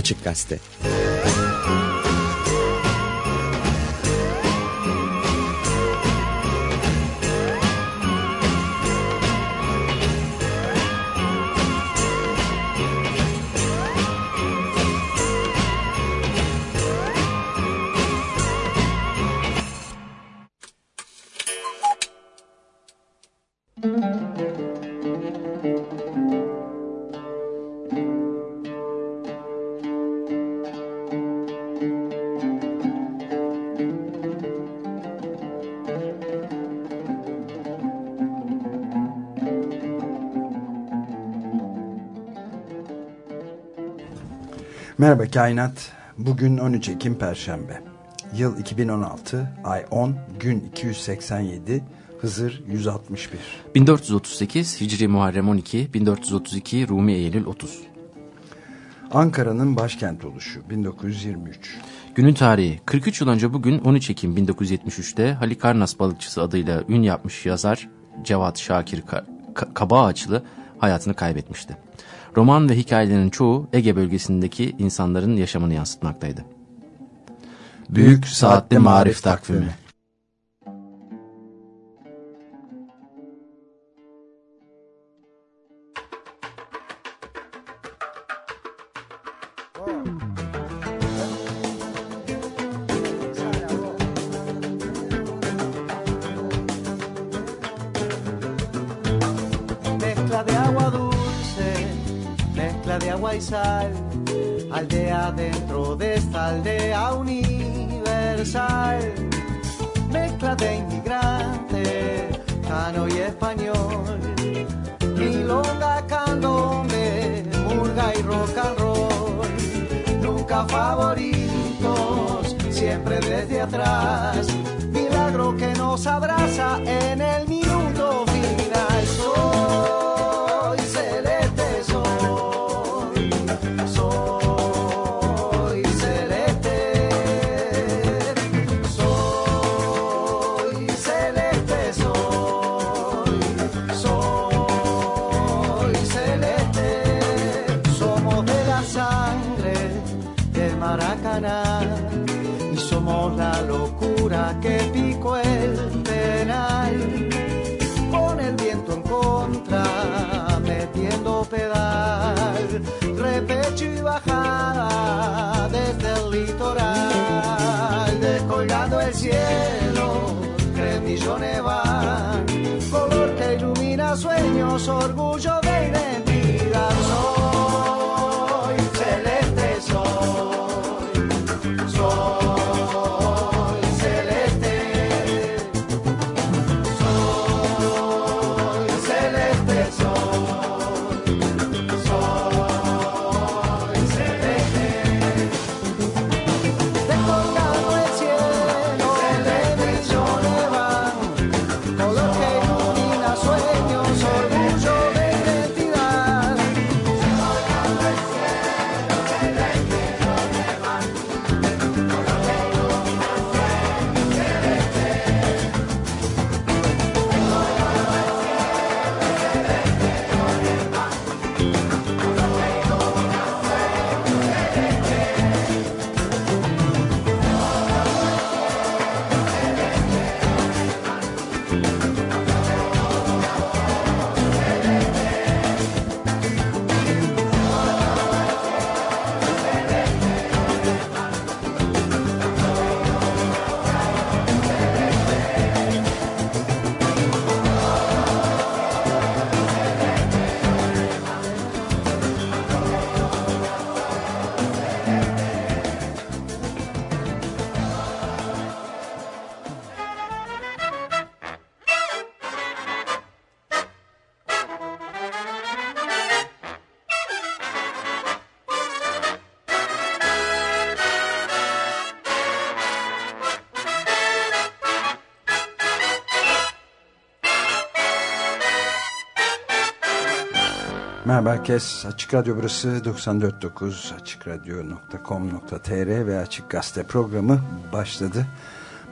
Açık Gazete. Merhaba Kainat. Bugün 13 Ekim Perşembe. Yıl 2016, ay 10, gün 287, Hızır 161. 1438 Hicri Muharrem 12, 1432 Rumi Eylül 30. Ankara'nın başkent oluşu 1923. Günün tarihi 43 yıl önce bugün 13 Ekim 1973'te Halikarnas balıkçısı adıyla ün yapmış yazar Cevat Şakir Ka Ka Kabağaçlı hayatını kaybetmişti. Roman ve hikayelerin çoğu Ege bölgesindeki insanların yaşamını yansıtmaktaydı. Büyük Saatli Marif Takvimi Merhaba herkes. Açık Radyo burası 94.9 açıkradyo.com.tr ve Açık Gazete programı başladı.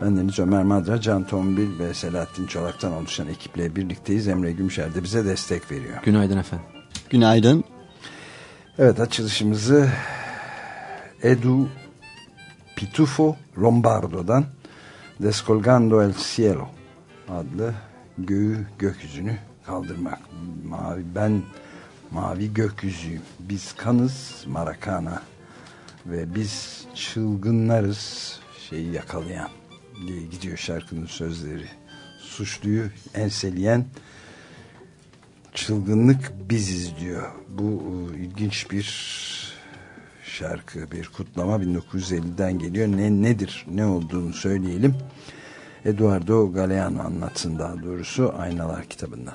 Ben Deniz Ömer Madra, Can Tombil ve Selahattin Çolak'tan oluşan ekiple birlikteyiz. Emre Gümşer de bize destek veriyor. Günaydın efendim. Günaydın. Evet açılışımızı Edu Pitufo Lombardo'dan Descolgando el Cielo adlı göğü gökyüzünü kaldırmak. Mavi, ben mavi gökyüzüyüm. Biz kanız Marakana ve biz çılgınlarız şeyi yakalayan diye gidiyor şarkının sözleri. Suçluyu enseleyen çılgınlık biziz diyor. Bu e, ilginç bir şarkı, bir kutlama 1950'den geliyor. Ne nedir, ne olduğunu söyleyelim. Eduardo Galeano anlatsın daha doğrusu Aynalar kitabından.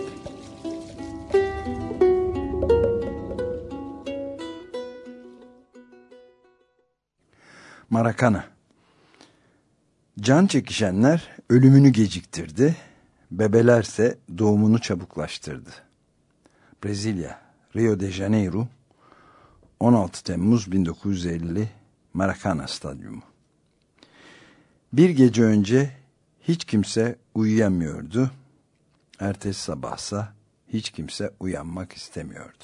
Marakana Can çekişenler ölümünü geciktirdi, bebelerse doğumunu çabuklaştırdı. Brezilya, Rio de Janeiro, 16 Temmuz 1950 Maracana Stadyumu. Bir gece önce hiç kimse uyuyamıyordu. Ertesi sabahsa hiç kimse uyanmak istemiyordu.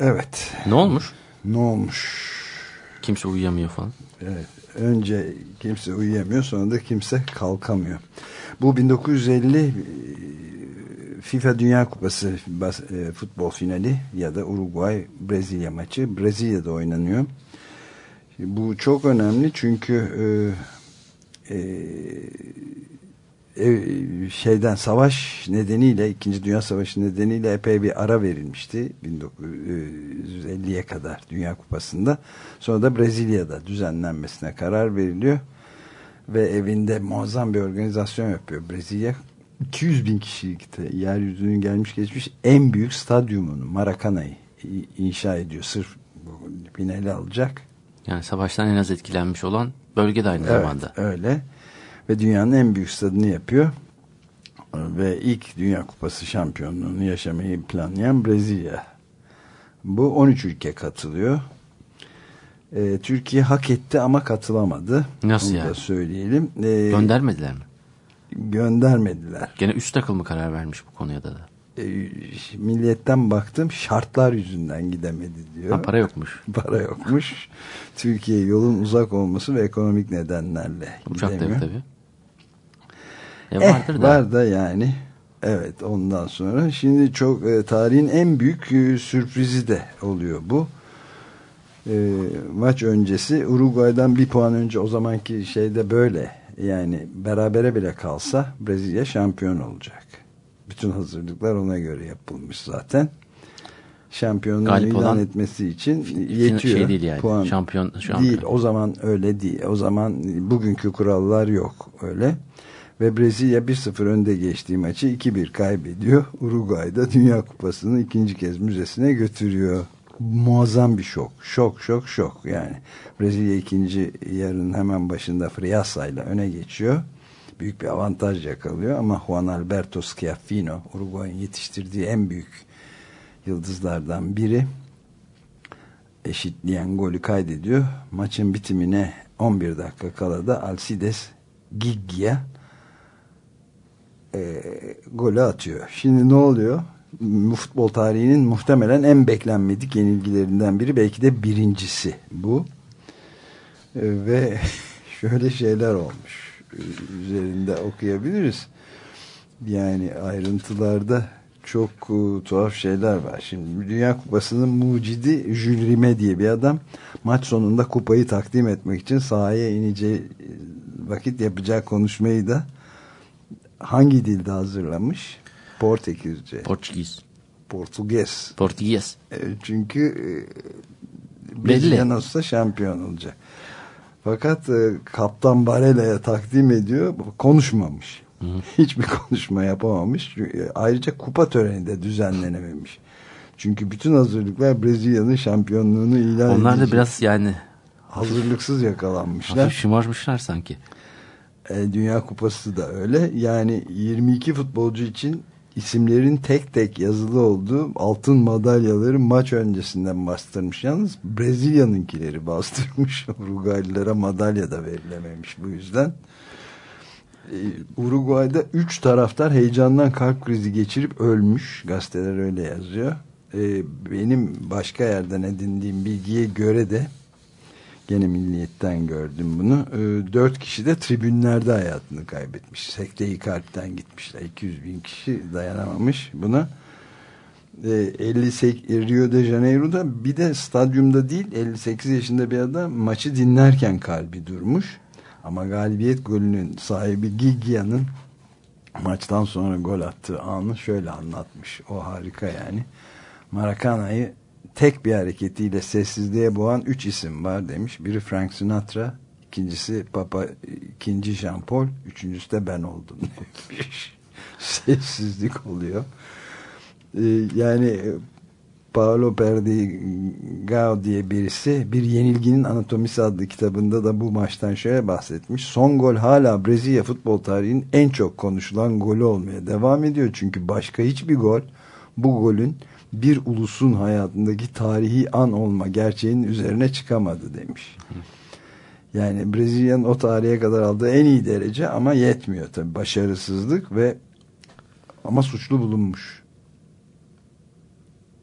Evet, Ne olmuş? ne olmuş? Kimse uyuyamıyor falan. Evet, önce kimse uyuyamıyor sonra da kimse kalkamıyor. Bu 1950 e, FIFA Dünya Kupası e, futbol finali ya da Uruguay Brezilya maçı Brezilya'da oynanıyor. Bu çok önemli çünkü e, e, şeyden savaş nedeniyle İkinci Dünya Savaşı nedeniyle epey bir ara verilmişti 1950'ye kadar Dünya Kupası'nda. Sonra da Brezilya'da düzenlenmesine karar veriliyor ve evinde muazzam bir organizasyon yapıyor Brezilya. 200 bin kişilikte yeryüzünün gelmiş geçmiş en büyük stadyumunu Maracana'yı inşa ediyor. Sırf bu finali alacak. Yani savaştan en az etkilenmiş olan bölge de aynı Evet, zamanda. öyle. Ve dünyanın en büyük stadını yapıyor. Ve ilk Dünya Kupası şampiyonluğunu yaşamayı planlayan Brezilya. Bu 13 ülke katılıyor. Ee, Türkiye hak etti ama katılamadı. Nasıl Onu yani? söyleyelim. Ee, Göndermediler mi? göndermediler. Gene üst akıl mı karar vermiş bu konuya da? Ee, milliyetten baktım şartlar yüzünden gidemedi diyor. Ha, para yokmuş. Para yokmuş. Türkiye yolun uzak olması ve ekonomik nedenlerle Uçak gidemiyor. tabii. E Eh, vardır da. var da yani. Evet ondan sonra. Şimdi çok e, tarihin en büyük e, sürprizi de oluyor bu. E, maç öncesi Uruguay'dan bir puan önce o zamanki şeyde böyle yani berabere bile kalsa Brezilya şampiyon olacak. Bütün hazırlıklar ona göre yapılmış zaten. Şampiyonluğu Galip ilan etmesi için İkinci yetiyor. şey değil yani. Puan Şampiyon, şampiyon. Değil o zaman öyle değil. O zaman bugünkü kurallar yok öyle. Ve Brezilya 1-0 önde geçtiği maçı 2-1 kaybediyor. Uruguay'da Dünya Kupası'nı ikinci kez müzesine götürüyor. Muazzam bir şok. Şok şok şok yani. Brezilya ikinci yarının hemen başında Friasa ile öne geçiyor. Büyük bir avantaj yakalıyor ama Juan Alberto Schiaffino Uruguay'ın yetiştirdiği en büyük yıldızlardan biri eşitleyen golü kaydediyor. Maçın bitimine 11 dakika kala da Alcides Giggia e, golü atıyor. Şimdi ne oluyor? futbol tarihinin muhtemelen en beklenmedik yenilgilerinden biri. Belki de birincisi bu. E, ve şöyle şeyler olmuş. E, üzerinde okuyabiliriz. Yani ayrıntılarda çok e, tuhaf şeyler var. Şimdi Dünya Kupası'nın mucidi Jules Rimet diye bir adam maç sonunda kupayı takdim etmek için sahaya ineceği vakit yapacağı konuşmayı da hangi dilde hazırlamış? Portekizce. Portekiz. Portuges. Portekiz. E, Çünkü e, Belli. Brezilyanos şampiyon olacak. Fakat e, Kaptan Barella'ya takdim ediyor. Konuşmamış. Hiçbir konuşma yapamamış. E, Ayrıca kupa töreni de düzenlenememiş. Çünkü bütün hazırlıklar Brezilya'nın şampiyonluğunu ilan Onlar da edecek. biraz yani hazırlıksız yakalanmışlar. hafif şımarmışlar sanki. E, Dünya Kupası da öyle. Yani 22 futbolcu için isimlerin tek tek yazılı olduğu altın madalyaları maç öncesinden bastırmış. Yalnız Brezilya'nınkileri bastırmış. Uruguaylılara madalya da verilememiş bu yüzden. E, Uruguay'da 3 taraftar heyecandan kalp krizi geçirip ölmüş. Gazeteler öyle yazıyor. E, benim başka yerden edindiğim bilgiye göre de Gene milliyetten gördüm bunu. Ee, Dört kişi de tribünlerde hayatını kaybetmiş. Sekteyi kalpten gitmişler. 200 bin kişi dayanamamış buna. Ee, 58 Rio de Janeiro'da bir de stadyumda değil 58 yaşında bir adam maçı dinlerken kalbi durmuş. Ama galibiyet golünün sahibi Gigia'nın maçtan sonra gol attığı anı şöyle anlatmış. O harika yani. Maracana'yı tek bir hareketiyle sessizliğe boğan üç isim var demiş. Biri Frank Sinatra, ikincisi Papa, ikinci Jean Paul, üçüncüsü de ben oldum demiş. Sessizlik oluyor. Ee, yani e, Paolo Perdigao diye birisi bir yenilginin anatomisi adlı kitabında da bu maçtan şöyle bahsetmiş. Son gol hala Brezilya futbol tarihinin en çok konuşulan golü olmaya devam ediyor. Çünkü başka hiçbir gol bu golün bir ulusun hayatındaki tarihi an olma gerçeğinin üzerine çıkamadı demiş. Yani Brezilya'nın o tarihe kadar aldığı en iyi derece ama yetmiyor tabi başarısızlık ve ama suçlu bulunmuş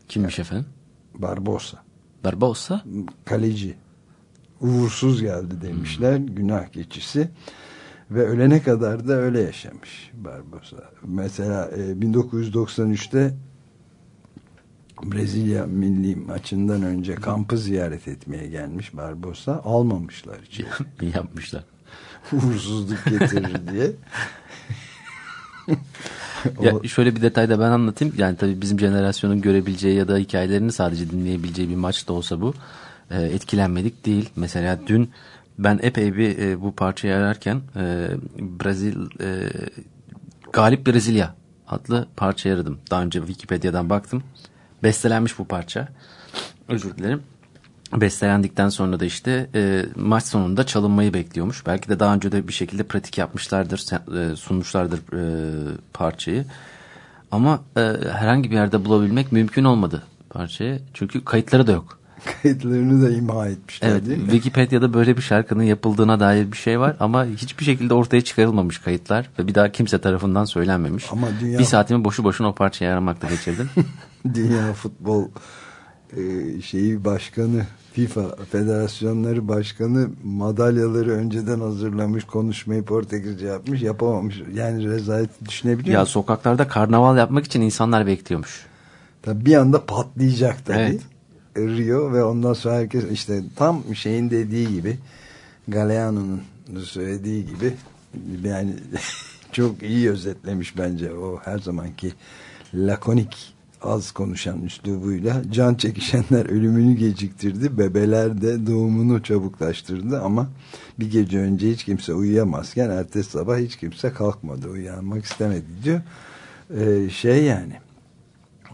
Kimmiş efendim? Barbosa Barbosa. kaleci uğursuz geldi demişler günah keçisi ve ölene kadar da öyle yaşamış Barbosa mesela e, 1993'te Brezilya milli maçından önce kampı ziyaret etmeye gelmiş Barbosa almamışlar İyi yapmışlar. uğursuzluk getirir diye Ya şöyle bir detay da ben anlatayım. Yani tabii bizim jenerasyonun görebileceği ya da hikayelerini sadece dinleyebileceği bir maç da olsa bu. e, etkilenmedik değil. Mesela dün ben epey bir e, bu parçayı ararken e, Brezil e, Galip Brezilya adlı parçayı aradım. Daha önce Wikipedia'dan baktım. Bestelenmiş bu parça. Özür dilerim. Bestelendikten sonra da işte e, maç sonunda çalınmayı bekliyormuş. Belki de daha önce de bir şekilde pratik yapmışlardır, e, sunmuşlardır e, parçayı. Ama e, herhangi bir yerde bulabilmek mümkün olmadı parçayı. Çünkü kayıtları da yok. kayıtlarını da imha etmişler Evet, değil mi? Wikipedia'da böyle bir şarkının yapıldığına dair bir şey var ama hiçbir şekilde ortaya çıkarılmamış kayıtlar ve bir daha kimse tarafından söylenmemiş. Ama dünya- Bir saatimi boşu boşuna o parçayı aramakla geçirdim. Dünya Futbol e, şeyi başkanı FIFA Federasyonları Başkanı madalyaları önceden hazırlamış konuşmayı Portekizce yapmış yapamamış yani rezalet düşünebiliyor ya musun? sokaklarda karnaval yapmak için insanlar bekliyormuş. Tabii bir anda patlayacak tabii Evet. Rio ve ondan sonra herkes işte tam şeyin dediği gibi Galeano'nun söylediği gibi yani çok iyi özetlemiş bence o her zamanki lakonik az konuşan üslubuyla can çekişenler ölümünü geciktirdi. Bebeler de doğumunu çabuklaştırdı ama bir gece önce hiç kimse uyuyamazken ertesi sabah hiç kimse kalkmadı uyanmak istemedi diyor. Ee, şey yani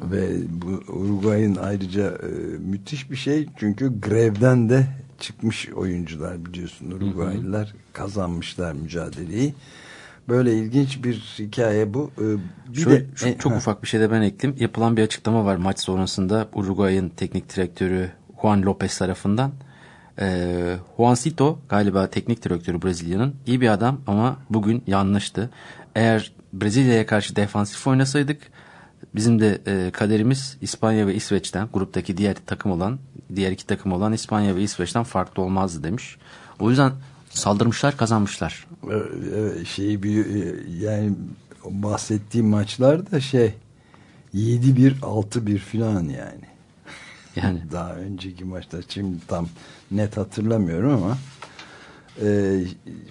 ve bu Uruguay'ın ayrıca e, müthiş bir şey çünkü grevden de çıkmış oyuncular biliyorsun. Uruguaylılar kazanmışlar mücadeleyi. Böyle ilginç bir hikaye bu. Ee, bir Şöyle, de şu- e, çok ha, ufak bir şey de ben ekleyeyim. Yapılan bir açıklama var maç sonrasında Uruguay'ın teknik direktörü Juan Lopez tarafından. Ee, Juancito galiba teknik direktörü Brezilya'nın iyi bir adam ama bugün yanlıştı. Eğer Brezilya'ya karşı defansif oynasaydık Bizim de e, kaderimiz İspanya ve İsveç'ten gruptaki diğer takım olan diğer iki takım olan İspanya ve İsveç'ten farklı olmazdı demiş. O yüzden saldırmışlar kazanmışlar. Şeyi bir yani bahsettiğim maçlar da şey 7-1 6-1 falan yani. Yani Daha önceki maçta şimdi tam net hatırlamıyorum ama e,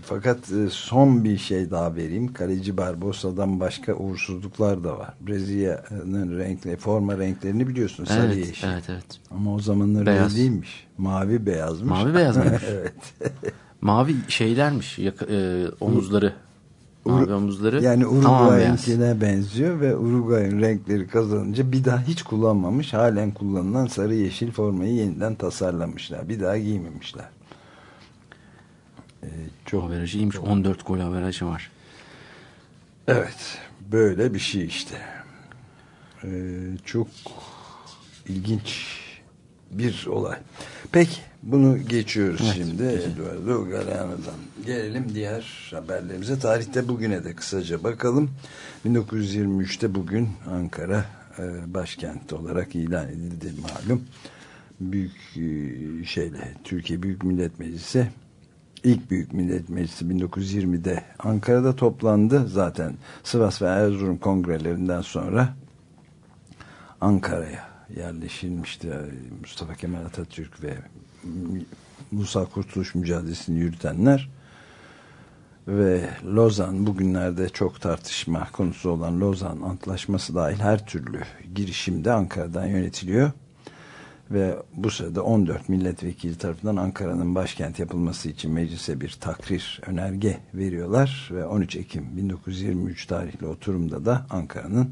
fakat e, son bir şey daha vereyim. Kaleci Barbosa'dan başka uğursuzluklar da var. Brezilya'nın renkli forma renklerini biliyorsun. Sarı evet, yeşil. evet evet. Ama o zamanlar Beyaz. öyle değilmiş. Mavi beyazmış. Mavi beyaz mıymış? evet. Mavi şeylermiş yak- e, omuzları. Mavi omuzları Yani. Uruguay'ınkine benziyor ve Uruguay'ın renkleri kazanınca bir daha hiç kullanmamış halen kullanılan sarı yeşil formayı yeniden tasarlamışlar. Bir daha giymemişler. Ee, çok Averajı iyiymiş. 14 gol averajı var. Evet, böyle bir şey işte. Ee, çok ilginç bir olay. Peki, bunu geçiyoruz Evet, şimdi Eduardo Galeano'dan. Gelelim diğer haberlerimize. Tarihte bugüne de kısaca bakalım. 1923'te bugün Ankara e, başkent olarak ilan edildi malum. Büyük e, şeyle Türkiye Büyük Millet Meclisi İlk Büyük Millet Meclisi 1920'de Ankara'da toplandı. Zaten Sivas ve Erzurum kongrelerinden sonra Ankara'ya yerleşilmişti. Mustafa Kemal Atatürk ve Musa Kurtuluş mücadelesini yürütenler ve Lozan bugünlerde çok tartışma konusu olan Lozan Antlaşması dahil her türlü girişimde Ankara'dan yönetiliyor ve bu sırada 14 milletvekili tarafından Ankara'nın başkent yapılması için meclise bir takrir önerge veriyorlar ve 13 Ekim 1923 tarihli oturumda da Ankara'nın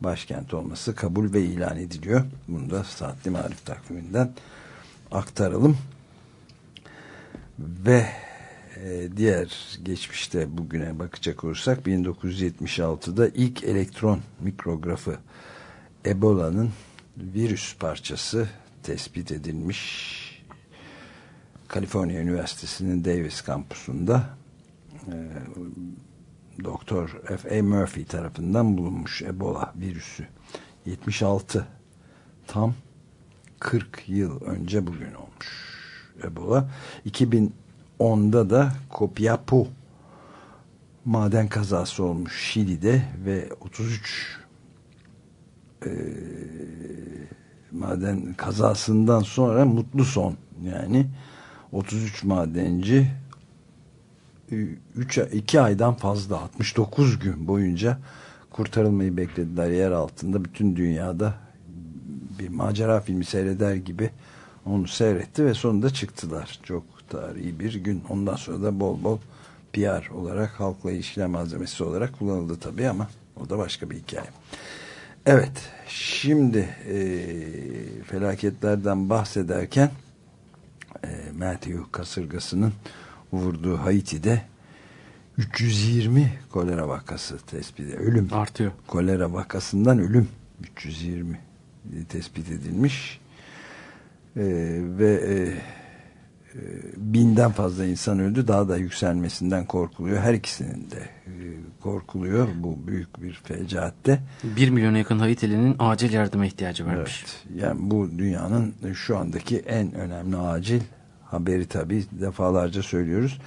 başkent olması kabul ve ilan ediliyor. Bunu da Saatli Marif takviminden aktaralım. Ve e, diğer geçmişte bugüne bakacak olursak 1976'da ilk elektron mikrografı Ebola'nın virüs parçası tespit edilmiş. Kaliforniya Üniversitesi'nin Davis kampusunda e, Doktor F.A. Murphy tarafından bulunmuş Ebola virüsü. 76 tam 40 yıl önce bugün olmuş Ebola. 2010'da da Copiapó maden kazası olmuş Şili'de ve 33 e, maden kazasından sonra mutlu son yani 33 madenci 3 2 aydan fazla 69 gün boyunca kurtarılmayı beklediler yer altında bütün dünyada bir macera filmi seyreder gibi onu seyretti ve sonunda çıktılar çok tarihi bir gün ondan sonra da bol bol PR olarak halkla ilişkiler malzemesi olarak kullanıldı tabii ama o da başka bir hikaye evet şimdi e, felaketlerden bahsederken e, Matthew kasırgasının vurduğu Haiti'de 320 kolera vakası tespit edildi. Ölüm. Artıyor. Kolera vakasından ölüm 320 tespit edilmiş. Ee, ve e, e, binden fazla insan öldü. Daha da yükselmesinden korkuluyor. Her ikisinin de e, korkuluyor bu büyük bir fecaatte. 1 milyona yakın Haitili'nin acil yardıma ihtiyacı varmış. Evet. Yani bu dünyanın şu andaki en önemli acil haberi tabii defalarca söylüyoruz.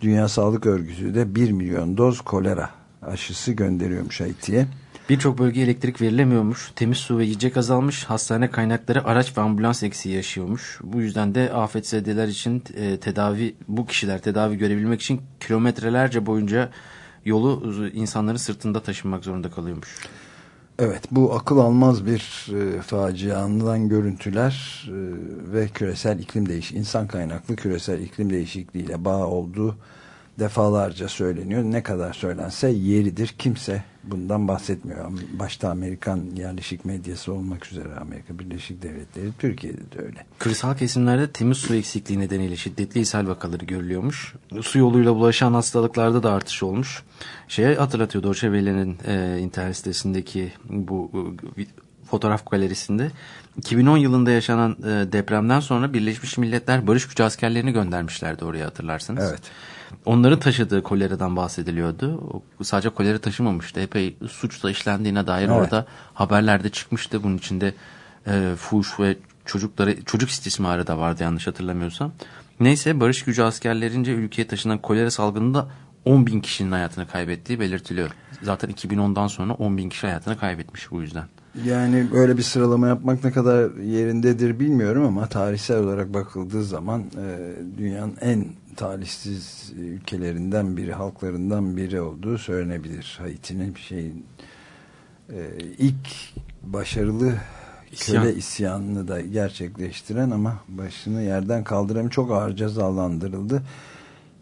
Dünya Sağlık Örgütü de 1 milyon doz kolera aşısı gönderiyormuş Haiti'ye. Birçok bölgeye elektrik verilemiyormuş. Temiz su ve yiyecek azalmış. Hastane kaynakları araç ve ambulans eksiği yaşıyormuş. Bu yüzden de afetzedeler için e, tedavi bu kişiler tedavi görebilmek için kilometrelerce boyunca yolu insanların sırtında taşınmak zorunda kalıyormuş. Evet bu akıl almaz bir e, faciandan görüntüler e, ve küresel iklim değiş insan kaynaklı küresel iklim değişikliğiyle bağ olduğu defalarca söyleniyor. Ne kadar söylense yeridir. Kimse bundan bahsetmiyor. Başta Amerikan yerleşik medyası olmak üzere Amerika Birleşik Devletleri Türkiye'de de öyle. Kırsal kesimlerde temiz su eksikliği nedeniyle şiddetli ishal vakaları görülüyormuş. Su yoluyla bulaşan hastalıklarda da artış olmuş. Şeye hatırlatıyor Deutsche Welle'nin e, internet sitesindeki bu e, fotoğraf galerisinde 2010 yılında yaşanan e, depremden sonra Birleşmiş Milletler barış gücü askerlerini göndermişlerdi oraya hatırlarsınız. Evet. Onların taşıdığı koleradan bahsediliyordu. O Sadece kolera taşımamıştı. Epey suç da işlendiğine dair Evet. orada haberlerde çıkmıştı. Bunun içinde e, fuş ve çocukları çocuk istismarı da vardı yanlış hatırlamıyorsam. Neyse barış gücü askerlerince ülkeye taşınan kolera salgınında 10 bin kişinin hayatını kaybettiği belirtiliyor. Zaten 2010'dan sonra 10 bin kişi hayatını kaybetmiş bu yüzden. Yani böyle bir sıralama yapmak ne kadar yerindedir bilmiyorum ama tarihsel olarak bakıldığı zaman e, dünyanın en talihsiz ülkelerinden biri, halklarından biri olduğu söylenebilir. Haiti'nin bir şeyin e, ilk başarılı İsyan. köle isyanını da gerçekleştiren ama başını yerden kaldıran çok ağır cezalandırıldı.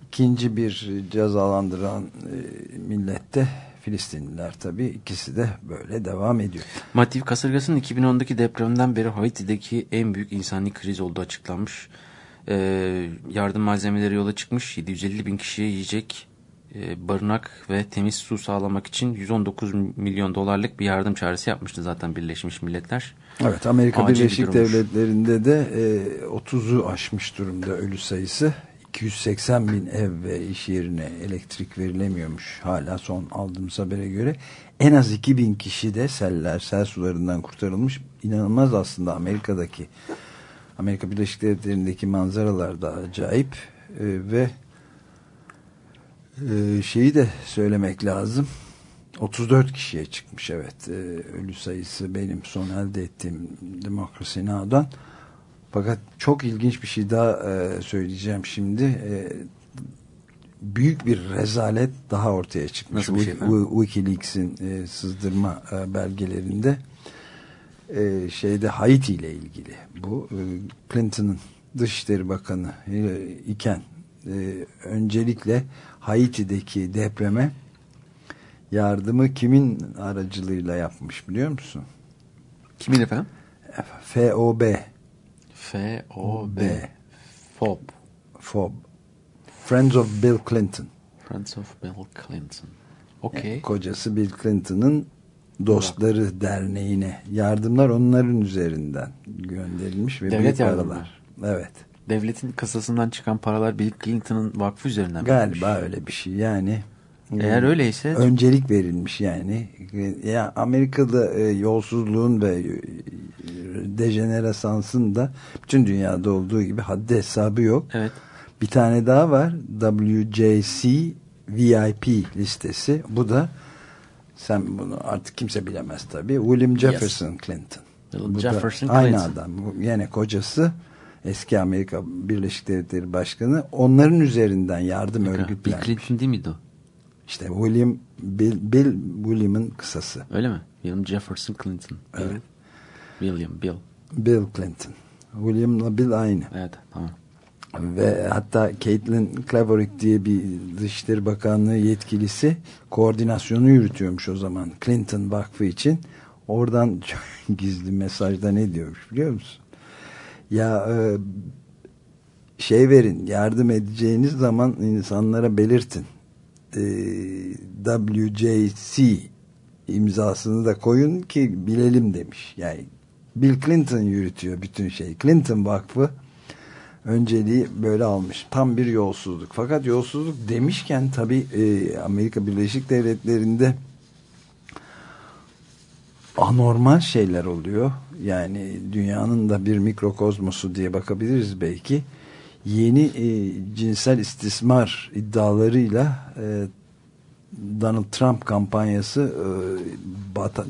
İkinci bir cezalandıran e, millette Filistinliler tabii ikisi de böyle devam ediyor. Matif kasırgasının 2010'daki depremden beri Haiti'deki en büyük insani kriz olduğu açıklanmış. Ee, yardım malzemeleri yola çıkmış. 750 bin kişiye yiyecek, e, barınak ve temiz su sağlamak için 119 milyon dolarlık bir yardım çağrısı yapmıştı zaten Birleşmiş Milletler. Evet Amerika Acil bir Birleşik. Devletleri'nde de e, 30'u aşmış durumda ölü sayısı. 280 bin ev ve iş yerine elektrik verilemiyormuş hala son aldığımız habere göre. En az 2000 kişi de seller, sel sularından kurtarılmış. İnanılmaz aslında Amerika'daki Amerika Birleşik Devletleri'ndeki manzaralar da acayip E, ve e, şeyi de söylemek lazım. 34 kişiye çıkmış evet e, ölü sayısı benim son elde ettiğim Demokrasi Now'dan. Fakat çok ilginç bir şey daha e, söyleyeceğim şimdi. E, büyük bir rezalet daha ortaya çıkmış. Nasıl bir şey? Wikileaks'in e, sızdırma e, belgelerinde e, şeyde Haiti ile ilgili bu e, Clinton'ın Dışişleri Bakanı e, iken e, öncelikle Haiti'deki depreme yardımı kimin aracılığıyla yapmış biliyor musun? Kimin efendim? FOB F-O-B. FOB. FOB Friends of Bill Clinton Friends of Bill Clinton. Okey. kocası Bill Clinton'ın dostları derneğine yardımlar onların üzerinden gönderilmiş ve Devlet büyük paralar. Evet. Devletin kasasından çıkan paralar Bill Clinton'ın vakfı üzerinden Galiba öyle bir şey. Yani Eğer öyleyse öncelik verilmiş yani. Ya Amerika'da e, yolsuzluğun ve e, dejenerasansın da bütün dünyada olduğu gibi haddi hesabı yok. evet. Bir tane daha var. WJC VIP listesi. Bu da sen bunu artık kimse bilemez tabii. William Jefferson Clinton. William Bu da Jefferson aynı Clinton. adam. Bu Yine kocası eski Amerika Birleşik Devletleri Başkanı. Onların üzerinden yardım Bill örgütlenmiş. Clinton değil miydi o? İşte William Bill, Bill William'ın kısası. Öyle mi? William Jefferson Clinton. Bill. Evet. William, Bill. Bill Clinton. William'la Bill aynı. Evet, tamam. Ve hatta Caitlin Cleverik diye bir Dışişleri Bakanlığı yetkilisi koordinasyonu yürütüyormuş o zaman Clinton Vakfı için. Oradan gizli mesajda ne diyormuş biliyor musun? Ya e, şey verin yardım edeceğiniz zaman insanlara belirtin. E, WJC imzasını da koyun ki bilelim demiş. Yani Bill Clinton yürütüyor bütün şey. Clinton Vakfı önceliği böyle almış. Tam bir yolsuzluk. Fakat yolsuzluk demişken tabii e, Amerika Birleşik Devletleri'nde anormal şeyler oluyor. Yani dünyanın da bir mikrokozmosu diye bakabiliriz belki. Yeni e, cinsel istismar iddialarıyla e, Donald Trump kampanyası e, bata,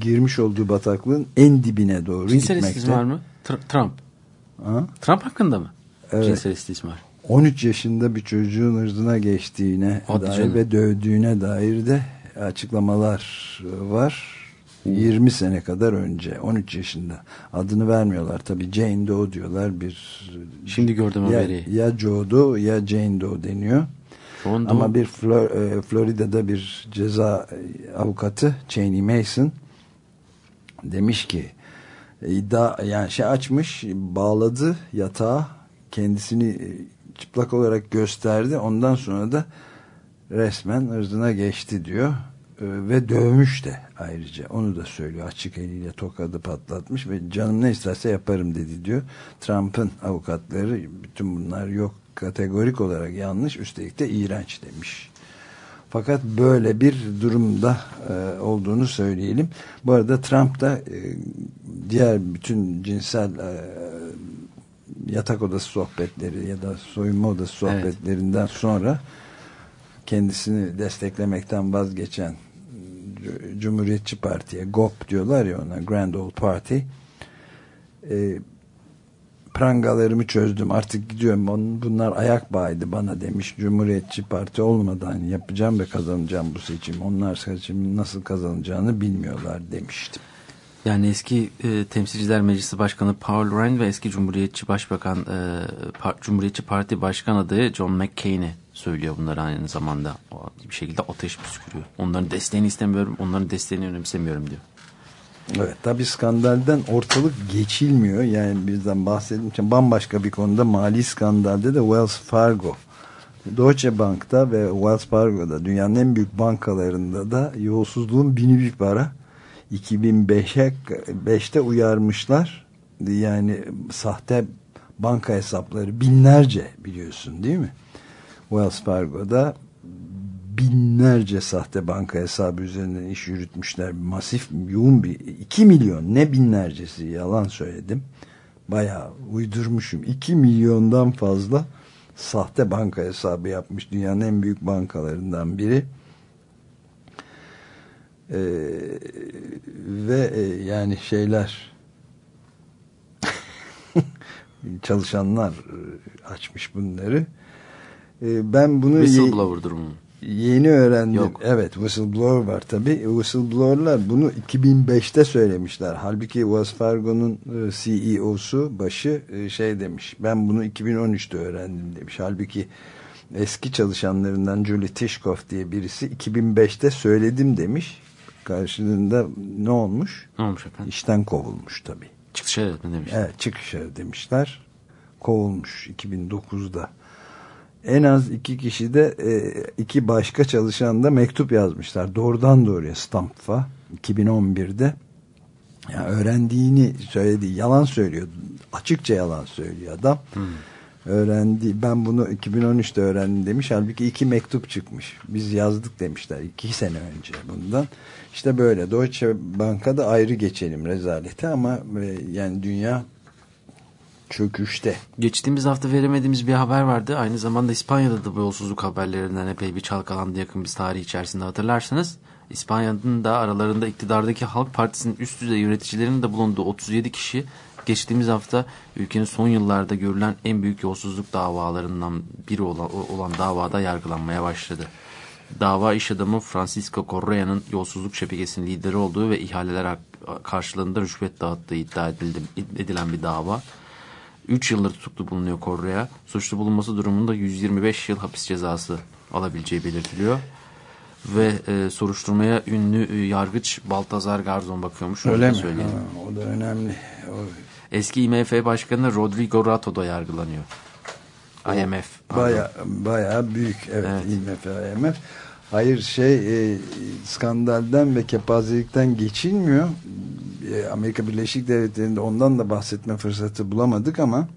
girmiş olduğu bataklığın en dibine doğru Cinsel gitmekte. istismar mı? Tr- Trump. Ha? Trump hakkında mı? Evet. Cinsel istismar. 13 yaşında bir çocuğun ırzına geçtiğine Hadi dair canım. ve dövdüğüne dair de açıklamalar var. 20 sene kadar önce 13 yaşında. Adını vermiyorlar tabi Jane Doe diyorlar bir Şimdi gördüm ya, haberi. ya Joe Doe ya Jane Doe deniyor. Şu anda ama bir Flor- e, Florida'da bir ceza e, avukatı Cheney Mason demiş ki iddia yani şey açmış bağladı yatağa kendisini e, çıplak olarak gösterdi. Ondan sonra da resmen ırzına geçti diyor ve dövmüş de ayrıca. Onu da söylüyor. Açık eliyle tokadı patlatmış ve canım ne isterse yaparım dedi diyor. Trump'ın avukatları bütün bunlar yok kategorik olarak yanlış üstelik de iğrenç demiş. Fakat böyle bir durumda e, olduğunu söyleyelim. Bu arada Trump da e, diğer bütün cinsel e, yatak odası sohbetleri ya da soyunma odası sohbetlerinden evet. sonra kendisini desteklemekten vazgeçen Cumhuriyetçi Parti'ye GOP diyorlar ya ona Grand Old Party. E, prangalarımı çözdüm artık gidiyorum. Bunlar ayak bağıydı bana demiş. Cumhuriyetçi Parti olmadan yapacağım ve kazanacağım bu seçim. Onlar seçimin nasıl kazanacağını bilmiyorlar demiştim yani eski e, Temsilciler Meclisi Başkanı Paul Ryan ve eski Cumhuriyetçi Başbakan e, Par Cumhuriyetçi Parti Başkan adayı John McCain'i söylüyor bunları aynı zamanda. Bir şekilde ateş püskürüyor. Onların desteğini istemiyorum, onların desteğini önemsemiyorum diyor. Evet tabi skandalden ortalık geçilmiyor. Yani bizden bahsedince bambaşka bir konuda mali skandalde de Wells Fargo Deutsche Bank'ta ve Wells Fargo'da dünyanın en büyük bankalarında da yolsuzluğun bini bir para 2005'e 5'te uyarmışlar. Yani sahte banka hesapları binlerce biliyorsun değil mi? Wells Fargo'da binlerce sahte banka hesabı üzerinden iş yürütmüşler. Masif, yoğun bir 2 milyon ne binlercesi yalan söyledim. Bayağı uydurmuşum. 2 milyondan fazla sahte banka hesabı yapmış. Dünyanın en büyük bankalarından biri. Ee, ve e, yani şeyler çalışanlar e, açmış bunları. Ee, ben bunu whistleblower durumu. Yeni öğrendim. Yok. Evet whistleblower var tabi. Whistleblower'lar bunu 2005'te söylemişler. Halbuki Wells Fargo'nun e, CEO'su başı şey demiş. Ben bunu 2013'te öğrendim demiş. Halbuki eski çalışanlarından Julie Tishkoff diye birisi 2005'te söyledim demiş karşılığında ne olmuş? Ne olmuş efendim? İşten kovulmuş tabii. Çıkış mi demiş? Evet çıkış demişler. Kovulmuş 2009'da. En az iki kişi de e, iki başka çalışan da mektup yazmışlar. Doğrudan doğruya Stampf'a 2011'de. Yani öğrendiğini söylediği yalan söylüyor. Açıkça yalan söylüyor adam. Hmm öğrendi. Ben bunu 2013'te öğrendim demiş. Halbuki iki mektup çıkmış. Biz yazdık demişler iki sene önce bundan. İşte böyle Deutsche Bank'a ayrı geçelim rezaleti ama e, yani dünya çöküşte. Geçtiğimiz hafta veremediğimiz bir haber vardı. Aynı zamanda İspanya'da da bu yolsuzluk haberlerinden epey bir çalkalandı yakın bir tarih içerisinde hatırlarsanız. İspanya'nın da aralarında iktidardaki Halk Partisi'nin üst düzey yöneticilerinin de bulunduğu 37 kişi geçtiğimiz hafta ülkenin son yıllarda görülen en büyük yolsuzluk davalarından biri olan, olan davada yargılanmaya başladı. Dava iş adamı Francisco Correa'nın yolsuzluk şebekesinin lideri olduğu ve ihaleler karşılığında rüşvet dağıttığı iddia edildi, edilen bir dava. 3 yıldır tutuklu bulunuyor Correa. Suçlu bulunması durumunda 125 yıl hapis cezası alabileceği belirtiliyor. Ve e, soruşturmaya ünlü e, yargıç Baltazar Garzon bakıyormuş. Öyle mi? Ha, o da önemli. O... Eski IMF Başkanı Rodrigo Rato da yargılanıyor. IMF. Baya, baya büyük evet, evet. IMF IMF. Hayır şey e, skandalden ve kepazelikten geçilmiyor. E, Amerika Birleşik Devletleri'nde ondan da bahsetme fırsatı bulamadık ama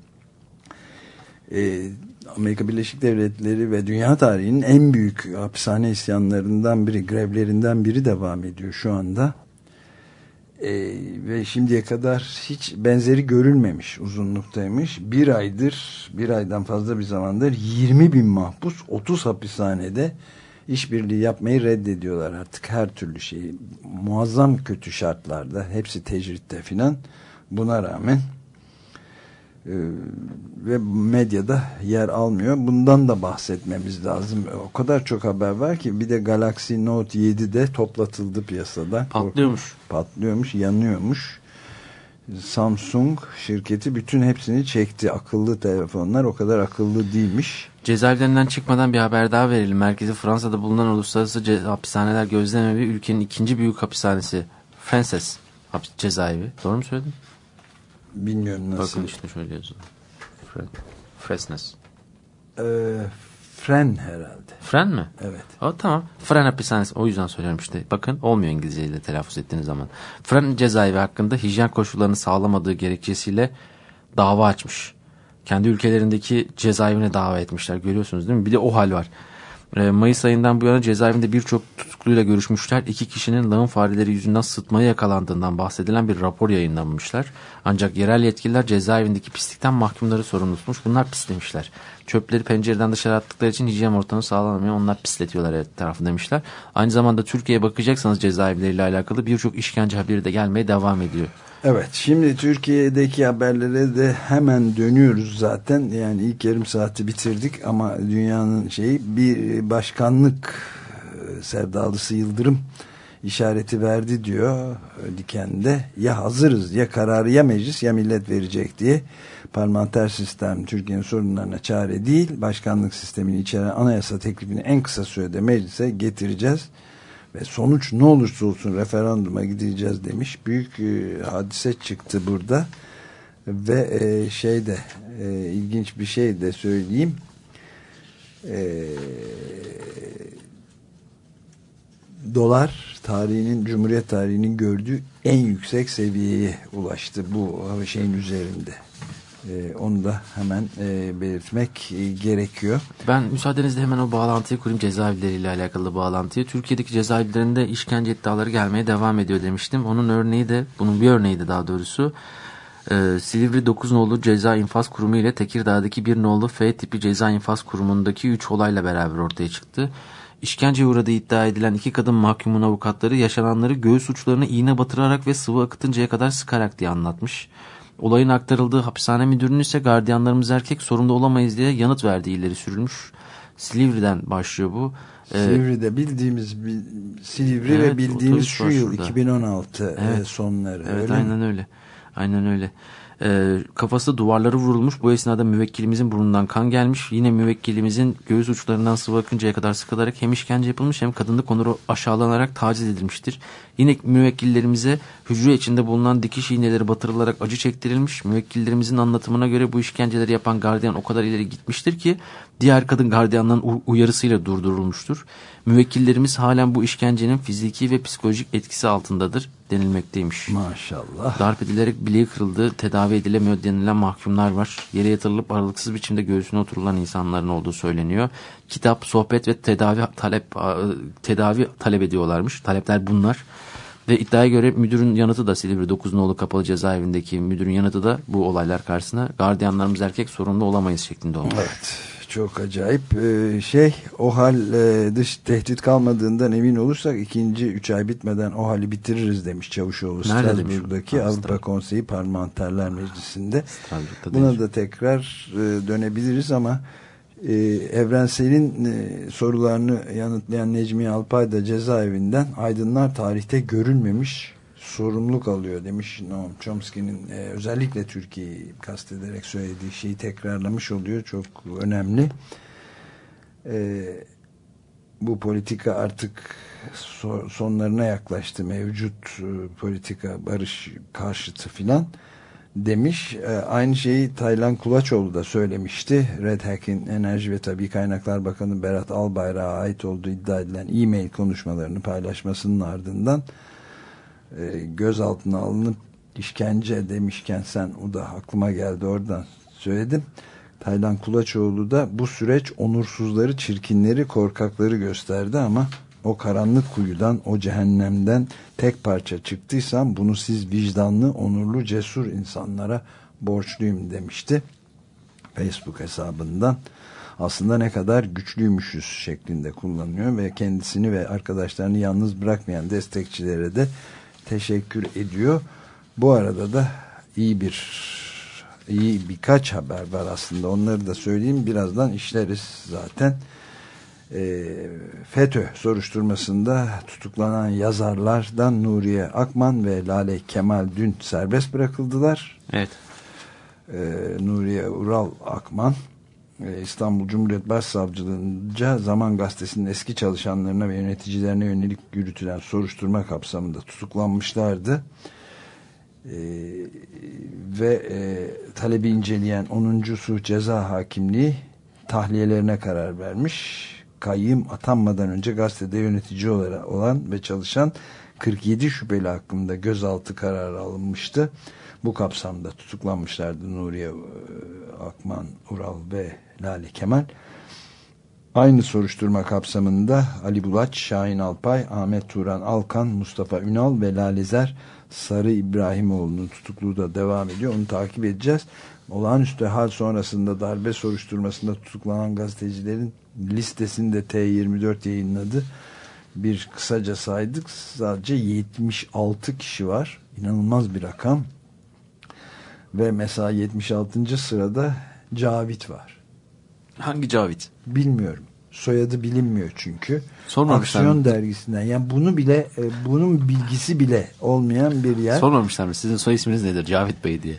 e, Amerika Birleşik Devletleri ve dünya tarihinin en büyük hapishane isyanlarından biri, grevlerinden biri devam ediyor şu anda. Ee, ve şimdiye kadar hiç benzeri görülmemiş uzunluktaymış. Bir aydır, bir aydan fazla bir zamandır 20 bin mahpus 30 hapishanede işbirliği yapmayı reddediyorlar artık her türlü şeyi. Muazzam kötü şartlarda, hepsi tecritte filan. Buna rağmen ee, ve medyada yer almıyor. Bundan da bahsetmemiz lazım. O kadar çok haber var ki bir de Galaxy Note 7 de toplatıldı piyasada. Patlıyormuş. Patlıyormuş, yanıyormuş. Samsung şirketi bütün hepsini çekti. Akıllı telefonlar o kadar akıllı değilmiş. Cezaevlerinden çıkmadan bir haber daha verelim. Merkezi Fransa'da bulunan uluslararası hapishaneler gözlemevi ülkenin ikinci büyük hapishanesi. Frances cezaevi. Doğru mu söyledim? Bilmiyorum nasıl. Bakın işte şöyle yazıyor. Fresnes. Ee, Fren herhalde. Fren mi? Evet. O tamam. Fren hapishanesi. O yüzden söylüyorum işte. Bakın olmuyor İngilizceyle telaffuz ettiğiniz zaman. Fren cezaevi hakkında hijyen koşullarını sağlamadığı gerekçesiyle dava açmış. Kendi ülkelerindeki cezaevine dava etmişler. Görüyorsunuz değil mi? Bir de o hal var. Ee, Mayıs ayından bu yana cezaevinde birçok tutukluyla görüşmüşler. İki kişinin lağım fareleri yüzünden sıtmaya yakalandığından bahsedilen bir rapor yayınlanmışlar. Ancak yerel yetkililer cezaevindeki pislikten mahkumları sorumlu tutmuş. Bunlar pis demişler. Çöpleri pencereden dışarı attıkları için hijyen ortamı sağlanamıyor. Onlar pisletiyorlar her tarafı demişler. Aynı zamanda Türkiye'ye bakacaksanız cezaevleriyle alakalı birçok işkence haberi de gelmeye devam ediyor. Evet şimdi Türkiye'deki haberlere de hemen dönüyoruz zaten. Yani ilk yarım saati bitirdik ama dünyanın şeyi bir başkanlık e, sevdalısı Yıldırım işareti verdi diyor e, Diken'de. Ya hazırız ya kararı ya meclis ya millet verecek diye. Parlamenter sistem Türkiye'nin sorunlarına çare değil. Başkanlık sistemini içeren anayasa teklifini en kısa sürede meclise getireceğiz ve sonuç ne olursa olsun referanduma gideceğiz demiş. Büyük e, hadise çıktı burada ve e, şey de e, ilginç bir şey de söyleyeyim. E, dolar tarihinin Cumhuriyet tarihinin gördüğü en yüksek seviyeye ulaştı bu şeyin üzerinde. E, onu da hemen e, belirtmek e, gerekiyor. Ben müsaadenizle hemen o bağlantıyı kurayım cezaevleriyle alakalı bağlantıyı. Türkiye'deki cezaevlerinde işkence iddiaları gelmeye devam ediyor demiştim. Onun örneği de bunun bir örneği de daha doğrusu e, Silivri 9 nolu ceza infaz kurumu ile Tekirdağ'daki 1 nolu F tipi ceza infaz kurumundaki 3 olayla beraber ortaya çıktı. İşkenceye uğradığı iddia edilen iki kadın mahkumun avukatları yaşananları göğüs uçlarına iğne batırarak ve sıvı akıtıncaya kadar sıkarak diye anlatmış. Olayın aktarıldığı hapishane müdürünün ise gardiyanlarımız erkek sorumlu olamayız diye yanıt verdiği ileri sürülmüş. Silivri'den başlıyor bu. Ee, Silivri'de bildiğimiz bir, Silivri Evet, ve bildiğimiz şu yıl şurada. 2016 e, Evet. sonları. Evet öyle mi? aynen öyle. Aynen öyle. Ee, kafası duvarlara vurulmuş. Bu esnada müvekkilimizin burnundan kan gelmiş. Yine müvekkilimizin göğüs uçlarından sıvı akıncaya kadar sıkılarak hem işkence yapılmış hem kadınlık onuru aşağılanarak taciz edilmiştir. Yine müvekkillerimize hücre içinde bulunan dikiş iğneleri batırılarak acı çektirilmiş. Müvekkillerimizin anlatımına göre bu işkenceleri yapan gardiyan o kadar ileri gitmiştir ki diğer kadın gardiyanların uyarısıyla durdurulmuştur. Müvekkillerimiz halen bu işkencenin fiziki ve psikolojik etkisi altındadır denilmekteymiş. Maşallah. Darp edilerek bileği kırıldı, tedavi edilemiyor denilen mahkumlar var. Yere yatırılıp aralıksız biçimde göğsüne oturulan insanların olduğu söyleniyor. Kitap, sohbet ve tedavi talep tedavi talep ediyorlarmış. Talepler bunlar. Ve iddiaya göre müdürün yanıtı da Silivri 9 nolu kapalı cezaevindeki müdürün yanıtı da bu olaylar karşısında gardiyanlarımız erkek sorumlu olamayız şeklinde olmuş. Evet. Çok acayip Ee, şey o hal e, dış tehdit kalmadığından emin olursak ikinci üç ay bitmeden o hali bitiririz demiş Çavuşoğlu Nerede demiş? Strasbourg'daki Avrupa. Konseyi Parlamenterler Meclisi'nde. Buna denir. da tekrar e, dönebiliriz ama e, Evrensel'in e, sorularını yanıtlayan Necmi Alpay da cezaevinden aydınlar tarihte görülmemiş sorumluluk alıyor demiş Noam Chomsky'nin. E, özellikle Türkiye'yi kastederek söylediği şeyi tekrarlamış oluyor. Çok önemli. E, bu politika artık so- sonlarına yaklaştı. Mevcut e, politika barış karşıtı filan demiş. E, aynı şeyi Taylan Kulaçoğlu da söylemişti. Red Hack'in Enerji ve Tabii Kaynaklar Bakanı Berat Albayrak'a ait olduğu iddia edilen e-mail konuşmalarını paylaşmasının ardından e, gözaltına alınıp işkence demişken sen o da aklıma geldi oradan söyledim. Taylan Kulaçoğlu da bu süreç onursuzları, çirkinleri, korkakları gösterdi ama o karanlık kuyudan, o cehennemden tek parça çıktıysam bunu siz vicdanlı, onurlu, cesur insanlara borçluyum demişti. Facebook hesabından aslında ne kadar güçlüymüşüz şeklinde kullanıyor ve kendisini ve arkadaşlarını yalnız bırakmayan destekçilere de teşekkür ediyor. Bu arada da iyi bir iyi birkaç haber var aslında onları da söyleyeyim birazdan işleriz zaten. E, FETÖ soruşturmasında tutuklanan yazarlardan Nuriye Akman ve Lale Kemal dün serbest bırakıldılar Evet. e, Nuriye Ural Akman e, İstanbul Cumhuriyet Başsavcılığınca Zaman Gazetesi'nin eski çalışanlarına ve yöneticilerine yönelik yürütülen soruşturma kapsamında tutuklanmışlardı. E, ve e, talebi inceleyen 10. Suç Ceza Hakimliği tahliyelerine karar vermiş. Kayyım atanmadan önce gazetede yönetici olarak olan ve çalışan 47 şüpheli hakkında gözaltı kararı alınmıştı. Bu kapsamda tutuklanmışlardı Nuriye e, Akman, Ural ve Lale Kemal. Aynı soruşturma kapsamında Ali Bulaç, Şahin Alpay, Ahmet Turan Alkan, Mustafa Ünal ve Lalezer Sarı İbrahimoğlu'nun tutukluğu da devam ediyor. Onu takip edeceğiz. Olağanüstü hal sonrasında darbe soruşturmasında tutuklanan gazetecilerin listesini de T24 yayınladı. Bir kısaca saydık. Sadece 76 kişi var. İnanılmaz bir rakam. Ve mesela 76. sırada Cavit var. Hangi Cavit? Bilmiyorum. Soyadı bilinmiyor çünkü. Sormamışlar Aksiyon mı? dergisinden. Yani bunu bile e, bunun bilgisi bile olmayan bir yer. Sormamışlar mı? Sizin soy isminiz nedir? Cavit Bey diye.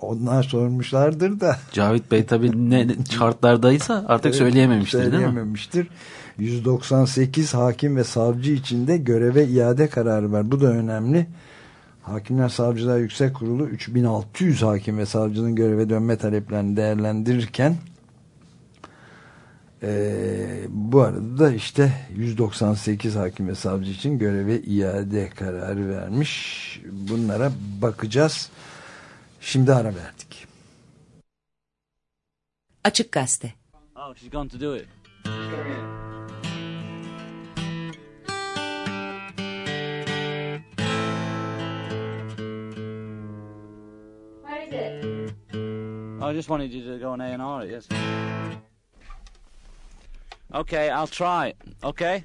Onlar sormuşlardır da. Cavit Bey tabii ne, şartlardaysa artık söyleyememiştir değil mi? Söyleyememiştir. 198 hakim ve savcı içinde göreve iade kararı var. Bu da önemli. Hakimler Savcılar Yüksek Kurulu 3600 hakim ve savcının göreve dönme taleplerini değerlendirirken eee, bu arada da işte 198 hakim ve savcı için göreve iade kararı vermiş. Bunlara bakacağız. Şimdi ara verdik. Açık Gazete. Oh, she's going to do it. What is it? I just wanted you to go on A and R it. Yes. Okay, I'll try. Okay.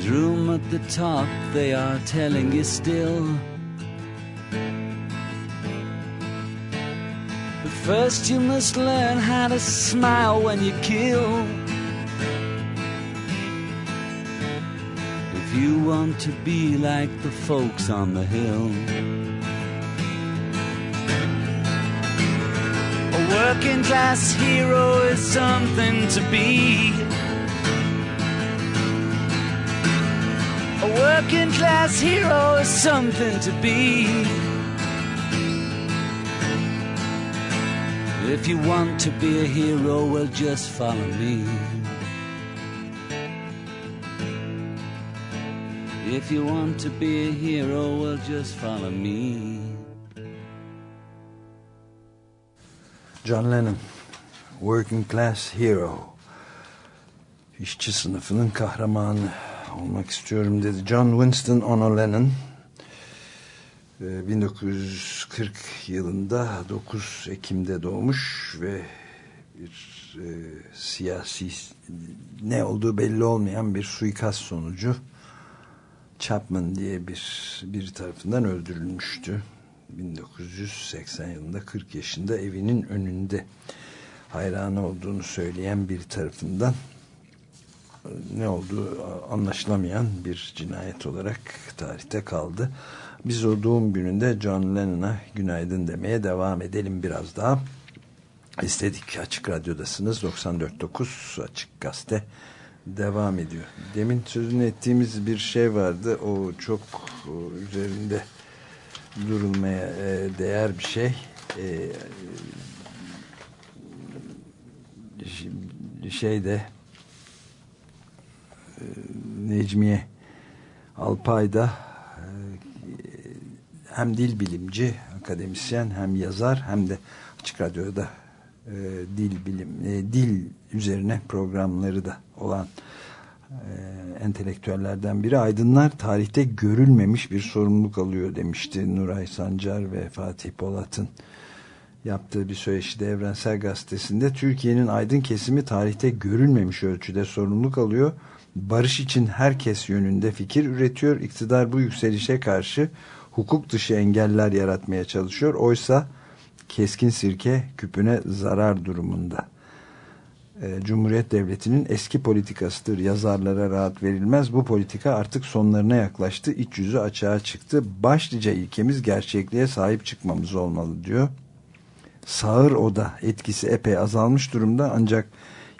There's room at the top, they are telling you still. But first, you must learn how to smile when you kill. If you want to be like the folks on the hill. A working class hero is something to be. Working class hero is something to be. If you want to be a hero, well, just follow me. If you want to be a hero, well, just follow me. John Lennon, Working Class Hero. İşçi sınıfının kahramanı olmak istiyorum dedi. John Winston Ono Lennon. Ee, 1940 yılında 9 Ekim'de doğmuş ve bir e, siyasi ne olduğu belli olmayan bir suikast sonucu Chapman diye bir bir tarafından öldürülmüştü. 1980 yılında 40 yaşında evinin önünde hayranı olduğunu söyleyen bir tarafından e, ne olduğu anlaşılamayan bir cinayet olarak tarihte kaldı. Biz o doğum gününde John Lennon'a günaydın demeye devam edelim biraz daha. İstedik Açık Radyo'dasınız 94.9 Açık Gazete devam ediyor. Demin sözünü ettiğimiz bir şey vardı. O çok o, üzerinde durulmaya e, değer bir şey. E, ş- şeyde e, Necmiye Alpay'da e, hem dil bilimci, akademisyen hem yazar hem de Açık Radyo'da e, dil bilim e, dil üzerine programları da olan entelektüellerden biri aydınlar tarihte görülmemiş bir sorumluluk alıyor demişti Nuray Sancar ve Fatih Polat'ın yaptığı bir söyleşide Evrensel Gazetesi'nde Türkiye'nin aydın kesimi tarihte görülmemiş ölçüde sorumluluk alıyor. Barış için herkes yönünde fikir üretiyor. İktidar bu yükselişe karşı hukuk dışı engeller yaratmaya çalışıyor. Oysa keskin sirke küpüne zarar durumunda. E, Cumhuriyet Devleti'nin eski politikasıdır. Yazarlara rahat verilmez. Bu politika artık sonlarına yaklaştı. İç yüzü açığa çıktı. Başlıca ilkemiz gerçekliğe sahip çıkmamız olmalı diyor. Sağır oda etkisi epey azalmış durumda ancak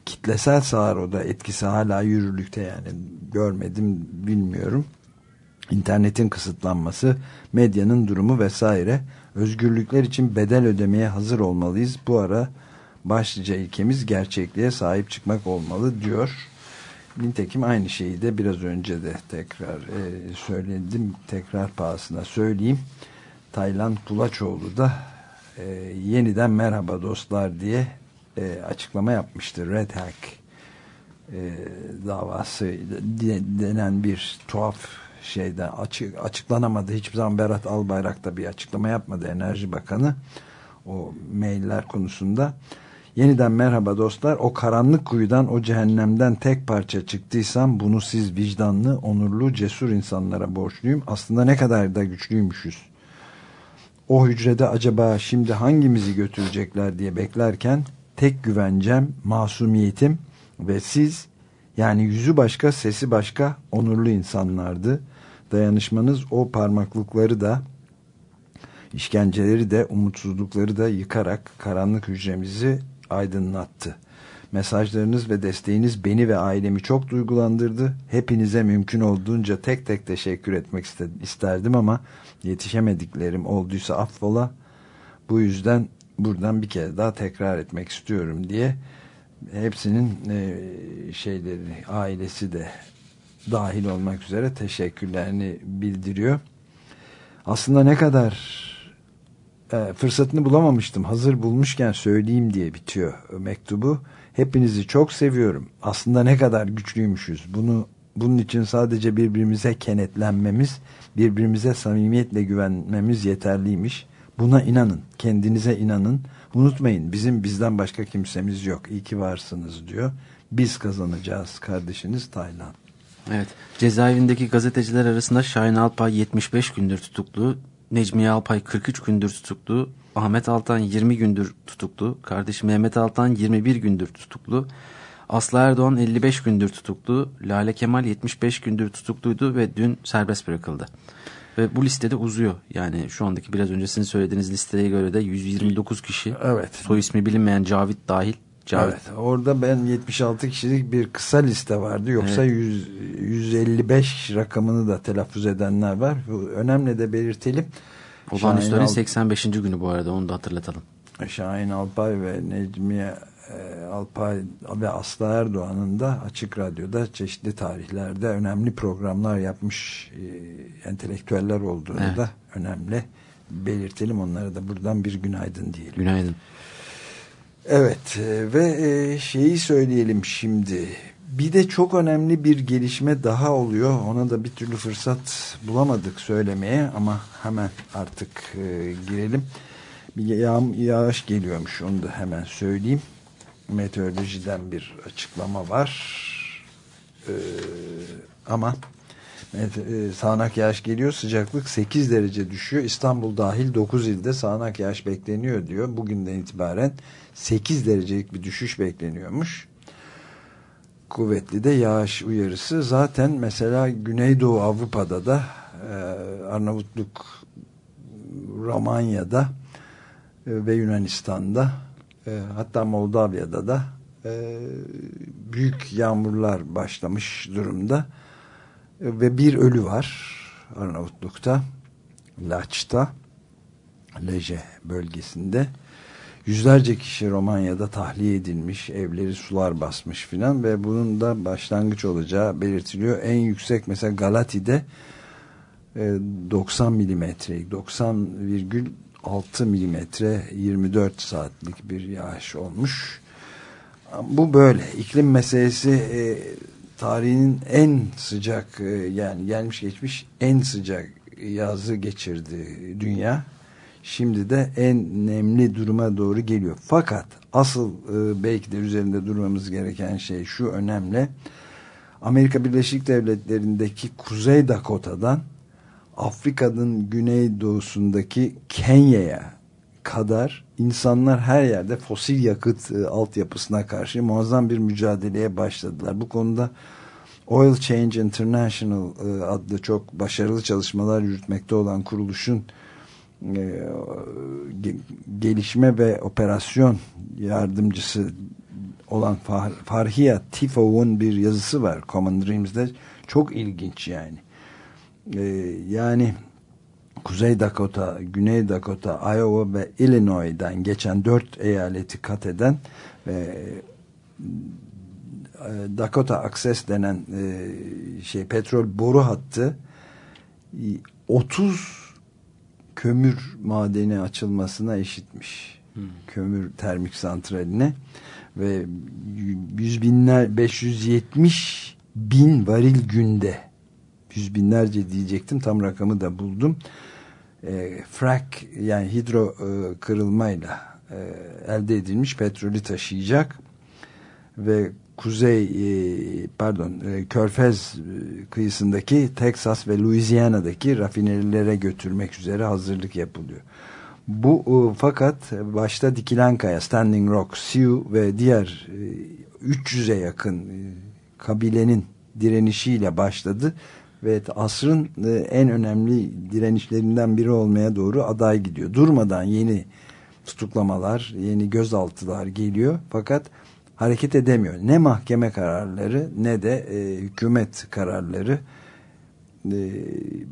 kitlesel sağır oda etkisi hala yürürlükte yani görmedim bilmiyorum. İnternetin kısıtlanması, medyanın durumu vesaire özgürlükler için bedel ödemeye hazır olmalıyız. Bu ara başlıca ilkemiz gerçekliğe sahip çıkmak olmalı diyor. Nitekim aynı şeyi de biraz önce de tekrar e, söyledim. Tekrar pahasına söyleyeyim. Taylan Kulaçoğlu da e, yeniden merhaba dostlar diye e, açıklama yapmıştı. Red Hack e, davası de- denen bir tuhaf şeyden açık, açıklanamadı. Hiçbir zaman Berat Albayrak da bir açıklama yapmadı Enerji Bakanı o mailler konusunda. Yeniden merhaba dostlar. O karanlık kuyudan, o cehennemden tek parça çıktıysam bunu siz vicdanlı, onurlu, cesur insanlara borçluyum. Aslında ne kadar da güçlüymüşüz. O hücrede acaba şimdi hangimizi götürecekler diye beklerken tek güvencem, masumiyetim ve siz yani yüzü başka, sesi başka onurlu insanlardı. Dayanışmanız o parmaklıkları da işkenceleri de umutsuzlukları da yıkarak karanlık hücremizi aydınlattı. Mesajlarınız ve desteğiniz beni ve ailemi çok duygulandırdı. Hepinize mümkün olduğunca tek tek teşekkür etmek iste- isterdim ama yetişemediklerim olduysa affola. Bu yüzden buradan bir kere daha tekrar etmek istiyorum diye hepsinin e, şeyleri ailesi de dahil olmak üzere teşekkürlerini bildiriyor. Aslında ne kadar e, fırsatını bulamamıştım. Hazır bulmuşken söyleyeyim diye bitiyor mektubu. Hepinizi çok seviyorum. Aslında ne kadar güçlüymüşüz. Bunu bunun için sadece birbirimize kenetlenmemiz, birbirimize samimiyetle güvenmemiz yeterliymiş. Buna inanın. Kendinize inanın. Unutmayın bizim bizden başka kimsemiz yok. İyi ki varsınız diyor. Biz kazanacağız kardeşiniz Taylan. Evet. Cezaevindeki gazeteciler arasında Şahin Alpay 75 gündür tutuklu, Necmiye Alpay 43 gündür tutuklu, Ahmet Altan 20 gündür tutuklu, kardeşi Mehmet Altan 21 gündür tutuklu, Aslı Erdoğan 55 gündür tutuklu, Lale Kemal 75 gündür tutukluydu ve dün serbest bırakıldı. Ve bu listede uzuyor. Yani şu andaki biraz öncesini söylediğiniz listeye göre de 129 kişi. Evet. Soy ismi bilinmeyen Cavit dahil. Cavit. Evet, orada ben 76 kişilik bir kısa liste vardı. Yoksa 100, 155 rakamını da telaffuz edenler var. Bu önemli de belirtelim. Olağanüstülerin Şahin 85. günü bu arada onu da hatırlatalım. Şahin Alpay ve Necmiye e, Alpay ve Aslı Erdoğan'ın da Açık Radyo'da çeşitli tarihlerde önemli programlar yapmış e, entelektüeller olduğunu Evet. da önemli belirtelim. Onlara da buradan bir günaydın diyelim. Günaydın. Evet e, ve e, şeyi söyleyelim şimdi. Bir de çok önemli bir gelişme daha oluyor. Ona da bir türlü fırsat bulamadık söylemeye ama hemen artık e, girelim. Bir yağ, yağış geliyormuş onu da hemen söyleyeyim. Meteorolojiden bir açıklama var. E, ama e, sağanak yağış geliyor. Sıcaklık 8 derece düşüyor. İstanbul dahil 9 ilde sağanak yağış bekleniyor diyor. Bugünden itibaren 8 derecelik bir düşüş bekleniyormuş. Kuvvetli de yağış uyarısı. Zaten mesela Güneydoğu Avrupa'da da e, Arnavutluk, Romanya'da e, ve Yunanistan'da e, hatta Moldavya'da da e, büyük yağmurlar başlamış durumda. E, ve bir ölü var Arnavutluk'ta, Laç'ta, Leje bölgesinde. Yüzlerce kişi Romanya'da tahliye edilmiş, evleri sular basmış filan ve bunun da başlangıç olacağı belirtiliyor. En yüksek mesela Galati'de 90 milimetre milimetreyi 90,1 6 milimetre 24 saatlik bir yağış olmuş. Bu böyle. İklim meselesi e, tarihinin en sıcak e, yani gelmiş geçmiş en sıcak yazı geçirdi dünya. Şimdi de en nemli duruma doğru geliyor. Fakat asıl e, belki de üzerinde durmamız gereken şey şu önemli. Amerika Birleşik Devletleri'ndeki Kuzey Dakota'dan Afrika'nın güneydoğusundaki Kenya'ya kadar insanlar her yerde fosil yakıt e, altyapısına karşı muazzam bir mücadeleye başladılar. Bu konuda Oil Change International e, adlı çok başarılı çalışmalar yürütmekte olan kuruluşun e, ge- gelişme ve operasyon yardımcısı olan Far Farhiya Tifo'nun bir yazısı var Common Dreams'de. Çok ilginç yani. E, yani Kuzey Dakota, Güney Dakota, Iowa ve Illinois'dan geçen dört eyaleti kat eden ve e, Dakota Access denen e, şey petrol boru hattı e, 30 kömür madeni açılmasına eşitmiş. Kömür termik santraline ve yüz binler 570 bin varil günde yüz binlerce diyecektim. Tam rakamı da buldum. E, frack yani hidro e, kırılmayla e, elde edilmiş petrolü taşıyacak. Ve kuzey e, pardon e, Körfez e, kıyısındaki Texas ve Louisiana'daki rafinerilere götürmek üzere hazırlık yapılıyor. Bu e, fakat başta dikilen kaya Standing Rock, Sioux ve diğer e, 300'e yakın e, kabilenin direnişiyle başladı ve asrın e, en önemli direnişlerinden biri olmaya doğru aday gidiyor. Durmadan yeni tutuklamalar, yeni gözaltılar geliyor fakat hareket edemiyor. Ne mahkeme kararları ne de e, hükümet kararları e,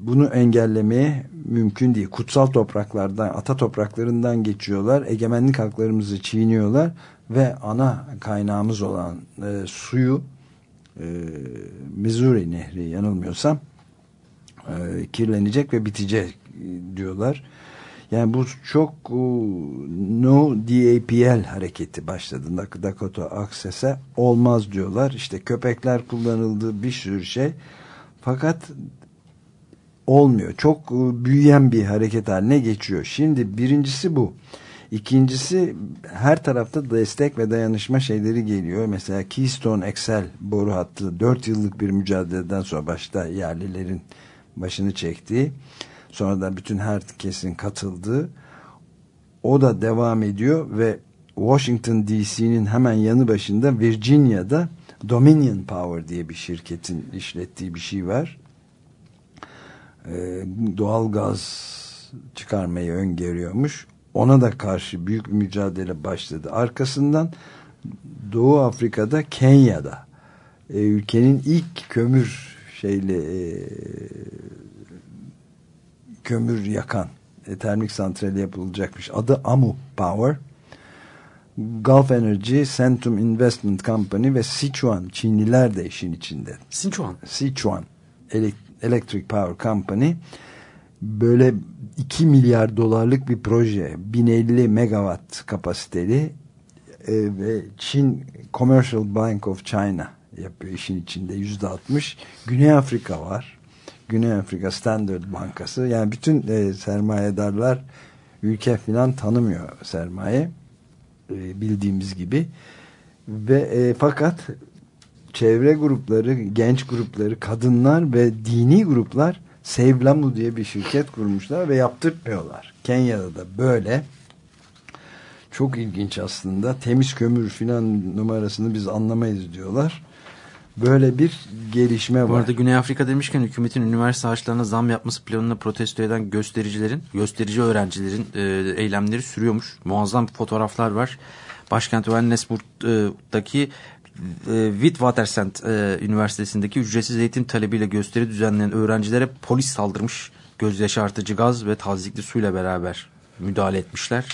bunu engellemeye mümkün değil. Kutsal topraklardan, ata topraklarından geçiyorlar. Egemenlik haklarımızı çiğniyorlar ve ana kaynağımız olan e, suyu e, Missouri Nehri yanılmıyorsam e, kirlenecek ve bitecek e, diyorlar. Yani bu çok e, no DAPL hareketi başladı. Dak- Dakota Access'e olmaz diyorlar. İşte köpekler kullanıldı bir sürü şey. Fakat olmuyor. Çok e, büyüyen bir hareket haline geçiyor. Şimdi birincisi bu. İkincisi her tarafta destek ve dayanışma şeyleri geliyor. Mesela Keystone XL boru hattı 4 yıllık bir mücadeleden sonra başta yerlilerin başını çektiği sonra da bütün herkesin katıldığı o da devam ediyor ve Washington DC'nin hemen yanı başında Virginia'da Dominion Power diye bir şirketin işlettiği bir şey var. e, doğal gaz çıkarmayı öngörüyormuş. Ona da karşı büyük bir mücadele başladı. Arkasından Doğu Afrika'da, Kenya'da e, ülkenin ilk kömür şeyle e, kömür yakan e, termik santrali yapılacakmış. Adı Amu Power. Gulf Energy, Centrum Investment Company ve Sichuan Çinliler de işin içinde. Sichuan. Sichuan Electric Power Company böyle 2 milyar dolarlık bir proje 1050 megawatt kapasiteli e, ve Çin Commercial Bank of China yapıyor işin içinde yüzde 60 Güney Afrika var. Güney Afrika Standard Bankası. Yani bütün e, sermayedarlar ülke filan tanımıyor sermaye e, bildiğimiz gibi. Ve e, fakat çevre grupları, genç grupları, kadınlar ve dini gruplar Sevlamu diye bir şirket kurmuşlar ve yaptırtmıyorlar. Kenya'da da böyle. Çok ilginç aslında. Temiz kömür filan numarasını biz anlamayız diyorlar. Böyle bir gelişme Bu var. arada Güney Afrika demişken hükümetin üniversite harçlarına zam yapması planını protesto eden göstericilerin, gösterici öğrencilerin e, eylemleri sürüyormuş. Muazzam fotoğraflar var. Başkent Johannesburg'daki Witwatersrand e, Üniversitesi'ndeki ücretsiz eğitim talebiyle gösteri düzenleyen öğrencilere polis saldırmış. Göz yaşartıcı gaz ve tazikli suyla beraber müdahale etmişler.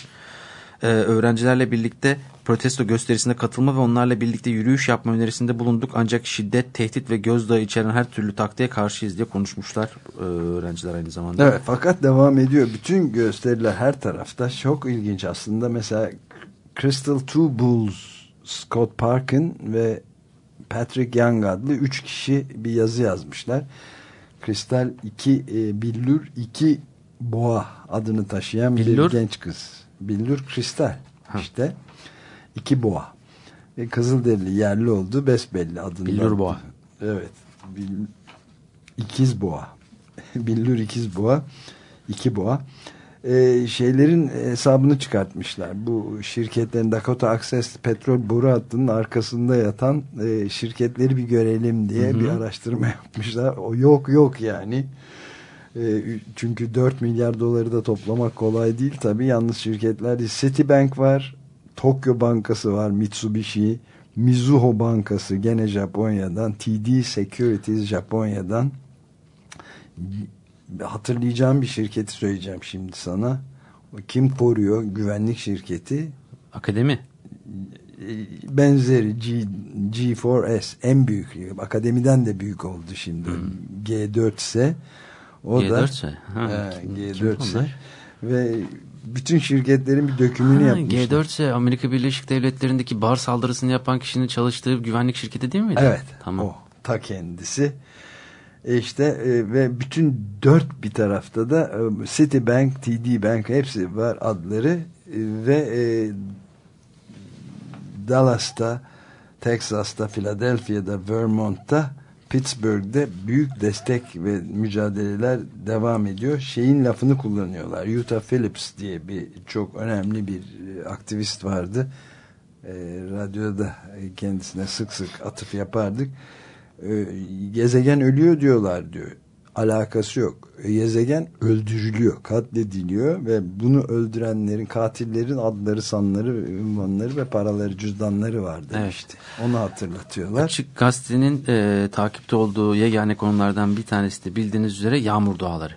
Ee, öğrencilerle birlikte protesto gösterisine katılma ve onlarla birlikte yürüyüş yapma önerisinde bulunduk. Ancak şiddet, tehdit ve gözdağı içeren her türlü taktiğe karşıyız diye konuşmuşlar e, öğrenciler aynı zamanda. Evet fakat devam ediyor. Bütün gösteriler her tarafta. Çok ilginç aslında. Mesela Crystal Two Bulls Scott Parkin ve Patrick Young adlı üç kişi bir yazı yazmışlar. Kristal iki e, billur iki boğa adını taşıyan Billur? bir genç kız. Billur kristal işte iki boğa. E, Kızılderili yerli oldu besbelli adından. Billur boğa. Evet. Bil- ikiz boğa. Billur ikiz boğa. iki boğa. Ee, şeylerin hesabını çıkartmışlar. Bu şirketlerin Dakota Access petrol boru hattının arkasında yatan e, şirketleri bir görelim diye Hı hı. bir araştırma yapmışlar. O yok yok yani. E, çünkü 4 milyar doları da toplamak kolay değil tabii. Yalnız şirketler değil. Citibank var. Tokyo Bankası var. Mitsubishi. Mizuho Bankası gene Japonya'dan. TD Securities Japonya'dan. Hatırlayacağım bir şirketi söyleyeceğim şimdi sana. Kim koruyor? Güvenlik şirketi. Akademi. E, Benzeri G, G4S en büyük. Akademiden de büyük oldu şimdi. G4 ise o da G4 ise, ha, kim- G4 kim ise ve bütün şirketlerin bir dökümünü yapmışlar. G4 ise Amerika Birleşik Devletleri'ndeki bar saldırısını yapan kişinin çalıştığı güvenlik şirketi değil miydi? Evet. Tamam. O ta kendisi. E işte e, ve bütün dört bir tarafta da e, Citibank, TD Bank hepsi var adları E, ve e, Dallas'ta, Texas'ta, Philadelphia'da, Vermont'ta, Pittsburgh'de büyük destek ve mücadeleler devam ediyor. Şeyin lafını kullanıyorlar. Utah Phillips diye bir çok önemli bir aktivist vardı. Radyoda kendisine sık sık atıf yapardık. E, gezegen ölüyor diyorlar diyor. Alakası yok. E, Gezegen öldürülüyor, katlediliyor ve bunu öldürenlerin, katillerin adları, sanları, ünvanları ve paraları, cüzdanları var demişti. Onu hatırlatıyorlar. Açık Gazete'nin e, takipte olduğu yegane konulardan bir tanesi de bildiğiniz üzere yağmur doğaları.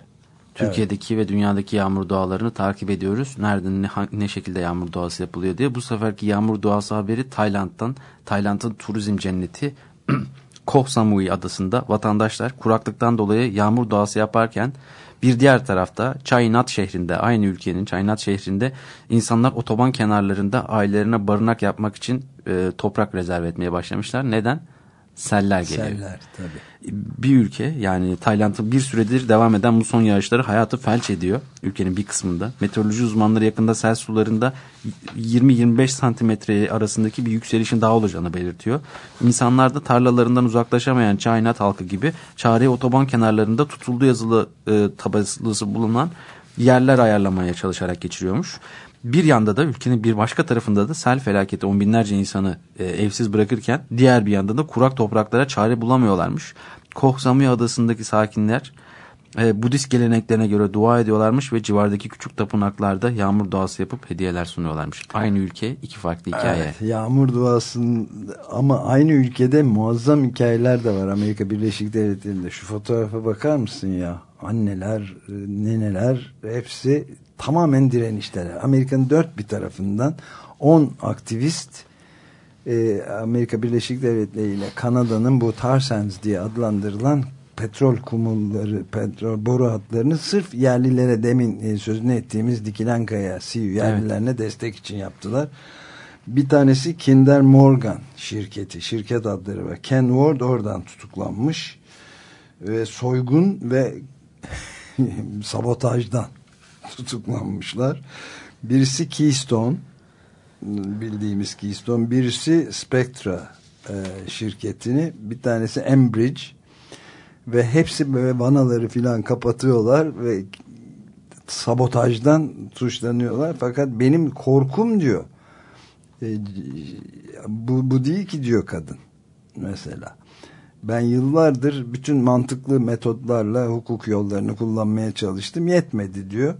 Türkiye'deki ve dünyadaki yağmur doğalarını takip ediyoruz. Nerede ne, ne şekilde yağmur doğası yapılıyor diye. Bu seferki yağmur doğası haberi Tayland'dan. Tayland'ın turizm cenneti Koh Samui adasında vatandaşlar kuraklıktan dolayı yağmur doğası yaparken bir diğer tarafta Chainat şehrinde aynı ülkenin Chainat şehrinde insanlar otoban kenarlarında ailelerine barınak yapmak için e, toprak rezerv etmeye başlamışlar. Neden? Seller geliyor. Seller tabii. Bir ülke yani Tayland'ın bir süredir devam eden muson yağışları hayatı felç ediyor ülkenin bir kısmında. Meteoroloji uzmanları yakında sel sularında 20-25 santimetre arasındaki bir yükselişin daha olacağını belirtiyor. İnsanlar da tarlalarından uzaklaşamayan Çaynat halkı gibi çareyi otoban kenarlarında tutuldu yazılı e, tabelası bulunan yerler ayarlamaya çalışarak geçiriyormuş. Bir yanda da ülkenin bir başka tarafında da sel felaketi on binlerce insanı e, evsiz bırakırken diğer bir yanda da kurak topraklara çare bulamıyorlarmış. Koh Samui adasındaki sakinler e, Budist geleneklerine göre dua ediyorlarmış ve civardaki küçük tapınaklarda yağmur duası yapıp hediyeler sunuyorlarmış. Aynı ülke iki farklı hikaye. Evet, yağmur duasının ama aynı ülkede muazzam hikayeler de var Amerika Birleşik Devletleri'nde. Şu fotoğrafa bakar mısın ya? Anneler, e, neneler hepsi tamamen direnişteler. Amerika'nın dört bir tarafından 10 aktivist e, Amerika Birleşik Devletleri ile Kanada'nın bu tar sands diye adlandırılan petrol kumulları, petrol boru hatlarını sırf yerlilere demin e, sözünü ettiğimiz dikilen kaya CU yerlilerine destek için yaptılar. Bir tanesi Kinder Morgan şirketi, şirket adları var. Ken Ward oradan tutuklanmış ve soygun ve sabotajdan tutuklanmışlar. Birisi Keystone bildiğimiz Keystone. Birisi Spectra e, şirketini. Bir tanesi Enbridge. Ve hepsi böyle vanaları filan kapatıyorlar ve sabotajdan suçlanıyorlar. Fakat benim korkum diyor e, bu, bu değil ki diyor kadın mesela ben yıllardır bütün mantıklı metotlarla hukuk yollarını kullanmaya çalıştım. Yetmedi diyor.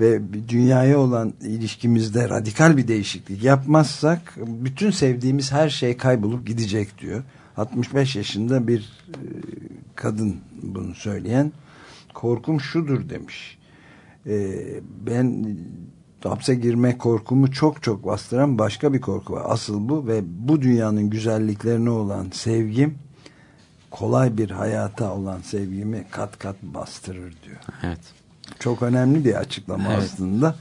Ve dünyaya olan ilişkimizde radikal bir değişiklik yapmazsak bütün sevdiğimiz her şey kaybolup gidecek diyor. 65 yaşında bir e, kadın bunu söyleyen korkum şudur demiş. E, ben hapse girme korkumu çok çok bastıran başka bir korku var. Asıl bu ve bu dünyanın güzelliklerine olan sevgim kolay bir hayata olan sevgimi kat kat bastırır diyor Evet. çok önemli bir açıklama Evet. aslında.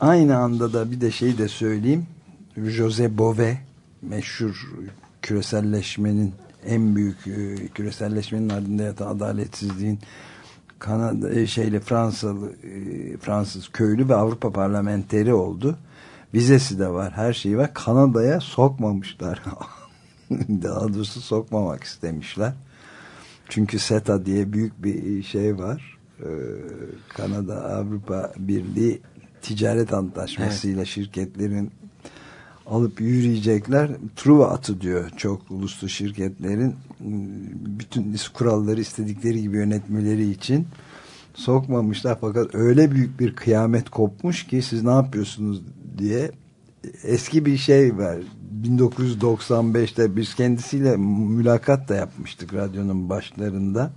Aynı anda da bir de şey de söyleyeyim. Jose Bove meşhur küreselleşmenin en büyük e, küreselleşmenin ardında yatan adaletsizliğin Kanada e, şeyle Fransalı e, Fransız köylü ve Avrupa parlamenteri oldu. Vizesi de var, her şeyi var. Kanada'ya sokmamışlar. Daha doğrusu sokmamak istemişler. Çünkü SETA diye büyük bir şey var. Ee, Kanada Avrupa Birliği ticaret antlaşmasıyla şirketlerin alıp yürüyecekler. Truva atı diyor çok uluslu şirketlerin bütün kuralları istedikleri gibi yönetmeleri için sokmamışlar fakat öyle büyük bir kıyamet kopmuş ki siz ne yapıyorsunuz diye eski bir şey var 1995'te biz kendisiyle mülakat da yapmıştık radyonun başlarında.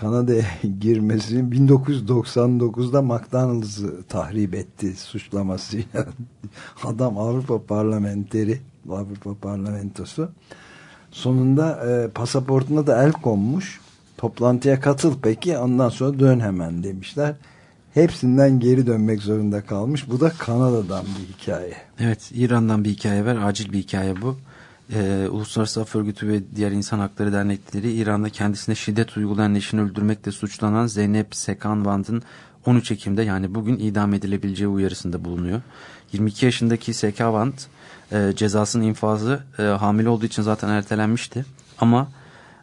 Kanada'ya girmesi 1999'da McDonald's'ı tahrip etti suçlamasıyla. Adam Avrupa parlamenteri Avrupa parlamentosu. Sonunda e, pasaportuna da el konmuş. Toplantıya katıl peki ondan sonra dön hemen demişler hepsinden geri dönmek zorunda kalmış bu da Kanada'dan bir hikaye Evet İran'dan bir hikaye var. Acil bir hikaye bu. Ee, Uluslararası Af Örgütü ve diğer insan hakları dernekleri İran'da kendisine şiddet uygulayan eşini öldürmekle suçlanan Zeynep Sekanvand'ın 13 Ekim'de yani bugün idam edilebileceği uyarısında bulunuyor. 22 yaşındaki Sekavand e, cezasının infazı e, hamile olduğu için zaten ertelenmişti. Ama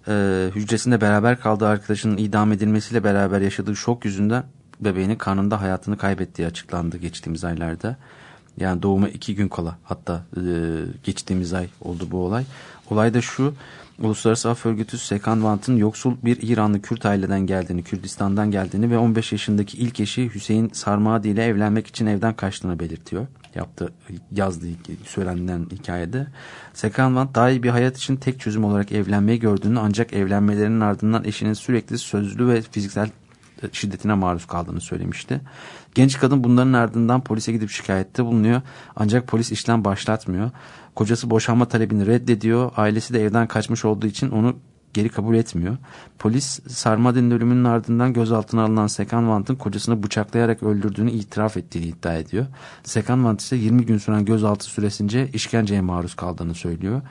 e, hücresinde beraber kaldığı arkadaşının idam edilmesiyle beraber yaşadığı şok yüzünden bebeğinin karnında hayatını kaybettiği açıklandı geçtiğimiz aylarda. Yani doğuma iki gün kala hatta e, geçtiğimiz ay oldu bu olay. Olay da şu Uluslararası Af Örgütü Sekanvant'ın yoksul bir İranlı Kürt aileden geldiğini, Kürdistan'dan geldiğini ve 15 yaşındaki ilk eşi Hüseyin Sarmadi ile evlenmek için evden kaçtığını belirtiyor. Yaptı, yazdığı, söylenen hikayede. Sekanvant daha iyi bir hayat için tek çözüm olarak evlenmeyi gördüğünü ancak evlenmelerinin ardından eşinin sürekli sözlü ve fiziksel şiddetine maruz kaldığını söylemişti. Genç kadın bunların ardından polise gidip şikayette bulunuyor. Ancak polis işlem başlatmıyor. Kocası boşanma talebini reddediyor. Ailesi de evden kaçmış olduğu için onu geri kabul etmiyor. Polis Sarmadi'nin ölümünün ardından gözaltına alınan Sekanvant'ın kocasını bıçaklayarak öldürdüğünü itiraf ettiğini iddia ediyor. Sekanvant ise 20 gün süren gözaltı süresince işkenceye maruz kaldığını söylüyor.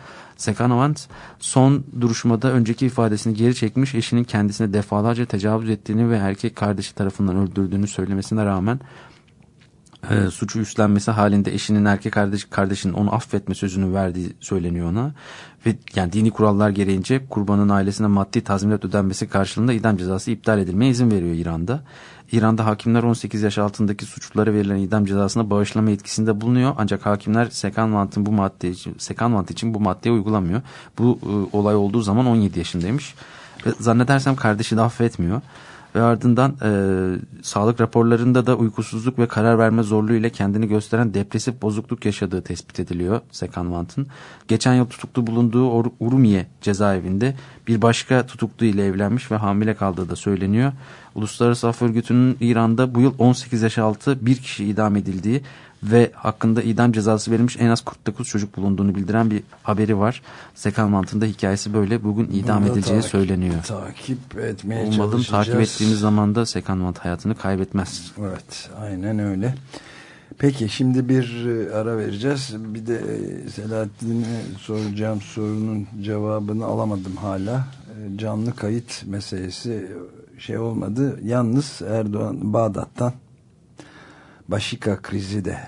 Sekanvant son duruşmada önceki ifadesini geri çekmiş eşinin kendisine defalarca tecavüz ettiğini ve erkek kardeşi tarafından öldürdüğünü söylemesine rağmen e, suçu üstlenmesi halinde eşinin erkek kardeş, kardeşinin onu affetme sözünü verdiği söyleniyor ona. Ve yani dini kurallar gereğince kurbanın ailesine maddi tazminat ödenmesi karşılığında idam cezası iptal edilmeye izin veriyor İran'da. İran'da hakimler 18 yaş altındaki suçlulara verilen idam cezasına bağışlama etkisinde bulunuyor. Ancak hakimler Sekanvant'ın bu madde için, Sekanvant için bu maddeyi uygulamıyor. Bu e, olay olduğu zaman 17 yaşındaymış. Ve zannedersem kardeşi de affetmiyor. ve ardından e, sağlık raporlarında da uykusuzluk ve karar verme zorluğu ile kendini gösteren depresif bozukluk yaşadığı tespit ediliyor Sekanvant'ın. Geçen yıl tutuklu bulunduğu Or Urumiye cezaevinde bir başka tutuklu ile evlenmiş ve hamile kaldığı da söyleniyor. Uluslararası Af Örgütü'nün İran'da bu yıl 18 yaş altı bir kişi idam edildiği ve hakkında idam cezası verilmiş en az 49 çocuk bulunduğunu bildiren bir haberi var. Sekalmant'ın da hikayesi böyle bugün idam Bunu edileceği takip- söyleniyor. Takip etmeye Umalım çalışacağız. takip ettiğimiz zaman da Sekalmant hayatını kaybetmez. Evet aynen öyle. Peki şimdi bir e, ara vereceğiz. Bir de e, Selahattin'e soracağım sorunun cevabını alamadım hala. E, Canlı kayıt meselesi şey olmadı. Yalnız Erdoğan Bağdat'tan Başika krizi de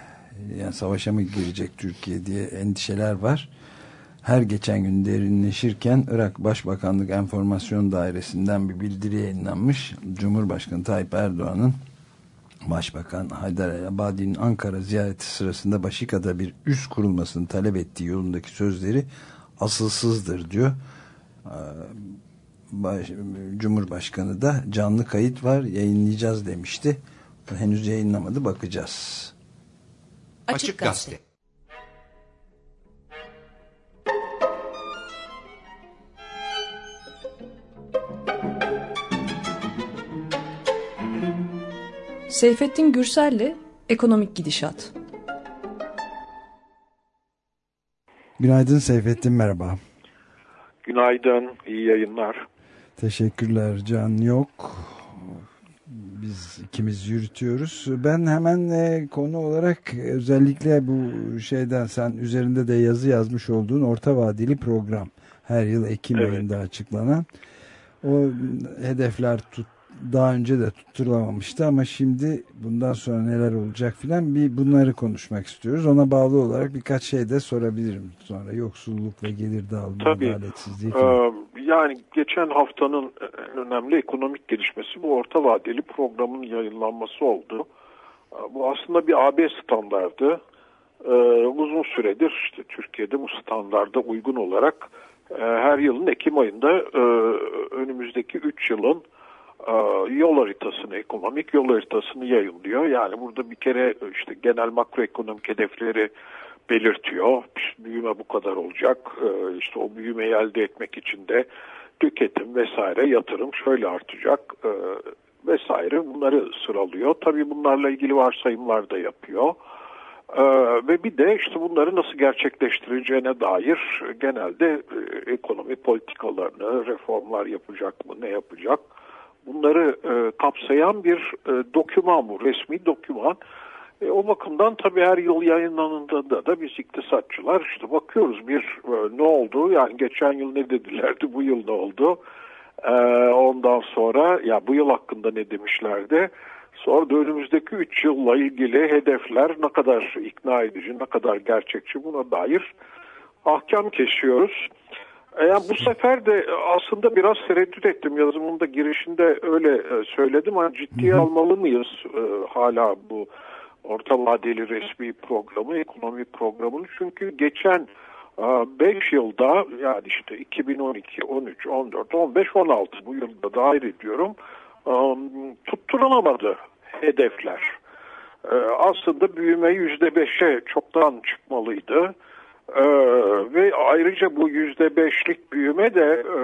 yani savaşa mı girecek Türkiye diye endişeler var. Her geçen gün derinleşirken Irak Başbakanlık Enformasyon Dairesi'nden bir bildiri yayınlanmış. Cumhurbaşkanı Tayyip Erdoğan'ın Başbakan Haydar El Abadi'nin Ankara ziyareti sırasında Başika'da bir üs kurulmasını talep ettiği yolundaki sözleri asılsızdır diyor. Baş, Cumhurbaşkanı da canlı kayıt var yayınlayacağız demişti. Henüz yayınlamadı bakacağız. Açık Gazete. Seyfettin Gürsel'le Ekonomik Gidişat. Günaydın Seyfettin merhaba. Günaydın, iyi yayınlar. Teşekkürler Can yok. Biz ikimiz yürütüyoruz. Ben hemen e, konu olarak özellikle bu şeyden sen üzerinde de yazı yazmış olduğun orta vadeli program. Her yıl Ekim Evet. ayında açıklanan. O hedefler tut, daha önce de tutturulamamıştı ama şimdi bundan sonra neler olacak filan bir bunları konuşmak istiyoruz. Ona bağlı olarak birkaç şey de sorabilirim sonra. Yoksulluk ve gelir dağılımı, Tabii. adaletsizliği filan. Ee, yani geçen haftanın en önemli ekonomik gelişmesi bu orta vadeli programın yayınlanması oldu. Ee, Bu aslında bir AB standardı. Ee, uzun süredir işte Türkiye'de bu standarda uygun olarak e, her yılın Ekim ayında e, önümüzdeki 3 yılın yol haritasını, ekonomik yol haritasını yayınlıyor. Yani burada bir kere işte genel makroekonomik hedefleri belirtiyor. Büyüme bu kadar olacak. E, işte o büyümeyi elde etmek için de tüketim vesaire yatırım şöyle artacak e, vesaire bunları sıralıyor. Tabii bunlarla ilgili varsayımlar da yapıyor. Ee, ve bir de işte bunları nasıl gerçekleştireceğine dair genelde e, ekonomi politikalarını, reformlar yapacak mı, ne yapacak bunları e, kapsayan bir e, doküman bu, resmi doküman. E, o bakımdan tabii her yıl yayınlanında da biz iktisatçılar işte bakıyoruz bir e, ne oldu yani geçen yıl ne dedilerdi bu yıl ne oldu E, ondan sonra ya bu yıl hakkında ne demişlerdi sonra da önümüzdeki 3 yılla ilgili hedefler ne kadar ikna edici ne kadar gerçekçi buna dair ahkam kesiyoruz. E, Yani bu sefer de aslında biraz tereddüt ettim yazımın da girişinde öyle e, söyledim ama ciddiye almalı mıyız e, hala bu orta vadeli resmi programı, ekonomi programını çünkü geçen 5 yılda yani işte 2012, 13, 14, 15, 16 bu yılda dahil ediyorum e, tutturulamadı hedefler. E, Aslında büyüme %5'e çoktan çıkmalıydı. Ee, ve ayrıca bu yüzde beşlik büyüme de e,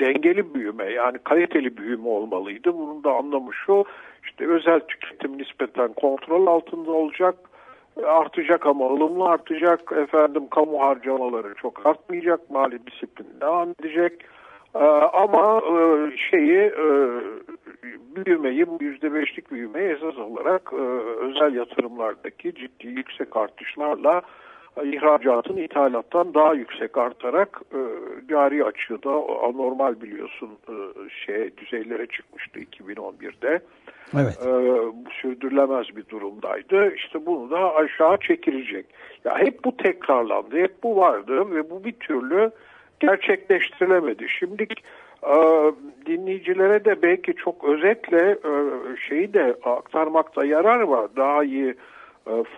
dengeli büyüme yani kaliteli büyüme olmalıydı. Bunun da anlamı şu işte özel tüketim nispeten kontrol altında olacak e, artacak ama ılımlı artacak efendim kamu harcamaları çok artmayacak mali disiplin devam edecek Ee, ama e, şeyi e, büyümeyi bu yüzde beşlik büyümeyi esas olarak e, özel yatırımlardaki ciddi yüksek artışlarla ihracatın ithalattan daha yüksek artarak e, cari açığı da anormal biliyorsun e, şey düzeylere çıkmıştı 2011'de. Evet. E, bu sürdürülemez bir durumdaydı. İşte bunu da aşağı çekilecek. Ya hep bu tekrarlandı, hep bu vardı ve bu bir türlü gerçekleştirilemedi. Şimdi e, dinleyicilere de belki çok özetle e, şeyi de aktarmakta yarar var. Daha iyi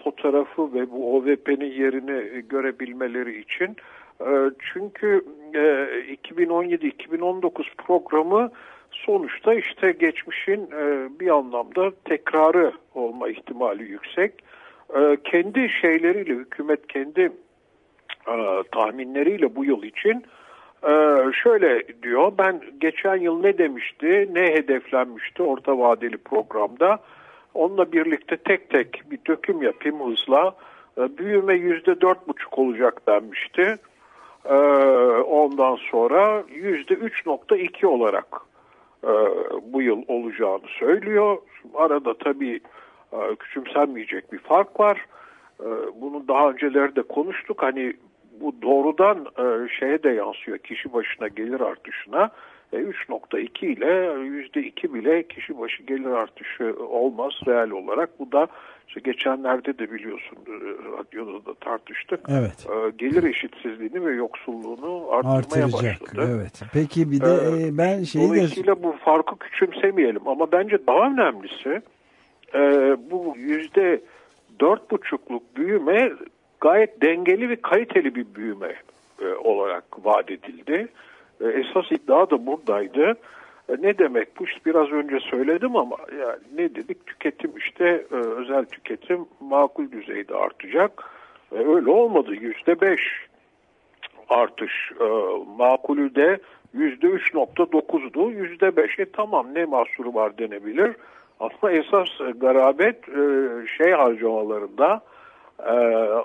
fotoğrafı ve bu OVP'nin yerini görebilmeleri için. E, çünkü e, 2017-2019 programı sonuçta işte geçmişin e, bir anlamda tekrarı olma ihtimali yüksek. E, kendi şeyleriyle hükümet kendi e, tahminleriyle bu yıl için e, şöyle diyor ben geçen yıl ne demişti ne hedeflenmişti orta vadeli programda onunla birlikte tek tek bir döküm yapayım hızla E, büyüme yüzde dört buçuk olacak denmişti E, ondan sonra yüzde üç nokta iki olarak e, bu yıl olacağını söylüyor. Arada tabii e, küçümsenmeyecek bir fark var. E, Bunu daha öncelerde konuştuk. Hani bu doğrudan şeye de yansıyor. Kişi başına gelir artışına. E, 3.2 ile %2 bile kişi başı gelir artışı olmaz reel olarak. Bu da işte geçenlerde de biliyorsun e, radyoda da tartıştık. Evet. E, Gelir eşitsizliğini ve yoksulluğunu arttırmaya Artıracak. başladı. Evet. Peki bir de Ee, e, ben şeyi de Dolayısıyla bu farkı küçümsemeyelim ama bence daha önemlisi e, bu yüzde dört buçukluk büyüme gayet dengeli ve kaliteli bir büyüme e, olarak vaat edildi. E, esas iddia da buradaydı. E, ne demek bu? İşte biraz önce söyledim ama yani ne dedik? Tüketim işte e, özel tüketim makul düzeyde artacak. E, öyle olmadı. Yüzde beş artış makulü de %3.9'du. %5'e tamam ne mahsuru var denebilir. Ama esas garabet şey harcamalarında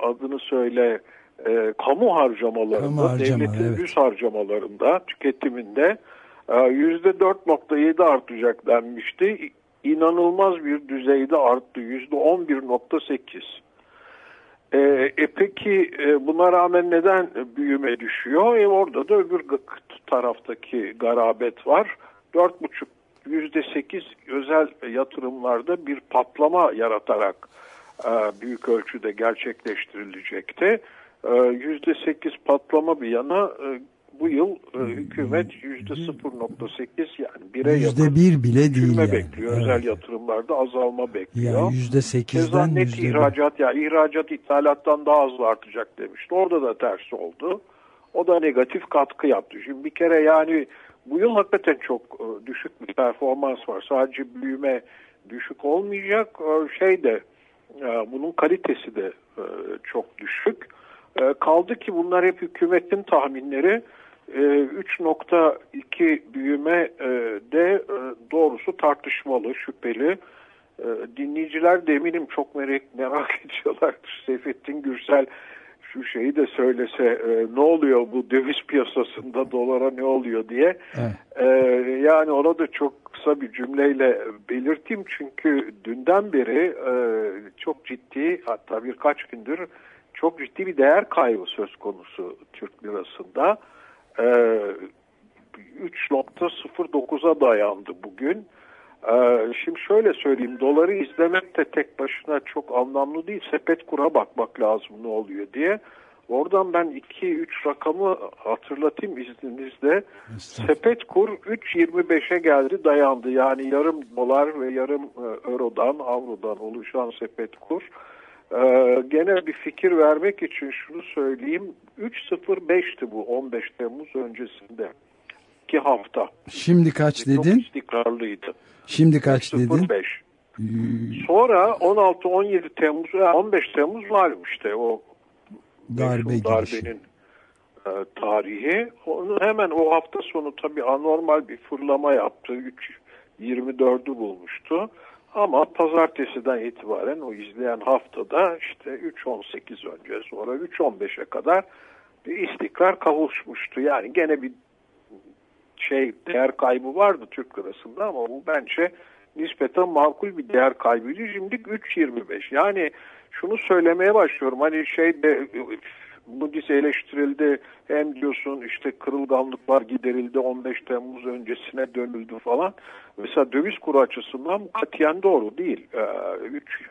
adını söyle e, kamu harcamalarında, Kamu harcama, devletin evet. üst harcamalarında, tüketiminde e, %4.7 artacak denmişti. İnanılmaz bir düzeyde arttı. %11.8. E, e peki e, buna rağmen neden büyüme düşüyor? E, orada da öbür taraftaki garabet var. 4,5 %8 özel yatırımlarda bir patlama yaratarak e, büyük ölçüde gerçekleştirilecekti. E, %8 patlama bir yana e, bu yıl e, hükümet %0.8 yani 1'e yakın yüzde bir bile değil yani. bekliyor. Evet. Özel yatırımlarda azalma bekliyor. Yani yüzde sekizden net yüzde ihracat ya ihracat ithalattan daha hızlı artacak demişti. Orada da tersi oldu. O da negatif katkı yaptı. Şimdi bir kere yani bu yıl hakikaten çok e, düşük bir performans var. Sadece büyüme düşük olmayacak. Şey de bunun kalitesi de çok düşük. E, Kaldı ki bunlar hep hükümetin tahminleri. E, 3.2 büyüme e, de e, doğrusu tartışmalı, şüpheli. E, Dinleyiciler de eminim çok merak, merak ediyorlardır. Seyfettin Gürsel şu şeyi de söylese e, ne oluyor bu döviz piyasasında dolara ne oluyor diye. Evet. E, yani ona da çok kısa bir cümleyle belirteyim çünkü dünden beri e, çok ciddi hatta birkaç gündür çok ciddi bir değer kaybı söz konusu Türk lirasında. E, 3.09'a dayandı bugün. Ee, şimdi şöyle söyleyeyim doları izlemek de tek başına çok anlamlı değil. Sepet kura bakmak lazım ne oluyor diye. Oradan ben 2-3 rakamı hatırlatayım izninizle. Sepet kur 3.25'e geldi dayandı. Yani yarım dolar ve yarım e, eurodan, avrodan oluşan sepet kur. Ee, gene bir fikir vermek için şunu söyleyeyim. 3.05'ti bu 15 Temmuz öncesinde. 2 hafta. Şimdi kaç Çok dedin? istikrarlıydı. Şimdi kaç dedin? 05. Sonra 16-17 Temmuz, e, 15 Temmuz malum işte o Darbe darbenin e, tarihi. Onu hemen o hafta sonu tabii anormal bir fırlama yaptı. 3.24'ü bulmuştu. Ama pazartesiden itibaren o izleyen haftada işte 3.18 önce sonra 3.15'e kadar bir istikrar kavuşmuştu. Yani gene bir şey değer kaybı vardı Türk lirasında ama bu bence nispeten makul bir değer kaybıydı. Şimdi 3.25 yani şunu söylemeye başlıyorum hani şeyde Moody's eleştirildi hem diyorsun işte kırılganlıklar giderildi 15 Temmuz öncesine dönüldü falan. Mesela döviz kuru açısından katiyen doğru değil. Ee, 3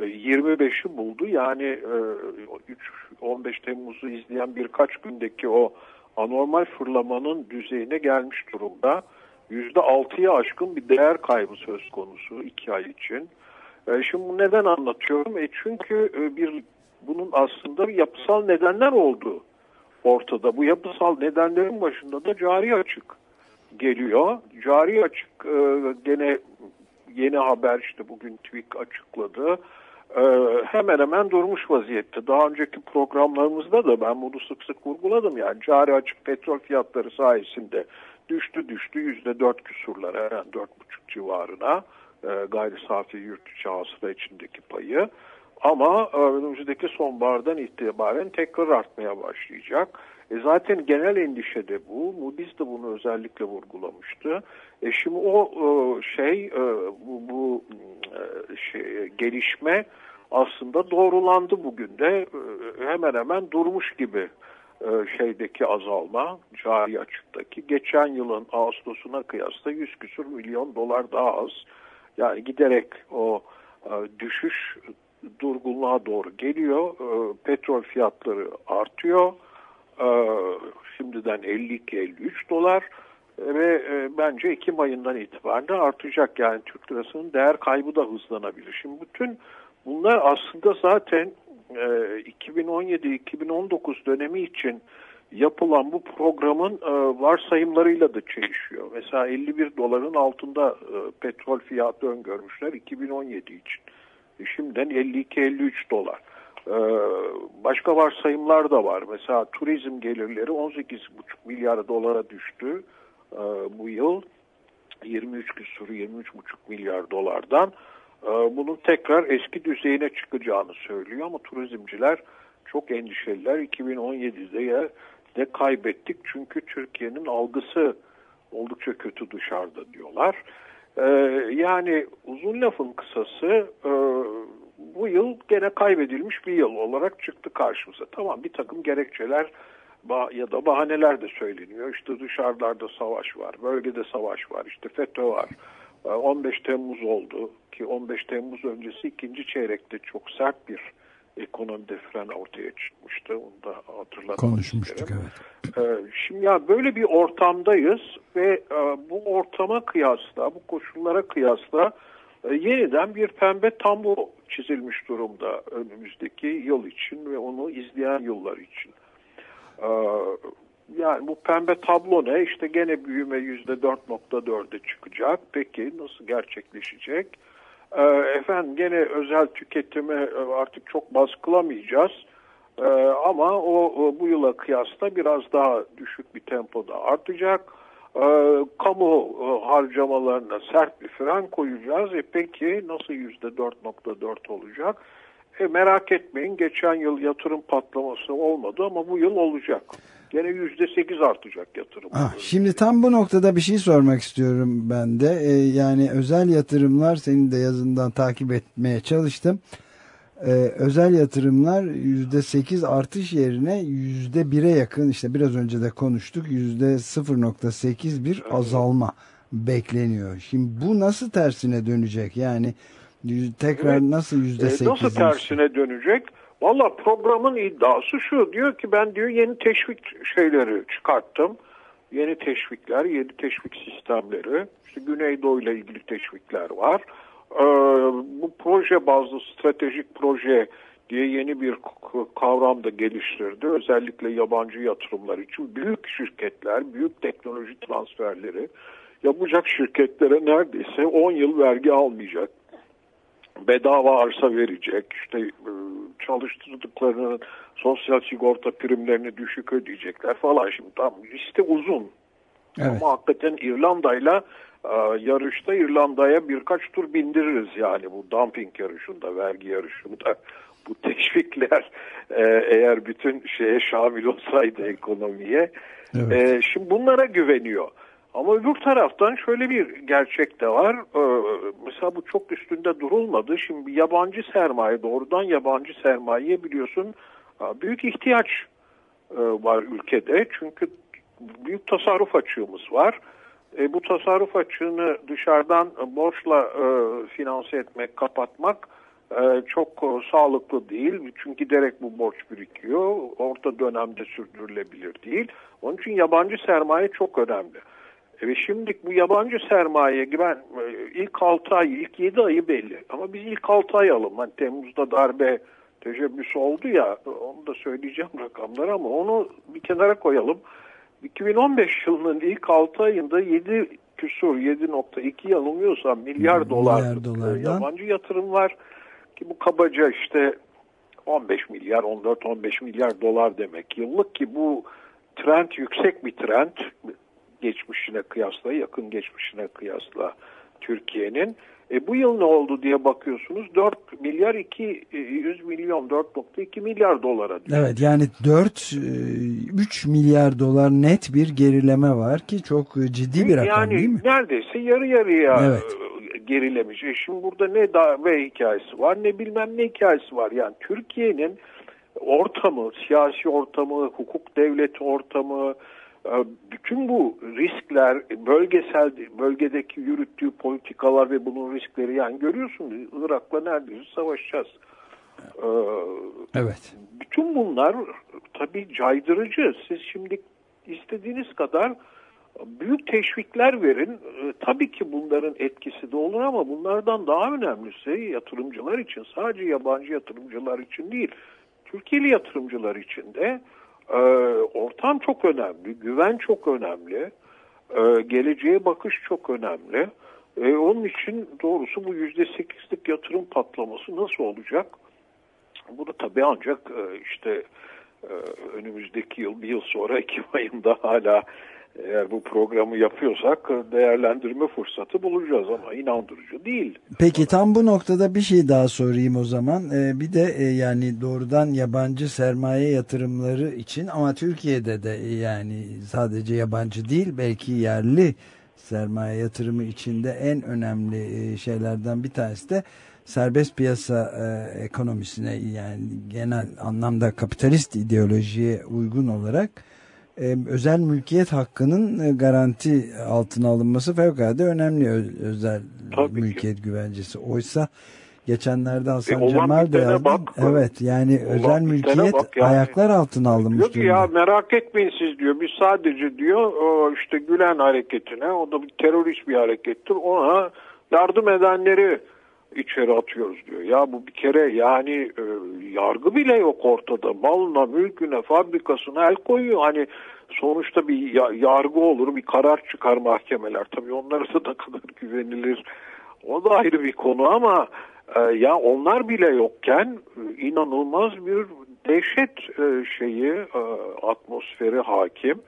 25'i buldu yani e, 3 15 Temmuz'u izleyen birkaç gündeki o anormal fırlamanın düzeyine gelmiş durumda. %6'ya aşkın bir değer kaybı söz konusu 2 ay için. E, şimdi neden anlatıyorum? E çünkü e, bir bunun aslında bir yapısal nedenler olduğu ortada. Bu yapısal nedenlerin başında da cari açık geliyor. Cari açık e, gene yeni haber işte bugün TÜİK açıkladı. E, hemen hemen durmuş vaziyette. Daha önceki programlarımızda da ben bunu sık sık vurguladım. Yani cari açık petrol fiyatları sayesinde düştü düştü yüzde dört küsurlara dört buçuk civarına e, gayri safi yurt içi hasıla içindeki payı. Ama e, önümüzdeki sonbahardan itibaren tekrar artmaya başlayacak. E zaten genel endişe de bu. Moody's de bunu özellikle vurgulamıştı. E şimdi o e, şey e, bu, bu şey gelişme aslında doğrulandı bugün de hemen hemen durmuş gibi şeydeki azalma cari açıktaki geçen yılın Ağustos'una kıyasla 100 küsur milyon dolar daha az. Yani giderek o düşüş durgunluğa doğru geliyor. E, petrol fiyatları artıyor. E, şimdiden 52-53 dolar ve e, bence Ekim ayından itibaren de artacak. Yani Türk lirasının değer kaybı da hızlanabilir. Şimdi bütün bunlar aslında zaten e, 2017-2019 dönemi için yapılan bu programın e, varsayımlarıyla da çelişiyor. Mesela 51 doların altında e, petrol fiyatı öngörmüşler 2017 için. Şimdiden 52-53 dolar. E, başka varsayımlar da var. Mesela turizm gelirleri 18,5 milyar dolara düştü e, bu yıl. 23 küsur 23,5 milyar dolardan e, bunun tekrar eski düzeyine çıkacağını söylüyor ama turizmciler çok endişeliler. 2017'de ya de kaybettik çünkü Türkiye'nin algısı oldukça kötü dışarıda diyorlar. Ee, yani uzun lafın kısası e, bu yıl gene kaybedilmiş bir yıl olarak çıktı karşımıza. Tamam bir takım gerekçeler ya da bahaneler de söyleniyor. İşte dışarılarda savaş var, bölgede savaş var, işte FETÖ var. Ee, 15 Temmuz oldu ki 15 Temmuz öncesi ikinci çeyrekte çok sert bir ekonomide fren ortaya çıkmıştı. Onu da hatırlatmak Konuşmuştuk isterim. evet. Ee, Şimdi ya böyle bir ortamdayız ve e, bu ortama kıyasla, bu koşullara kıyasla e, yeniden bir pembe tablo çizilmiş durumda önümüzdeki yıl için ve onu izleyen yıllar için. Ee, Yani bu pembe tablo ne? İşte gene büyüme yüzde 4.4'e çıkacak. Peki nasıl gerçekleşecek? Ee, Efendim gene özel tüketimi e, artık çok baskılamayacağız. Ee, ama o, bu yıla kıyasla biraz daha düşük bir tempoda artacak. Ee, kamu e, harcamalarına sert bir fren koyacağız. E peki nasıl yüzde 4.4 olacak? E merak etmeyin geçen yıl yatırım patlaması olmadı ama bu yıl olacak. Gene yüzde 8 artacak yatırım. Ah, şimdi tam bu noktada bir şey sormak istiyorum ben de. Ee, yani özel yatırımlar senin de yazından takip etmeye çalıştım. Ee, özel yatırımlar yüzde sekiz artış yerine yüzde bire yakın işte biraz önce de konuştuk yüzde 0.8 bir azalma bekleniyor. Şimdi bu nasıl tersine dönecek? Yani tekrar Evet. nasıl yüzde sekiz? nasıl tersine dönecek? Valla programın iddiası şu. Diyor ki ben diyor yeni teşvik şeyleri çıkarttım. Yeni teşvikler, yeni teşvik sistemleri. İşte Güneydoğu ile ilgili teşvikler var. Ee, bu proje bazlı stratejik proje diye yeni bir kavram da geliştirdi. Özellikle yabancı yatırımlar için büyük şirketler, büyük teknoloji transferleri yapacak şirketlere neredeyse 10 yıl vergi almayacak bedava arsa verecek, işte e, çalıştırdıklarının sosyal sigorta primlerini düşük ödeyecekler falan. Şimdi tam liste uzun. Evet. Ama hakikaten İrlanda'yla e, yarışta İrlanda'ya birkaç tur bindiririz yani bu dumping yarışında, vergi yarışında. Bu teşvikler e, eğer bütün şeye şamil olsaydı ekonomiye. Evet. E, şimdi bunlara güveniyor. Ama öbür taraftan şöyle bir gerçek de var. Ee, mesela bu çok üstünde durulmadı. Şimdi yabancı sermaye, doğrudan yabancı sermayeye biliyorsun e, büyük ihtiyaç e, var ülkede. Çünkü büyük tasarruf açığımız var. E, bu tasarruf açığını dışarıdan borçla e, finanse etmek, kapatmak e, çok e, sağlıklı değil. Çünkü giderek bu borç birikiyor. Orta dönemde sürdürülebilir değil. Onun için yabancı sermaye çok önemli. E, Ve şimdi bu yabancı sermaye ben e, ilk 6 ay, ilk 7 ayı belli. Ama biz ilk 6 ay alalım. Hani Temmuz'da darbe teşebbüsü oldu ya onu da söyleyeceğim rakamları ama onu bir kenara koyalım. 2015 yılının ilk 6 ayında 7 küsur 7.2 yanılmıyorsam milyar dolar Milyar dolardan. yabancı yatırım var ki bu kabaca işte 15 milyar 14-15 milyar dolar demek yıllık ki bu trend yüksek bir trend geçmişine kıyasla yakın geçmişine kıyasla Türkiye'nin. E, bu yıl ne oldu diye bakıyorsunuz 4 milyar 200 milyon 4.2 milyar dolara düştü. Evet yani 4 3 milyar dolar net bir gerileme var ki çok ciddi bir rakam yani değil mi? neredeyse yarı yarıya Evet. e, gerilemiş. E şimdi burada ne darbe hikayesi var ne bilmem ne hikayesi var. Yani Türkiye'nin ortamı, siyasi ortamı, hukuk devleti ortamı, e, bütün bu riskler, bölgesel bölgedeki yürüttüğü politikalar ve bunun riskleri yani görüyorsunuz Irak'la neredeyse savaşacağız. E, Evet. bütün bunlar tabii caydırıcı. Siz şimdi istediğiniz kadar büyük teşvikler verin. Ee, Tabii ki bunların etkisi de olur ama bunlardan daha önemlisi yatırımcılar için sadece yabancı yatırımcılar için değil, Türkiye'li yatırımcılar için de e, ortam çok önemli, güven çok önemli, e, geleceğe bakış çok önemli. E, onun için doğrusu bu %8'lik yatırım patlaması nasıl olacak? Bu da tabii ancak e, işte e, önümüzdeki yıl bir yıl sonra Ekim ayında hala eğer bu programı yapıyorsak e, değerlendirme fırsatı bulacağız ama inandırıcı değil. Peki tam bu noktada bir şey daha sorayım o zaman. Ee, bir de e, yani doğrudan yabancı sermaye yatırımları için ama Türkiye'de de e, yani sadece yabancı değil belki yerli sermaye yatırımı içinde en önemli e, şeylerden bir tanesi de serbest piyasa e, ekonomisine yani genel anlamda kapitalist ideolojiye uygun olarak e, özel mülkiyet hakkının e, garanti altına alınması fevkalade önemli özel Tabii ki. mülkiyet güvencesi. Oysa geçenlerde Hasan olan Cemal yazdı. bak. Evet yani Olan özel mülkiyet bak yani. ayaklar altına alınmış Diyor ki ya merak etmeyin siz diyor. Biz sadece diyor işte Gülen hareketine o da bir terörist bir harekettir. Ona yardım edenleri içeri atıyoruz diyor. Ya bu bir kere yani e, yargı bile yok ortada. Malına, mülküne, fabrikasına el koyuyor. Hani sonuçta bir ya- yargı olur, bir karar çıkar mahkemeler. Tabii onlara da ne kadar güvenilir. O da ayrı bir konu ama e, ya onlar bile yokken e, inanılmaz bir dehşet e, şeyi, e, atmosferi hakim.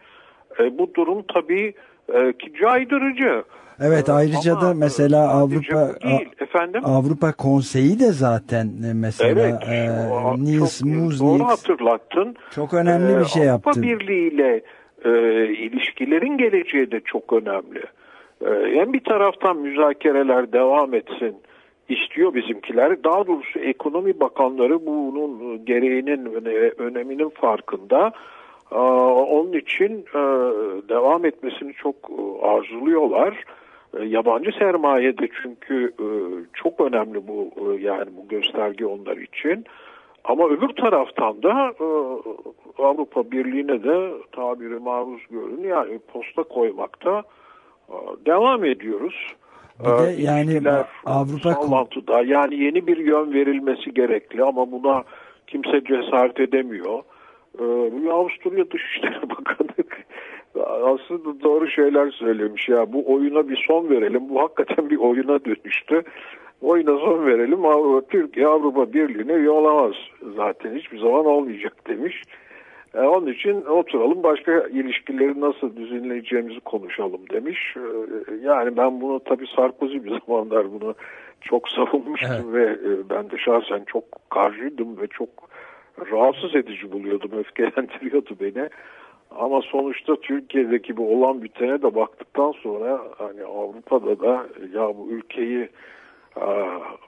E, bu durum tabii e, ki caydırıcı. Evet E, ayrıca ama, da e, mesela Avrupa değil. Efendim? Avrupa Konseyi de zaten e, mesela Evet, e, doğru Muznix hatırlattın. çok önemli Ee, bir şey yaptı. Avrupa Birliği ile e, ilişkilerin geleceği de çok önemli. E, hem bir taraftan müzakereler devam etsin istiyor bizimkiler. Daha doğrusu ekonomi bakanları bunun gereğinin öne- öneminin farkında. Aa, Onun için e, devam etmesini çok e, arzuluyorlar. E, Yabancı sermaye de çünkü çok önemli bu yani bu gösterge onlar için. Ama öbür taraftan da Avrupa Birliği'ne de tabiri maruz görün yani posta koymakta devam ediyoruz. Bir de yani Avrupa sallantıda yani yeni bir yön verilmesi gerekli ama buna kimse cesaret edemiyor. E, bir Avusturya Dışişleri Bakanı aslında doğru şeyler söylemiş. Ya bu oyuna bir son verelim. Bu hakikaten bir oyuna dönüştü. Oyuna son verelim. Avrupa, Türkiye Avrupa Birliği'ne üye olamaz. Zaten hiçbir zaman olmayacak demiş. E, onun için oturalım başka ilişkileri nasıl düzenleyeceğimizi konuşalım demiş. E, yani ben bunu tabii Sarkozy bir zamanlar bunu çok savunmuştum ve e, ben de şahsen çok karşıydım ve çok rahatsız edici buluyordum, öfkelendiriyordu beni. Ama sonuçta Türkiye'deki bu olan bitene de baktıktan sonra hani Avrupa'da da ya bu ülkeyi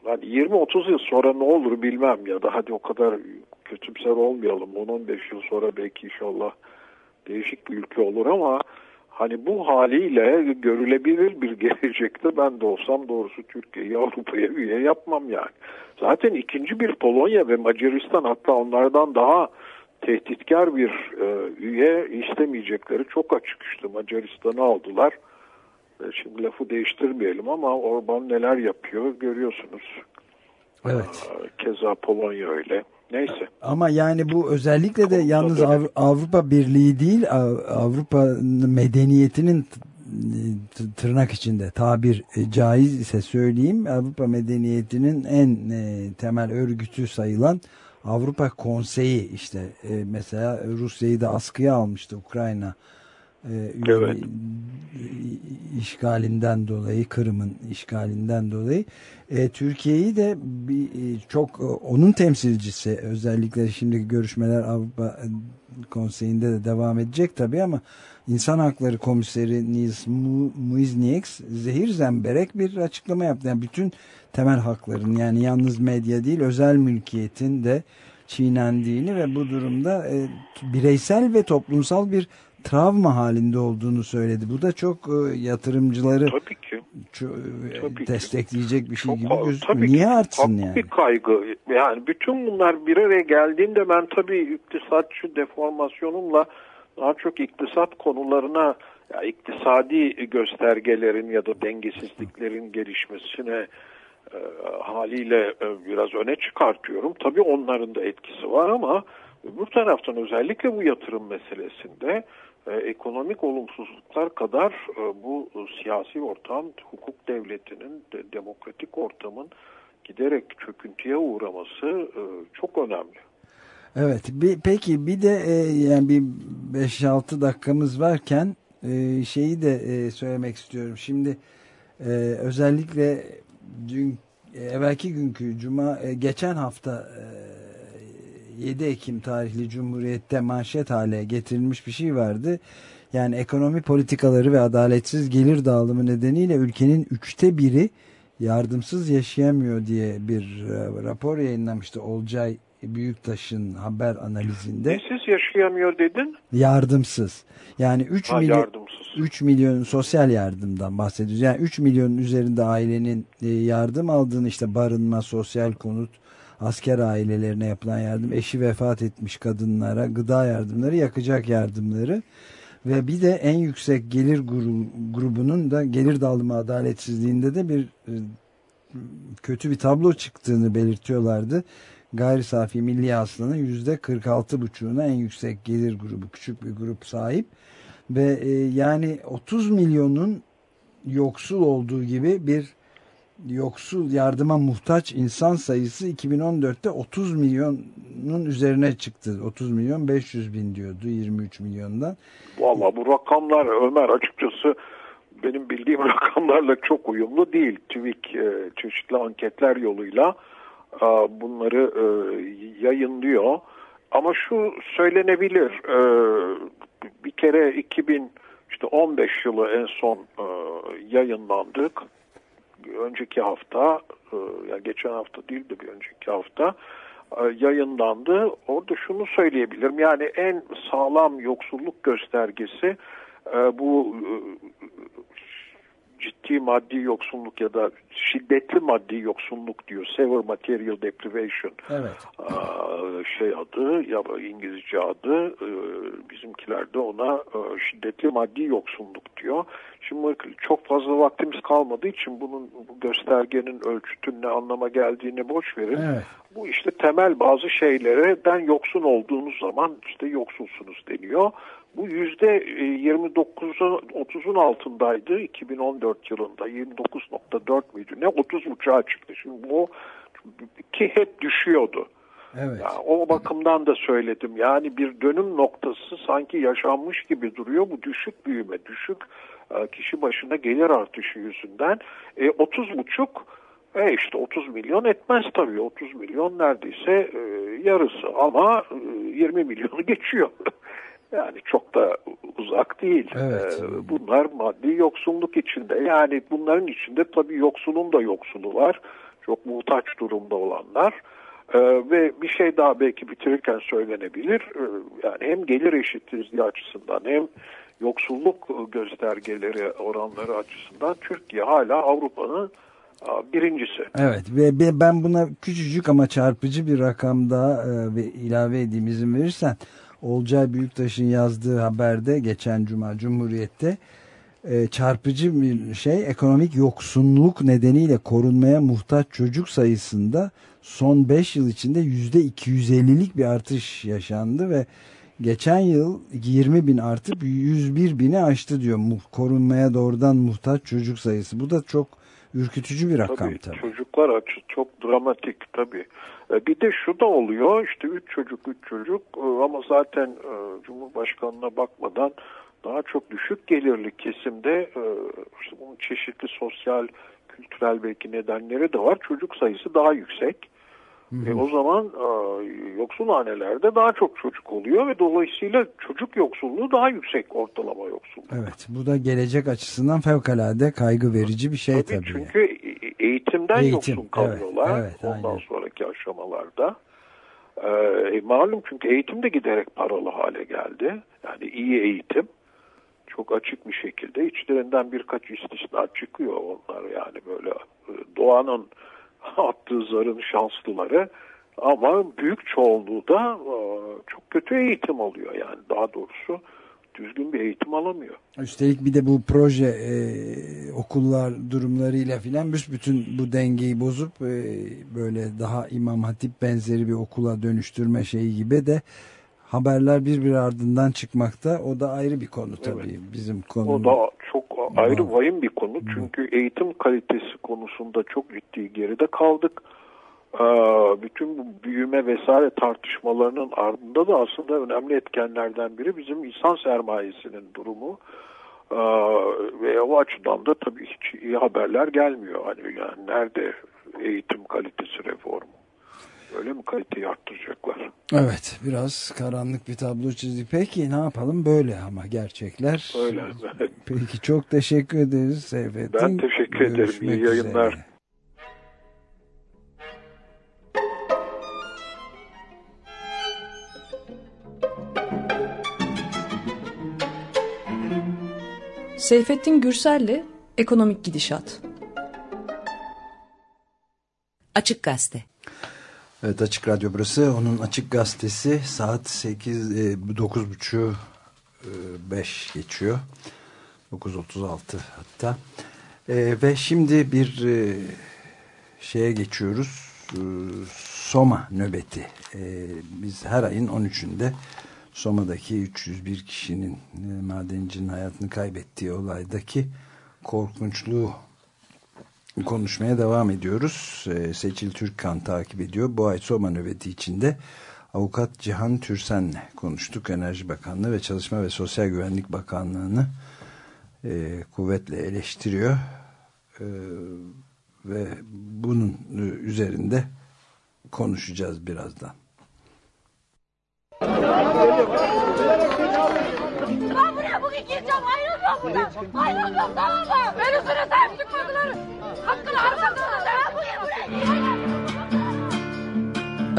hani 20-30 yıl sonra ne olur bilmem ya da hadi o kadar kötümser olmayalım 10-15 yıl sonra belki inşallah değişik bir ülke olur ama hani bu haliyle görülebilir bir gelecekte ben de olsam doğrusu Türkiye'yi Avrupa'ya üye yapmam yani. Zaten ikinci bir Polonya ve Macaristan hatta onlardan daha tehditkar bir e, üye istemeyecekleri çok açık işte Macaristan'ı aldılar. E, şimdi lafı değiştirmeyelim ama Orban neler yapıyor görüyorsunuz. Evet. Ee, Keza Polonya öyle. Neyse. Ama yani bu özellikle de yalnız. Avru- Avrupa Birliği değil Av- Avrupa medeniyetinin tırnak içinde tabir e, caiz ise söyleyeyim Avrupa medeniyetinin en e, temel örgütü sayılan Avrupa Konseyi işte e, mesela Rusya'yı da askıya almıştı Ukrayna e, Evet. işgalinden dolayı Kırım'ın işgalinden dolayı e, Türkiye'yi de bir, e, çok e, onun temsilcisi özellikle şimdi görüşmeler Avrupa e, Konseyi'nde de devam edecek tabii ama İnsan Hakları Komiseri Nils Mu- Muiznieks zehir zemberek bir açıklama yaptı. Yani bütün temel hakların yani yalnız medya değil özel mülkiyetin de çiğnendiğini ve bu durumda e, bireysel ve toplumsal bir travma halinde olduğunu söyledi. Bu da çok e, yatırımcıları Tabii ki. e, Tabii ki. destekleyecek bir şey Çok gibi gözüküyor. tabii ki Niye artsın yani? bir kaygı. Yani bütün bunlar bir araya geldiğinde ben tabii iktisatçı deformasyonumla daha çok iktisat konularına ya iktisadi göstergelerin ya da dengesizliklerin gelişmesine e, haliyle e, biraz öne çıkartıyorum. Tabii onların da etkisi var ama bu taraftan özellikle bu yatırım meselesinde e, ekonomik olumsuzluklar kadar e, bu siyasi ortam, hukuk devletinin, de, demokratik ortamın giderek çöküntüye uğraması e, çok önemli. Evet. Bir, peki bir de e, yani bir 5-6 dakikamız varken e, şeyi de e, söylemek istiyorum. Şimdi e, özellikle dün e, evvelki günkü cuma e, geçen hafta e, 7 Ekim tarihli Cumhuriyet'te manşet hale getirilmiş bir şey vardı. Yani ekonomi politikaları ve adaletsiz gelir dağılımı nedeniyle ülkenin üçte biri yardımsız yaşayamıyor diye bir e, rapor yayınlamıştı Olcay Büyüktaş'ın haber analizinde. Nesiz yaşayamıyor dedin? Yardımsız. Yani 3 Ha, milyon yardımsız. 3 milyon sosyal yardımdan bahsediyoruz. Yani 3 milyonun üzerinde ailenin e, yardım aldığını işte barınma, sosyal konut, asker ailelerine yapılan yardım, eşi vefat etmiş kadınlara gıda yardımları, yakacak yardımları ve bir de en yüksek gelir gru- grubunun da gelir dağılımı adaletsizliğinde de bir e, kötü bir tablo çıktığını belirtiyorlardı. Gayri safi milli hasılanın yüzde 46,5'una en yüksek gelir grubu küçük bir grup sahip ve e, yani 30 milyonun yoksul olduğu gibi bir yoksul yardıma muhtaç insan sayısı 2014'te 30 milyonun üzerine çıktı. 30 milyon 500 bin diyordu 23 milyondan. Valla bu rakamlar Ömer açıkçası benim bildiğim rakamlarla çok uyumlu değil. TÜİK e, çeşitli anketler yoluyla e, bunları e, yayınlıyor. Ama şu söylenebilir bir kere 2000 işte 15 yılı en son yayınlandık. Önceki hafta e, yani geçen hafta değil de bir önceki hafta e, yayınlandı. Orada şunu söyleyebilirim. Yani en sağlam yoksulluk göstergesi e, bu ciddi maddi yoksulluk ya da şiddetli maddi yoksulluk diyor. Severe material deprivation Evet. Şey adı ya İngilizce adı e, bizimkiler de ona şiddetli maddi yoksulluk diyor. Şimdi çok fazla vaktimiz kalmadığı için bunun bu göstergenin ölçütün ne anlama geldiğini boş verin. Evet. Bu işte temel bazı şeylerden yoksun olduğunuz zaman işte yoksulsunuz deniyor. Bu yüzde 29'un 30'un altındaydı 2014 yılında 29.4 müydü ne 30 uçağa çıktı. Şimdi bu ki hep düşüyordu. Evet. Ya, o bakımdan da söyledim. Yani bir dönüm noktası sanki yaşanmış gibi duruyor. Bu düşük büyüme, düşük e, kişi başına gelir artışı yüzünden. E, 30 buçuk e işte 30 milyon etmez tabii. 30 milyon neredeyse e, yarısı ama e, 20 milyonu geçiyor. yani çok da uzak değil. Evet. E, bunlar maddi yoksulluk içinde. Yani bunların içinde tabii yoksulun da yoksulu var. Çok muhtaç durumda olanlar. Ee, ve bir şey daha belki bitirirken söylenebilir. Ee, yani hem gelir eşitsizliği açısından hem yoksulluk göstergeleri oranları açısından Türkiye hala Avrupa'nın birincisi. Evet ve ben buna küçücük ama çarpıcı bir rakam daha e, ve ilave edeyim izin verirsen. Olcay Büyüktaş'ın yazdığı haberde geçen cuma Cumhuriyet'te e, çarpıcı bir şey ekonomik yoksunluk nedeniyle korunmaya muhtaç çocuk sayısında son 5 yıl içinde %250'lik bir artış yaşandı ve geçen yıl 20 bin artıp 101 bini aştı diyor korunmaya doğrudan muhtaç çocuk sayısı. Bu da çok ürkütücü bir rakam Tabii, tabii. çocuklar açı çok dramatik tabii. E, Bir de şu da oluyor işte üç çocuk üç çocuk e, ama zaten e, Cumhurbaşkanı'na bakmadan daha çok düşük gelirli kesimde işte bunun çeşitli sosyal kültürel belki nedenleri de var. Çocuk sayısı daha yüksek. E, o zaman e, yoksul hanelerde daha çok çocuk oluyor ve dolayısıyla çocuk yoksulluğu daha yüksek ortalama yoksulluk. Evet bu da gelecek açısından fevkalade kaygı verici bir şey tabii. Çünkü e- eğitimden Eğitim, yoksun kalıyorlar evet, evet, ondan aynen. sonraki aşamalarda. Ee, malum çünkü eğitim de giderek paralı hale geldi. Yani iyi eğitim çok açık bir şekilde içlerinden birkaç istisna çıkıyor onlar yani böyle e, doğanın attığı zarın şanslıları ama büyük çoğunluğu da e, çok kötü eğitim alıyor yani daha doğrusu düzgün bir eğitim alamıyor. Üstelik bir de bu proje e, okullar durumlarıyla filan bütün bu dengeyi bozup e, böyle daha İmam Hatip benzeri bir okula dönüştürme şeyi gibi de haberler birbir ardından çıkmakta. O da ayrı bir konu tabii bizim O konumuz. da ayrı vahim bir konu. Çünkü eğitim kalitesi konusunda çok ciddi geride kaldık. Ee, Bütün bu büyüme vesaire tartışmalarının ardında da aslında önemli etkenlerden biri bizim insan sermayesinin durumu. Ee, Ve o açıdan da tabii hiç iyi haberler gelmiyor. Hani yani nerede eğitim kalitesi reformu? Öyle mi kaliteyi arttıracaklar? Evet biraz karanlık bir tablo çizdik. Peki ne yapalım böyle ama gerçekler. Öyle. Peki çok teşekkür ederiz Seyfettin. Ben teşekkür ederim. Görüşmek İyi yayınlar. üzere. Seyfettin Gürsel'le Ekonomik Gidişat. Açık Gazete. Evet Açık Radyo burası. Onun Açık Gazetesi saat 8 e, 9.30 e, 5 geçiyor. 9.36 hatta. E, ve şimdi bir e, şeye geçiyoruz. E, Soma nöbeti. Biz her ayın 13'ünde Soma'daki 301 kişinin madencinin hayatını kaybettiği olaydaki korkunçluğu konuşmaya devam ediyoruz. Ee, Seçil Türkkan takip ediyor. Bu ay Soma nöbeti içinde avukat Cihan Türsen'le konuştuk. Enerji Bakanlığı ve Çalışma ve Sosyal Güvenlik Bakanlığı'nı e, kuvvetle eleştiriyor. E, ve bunun üzerinde konuşacağız birazdan. Ben buraya bugün gireceğim ayrılmıyorum buradan. Ayrılmıyorum tamam mı? Ben üstüne sahip çıkmadılar. Hakkını harcadılar. Ben buraya.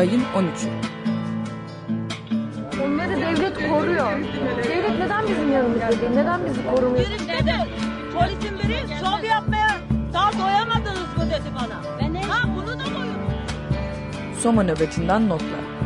Ayın 13'ü. Onları devlet koruyor. Devlet neden bizim yanımızda değil? Neden bizi korumuyor? Nedir? Polisin biri şov yapmaya daha doyamadınız mı dedi bana. Ben ne? Ha bunu da doyun. Soma nöbetinden notlar.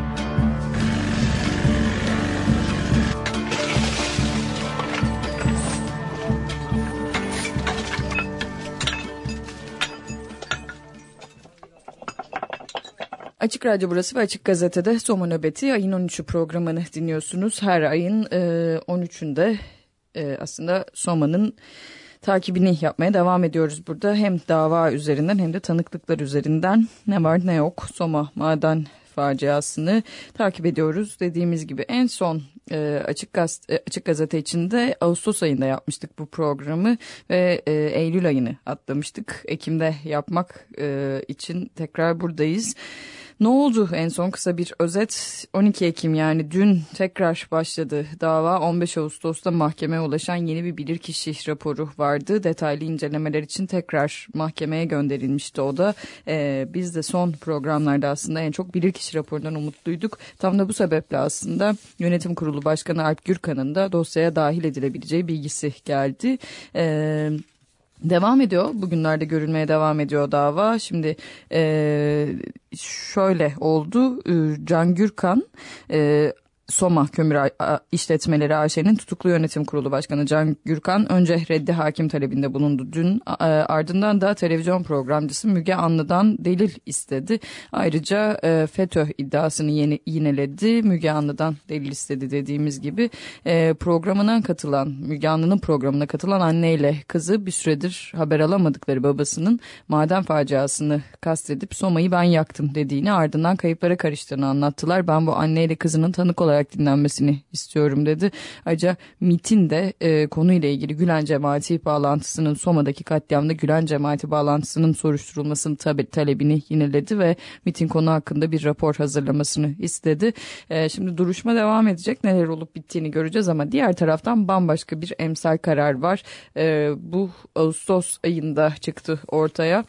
Açık Radyo burası ve Açık Gazete'de Soma Nöbeti ayın 13'ü programını dinliyorsunuz. Her ayın e, 13'ünde e, aslında Soma'nın takibini yapmaya devam ediyoruz burada. Hem dava üzerinden hem de tanıklıklar üzerinden ne var ne yok Soma maden faciasını takip ediyoruz. Dediğimiz gibi en son e, açık, gaz, e, açık gazete içinde Ağustos ayında yapmıştık bu programı ve e, Eylül ayını atlamıştık. Ekim'de yapmak e, için tekrar buradayız. Ne oldu? En son kısa bir özet. 12 Ekim yani dün tekrar başladı dava. 15 Ağustos'ta mahkemeye ulaşan yeni bir bilirkişi raporu vardı. Detaylı incelemeler için tekrar mahkemeye gönderilmişti o da. Ee, biz de son programlarda aslında en çok bilirkişi raporundan umutluyduk. Tam da bu sebeple aslında yönetim kurulu başkanı Alp Gürkan'ın da dosyaya dahil edilebileceği bilgisi geldi. Ee, Devam ediyor. Bugünlerde görülmeye devam ediyor dava. Şimdi e, şöyle oldu. E, Can Gürkan e, Soma Kömür İşletmeleri AŞ'nin tutuklu yönetim kurulu başkanı Can Gürkan önce reddi hakim talebinde bulundu dün. Ardından da televizyon programcısı Müge Anlı'dan delil istedi. Ayrıca e, FETÖ iddiasını yeni, yineledi. Müge Anlı'dan delil istedi dediğimiz gibi. E, programına katılan, Müge Anlı'nın programına katılan anneyle kızı bir süredir haber alamadıkları babasının maden faciasını kastedip Soma'yı ben yaktım dediğini ardından kayıplara karıştığını anlattılar. Ben bu anneyle kızının tanık olarak dinlenmesini istiyorum dedi. Ayrıca MIT'in de e, konuyla ilgili Gülen cemaati bağlantısının Soma'daki katliamda Gülen cemaati bağlantısının soruşturulmasının tabi, talebini yineledi ve MIT'in konu hakkında bir rapor hazırlamasını istedi. E, şimdi duruşma devam edecek. Neler olup bittiğini göreceğiz ama diğer taraftan bambaşka bir emsal karar var. E, bu Ağustos ayında çıktı ortaya.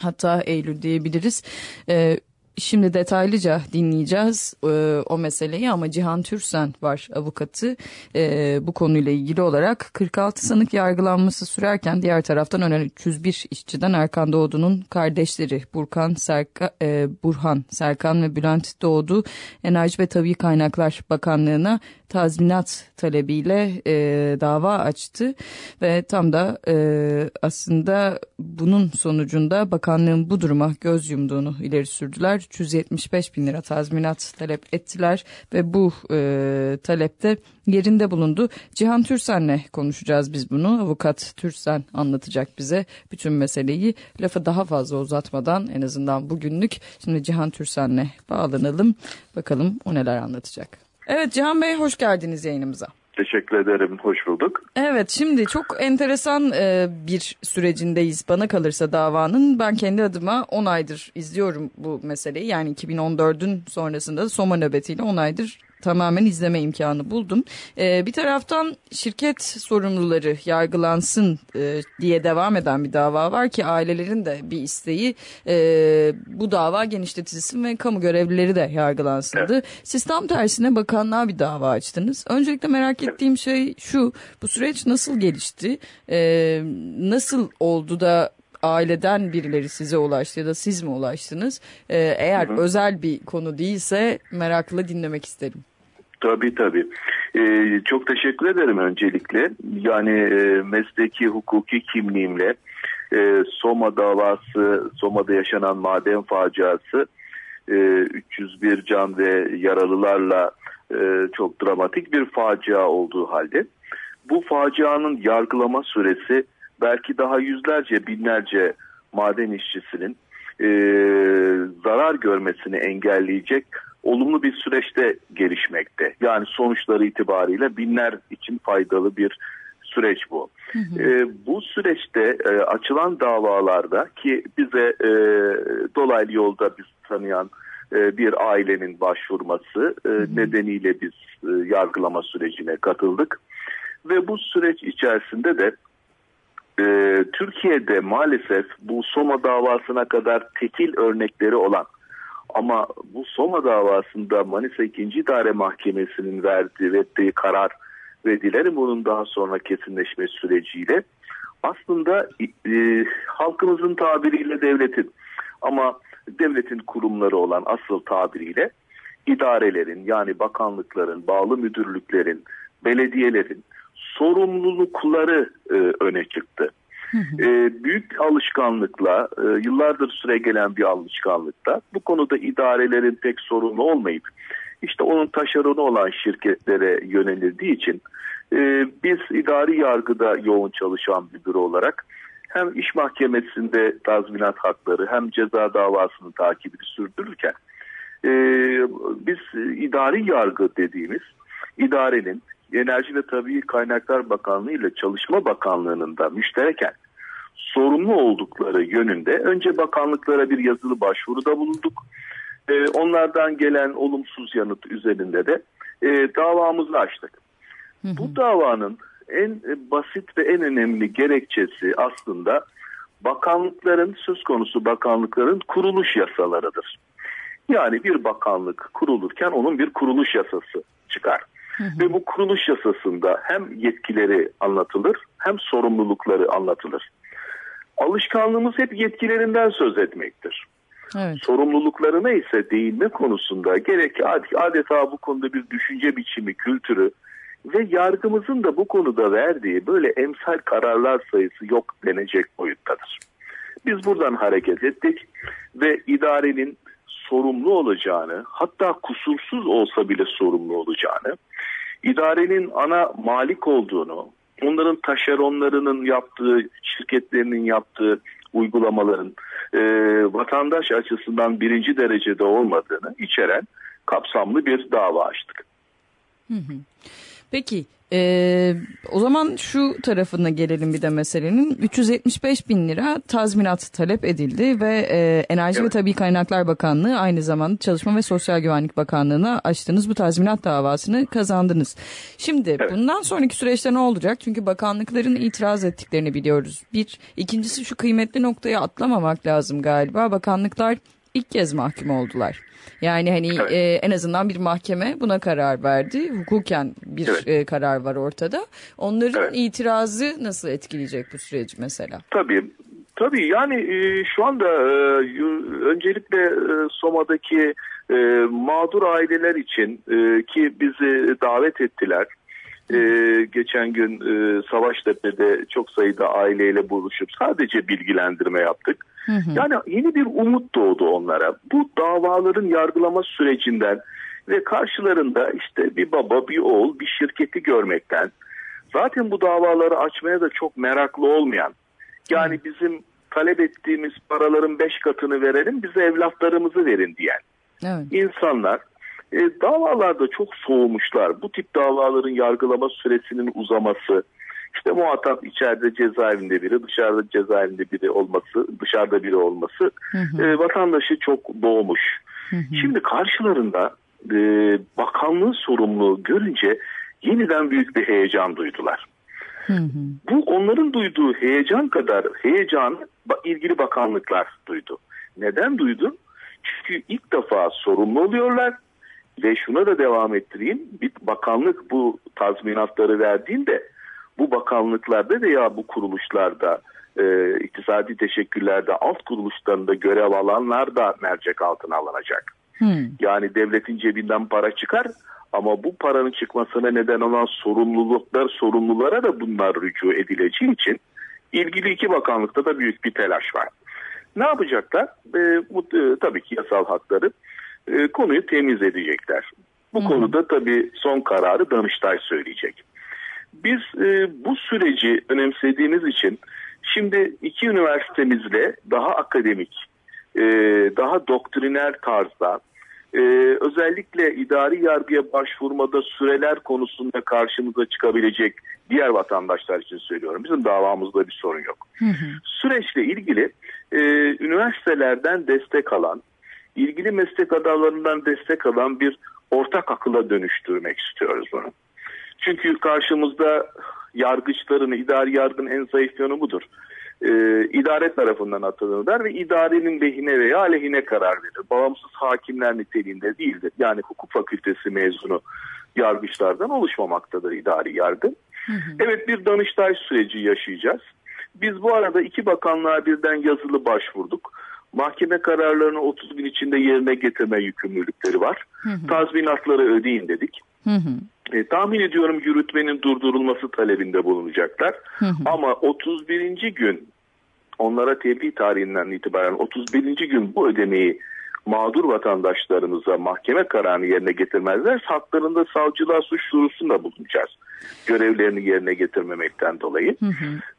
Hatta Eylül diyebiliriz. Ee, Şimdi detaylıca dinleyeceğiz e, o meseleyi ama Cihan Türsen var avukatı. E, bu konuyla ilgili olarak 46 sanık yargılanması sürerken diğer taraftan ölen 301 işçiden Erkan Doğdu'nun kardeşleri Burkan Serka, e, Burhan Serkan ve Bülent Doğdu Enerji ve Tabii Kaynaklar Bakanlığı'na tazminat talebiyle e, dava açtı ve tam da e, aslında bunun sonucunda bakanlığın bu duruma göz yumduğunu ileri sürdüler. 375 bin lira tazminat talep ettiler ve bu e, talepte yerinde bulundu. Cihan Türsen'le konuşacağız biz bunu. Avukat Türsen anlatacak bize bütün meseleyi. Lafı daha fazla uzatmadan en azından bugünlük şimdi Cihan Türsen'le bağlanalım. Bakalım o neler anlatacak. Evet Cihan Bey hoş geldiniz yayınımıza. Teşekkür ederim. Hoş bulduk. Evet şimdi çok enteresan e, bir sürecindeyiz bana kalırsa davanın. Ben kendi adıma 10 aydır izliyorum bu meseleyi. Yani 2014'ün sonrasında Soma nöbetiyle 10 aydır tamamen izleme imkanı buldum. Ee, bir taraftan şirket sorumluları yargılansın e, diye devam eden bir dava var ki ailelerin de bir isteği e, bu dava genişletilsin ve kamu görevlileri de yargılansındı. Evet. Siz tam tersine bakanlığa bir dava açtınız. Öncelikle merak ettiğim şey şu bu süreç nasıl gelişti? Ee, nasıl oldu da aileden birileri size ulaştı ya da siz mi ulaştınız? Ee, eğer Hı hı. özel bir konu değilse merakla dinlemek isterim. Tabii tabii. Ee, çok teşekkür ederim öncelikle. Yani e, mesleki hukuki kimliğimle e, Soma davası, Soma'da yaşanan maden faciası e, 301 can ve yaralılarla e, çok dramatik bir facia olduğu halde bu facianın yargılama süresi belki daha yüzlerce binlerce maden işçisinin e, zarar görmesini engelleyecek olumlu bir süreçte gelişmekte. Yani sonuçları itibariyle binler için faydalı bir süreç bu. E, bu süreçte e, açılan davalarda ki bize e, dolaylı yolda biz tanıyan e, bir ailenin başvurması e, nedeniyle biz e, yargılama sürecine katıldık. Ve bu süreç içerisinde de e, Türkiye'de maalesef bu Soma davasına kadar tekil örnekleri olan ama bu Soma davasında Manisa 2. İdare Mahkemesi'nin verdiği, verdiği karar ve dilerim bunun daha sonra kesinleşme süreciyle aslında e, halkımızın tabiriyle devletin ama devletin kurumları olan asıl tabiriyle idarelerin yani bakanlıkların, bağlı müdürlüklerin, belediyelerin sorumlulukları e, öne çıktı. E, büyük alışkanlıkla, e, yıllardır süre gelen bir alışkanlıkta bu konuda idarelerin pek sorumlu olmayıp işte onun taşeronu olan şirketlere yönelildiği için e, biz idari yargıda yoğun çalışan bir büro olarak hem iş mahkemesinde tazminat hakları hem ceza davasını takibini sürdürürken e, biz idari yargı dediğimiz idarenin Enerji ve Tabii Kaynaklar Bakanlığı ile Çalışma Bakanlığı'nın da müştereken sorumlu oldukları yönünde önce bakanlıklara bir yazılı başvuruda bulunduk. Ee, onlardan gelen olumsuz yanıt üzerinde de e, davamızı açtık. Bu davanın en e, basit ve en önemli gerekçesi aslında bakanlıkların söz konusu bakanlıkların kuruluş yasalarıdır. Yani bir bakanlık kurulurken onun bir kuruluş yasası çıkar. Ve bu kuruluş yasasında hem yetkileri anlatılır hem sorumlulukları anlatılır. Alışkanlığımız hep yetkilerinden söz etmektir. Evet. Sorumluluklarına ise değinme konusunda gerek adeta bu konuda bir düşünce biçimi, kültürü ve yargımızın da bu konuda verdiği böyle emsal kararlar sayısı yok denecek boyuttadır. Biz buradan hareket ettik ve idarenin sorumlu olacağını hatta kusursuz olsa bile sorumlu olacağını idarenin ana malik olduğunu onların taşeronlarının yaptığı şirketlerinin yaptığı uygulamaların e, vatandaş açısından birinci derecede olmadığını içeren kapsamlı bir dava açtık. Peki e, o zaman şu tarafına gelelim bir de meselenin 375 bin lira tazminat talep edildi ve e, Enerji Evet. ve Tabii Kaynaklar Bakanlığı aynı zamanda Çalışma ve Sosyal Güvenlik Bakanlığı'na açtığınız bu tazminat davasını kazandınız. Şimdi bundan sonraki süreçte ne olacak? Çünkü bakanlıkların itiraz ettiklerini biliyoruz. Bir, ikincisi şu kıymetli noktaya atlamamak lazım galiba. Bakanlıklar ilk kez mahkum oldular. Yani hani e, en azından bir mahkeme buna karar verdi. Hukuken bir e, karar var ortada. Onların itirazı nasıl etkileyecek bu süreci mesela? Tabii. Tabii yani e, şu anda e, öncelikle e, Soma'daki e, mağdur aileler için e, ki bizi davet ettiler. E, geçen gün e, Savaştepe'de çok sayıda aileyle buluşup sadece bilgilendirme yaptık. Yani yeni bir umut doğdu onlara. Bu davaların yargılama sürecinden ve karşılarında işte bir baba bir oğul bir şirketi görmekten zaten bu davaları açmaya da çok meraklı olmayan yani bizim talep ettiğimiz paraların beş katını verelim bize evlatlarımızı verin diyen Evet. insanlar e, davalarda çok soğumuşlar. Bu tip davaların yargılama süresinin uzaması, işte muhatap içeride cezaevinde biri, dışarıda cezaevinde biri olması, dışarıda biri olması e, vatandaşı çok boğmuş. Şimdi karşılarında e, bakanlığın sorumluluğu görünce yeniden büyük bir heyecan duydular. Bu onların duyduğu heyecan kadar heyecanı ba- ilgili bakanlıklar duydu. Neden duydu? Çünkü ilk defa sorumlu oluyorlar ve şuna da devam ettireyim. Bir bakanlık bu tazminatları verdiğinde bu bakanlıklarda veya bu kuruluşlarda e, iktisadi teşekküllerde alt kuruluşlarında görev alanlar da mercek altına alınacak. Yani devletin cebinden para çıkar ama bu paranın çıkmasına neden olan sorumluluklar sorumlulara da bunlar rücu edileceği için ilgili iki bakanlıkta da büyük bir telaş var. Ne yapacaklar? E, bu, e, tabii ki yasal hakları e, konuyu temiz edecekler. Bu konuda tabii son kararı Danıştay söyleyecek. Biz e, bu süreci önemsediğimiz için şimdi iki üniversitemizle daha akademik, e, daha doktriner tarzda e, özellikle idari yargıya başvurmada süreler konusunda karşımıza çıkabilecek diğer vatandaşlar için söylüyorum. Bizim davamızda bir sorun yok. Süreçle ilgili e, üniversitelerden destek alan, ilgili meslek adamlarından destek alan bir ortak akıla dönüştürmek istiyoruz bunu. Çünkü karşımızda yargıçların, idari yargının en zayıf yönü budur. Ee, idare tarafından atılırlar ve idarenin lehine veya aleyhine karar verir. Bağımsız hakimler niteliğinde değildir. Yani hukuk fakültesi mezunu yargıçlardan oluşmamaktadır idari yargı. Evet bir danıştay süreci yaşayacağız. Biz bu arada iki bakanlığa birden yazılı başvurduk. Mahkeme kararlarını 30 gün içinde yerine getirme yükümlülükleri var. Tazminatları ödeyin dedik. E, tahmin ediyorum yürütmenin durdurulması talebinde bulunacaklar. Ama 31. gün onlara tebliğ tarihinden itibaren 31. gün bu ödemeyi mağdur vatandaşlarımıza mahkeme kararını yerine getirmezler. Haklarında savcılığa suç duyurusunda bulunacağız. Görevlerini yerine getirmemekten dolayı.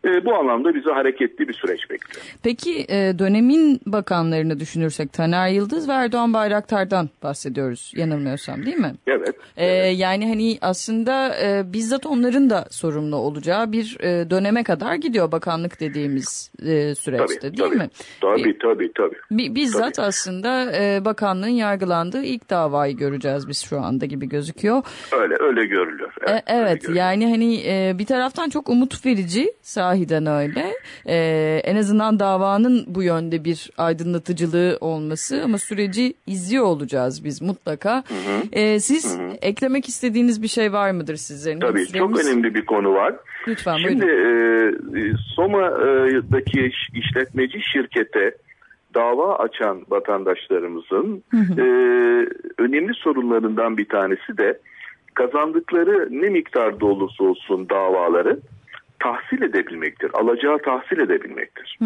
E, bu anlamda bizi hareketli bir süreç bekliyor. Peki e, dönemin bakanlarını düşünürsek Taner Yıldız ve Erdoğan Bayraktar'dan bahsediyoruz yanılmıyorsam değil mi? Evet. E, yani hani aslında e, bizzat onların da sorumlu olacağı bir e, döneme kadar gidiyor bakanlık dediğimiz e, süreçte Tabii, değil tabii. mi? Tabii tabii tabii. Bi- bizzat aslında e, bakanlığın yargılandığı ilk davayı göreceğiz biz şu anda gibi gözüküyor. Öyle öyle görülüyor. E, Evet. Yani hani e, bir taraftan çok umut verici sahiden öyle. E, en azından davanın bu yönde bir aydınlatıcılığı olması ama süreci izliyor olacağız biz mutlaka. E, siz eklemek istediğiniz bir şey var mıdır sizlerin? Tabii çok Süremiz- önemli bir konu var. Lütfen Şimdi buyurun. e, Soma'daki iş- işletmeci şirkete dava açan vatandaşlarımızın e, önemli sorunlarından bir tanesi de kazandıkları ne miktarda olursa olsun davaları tahsil edebilmektir. Alacağı tahsil edebilmektir.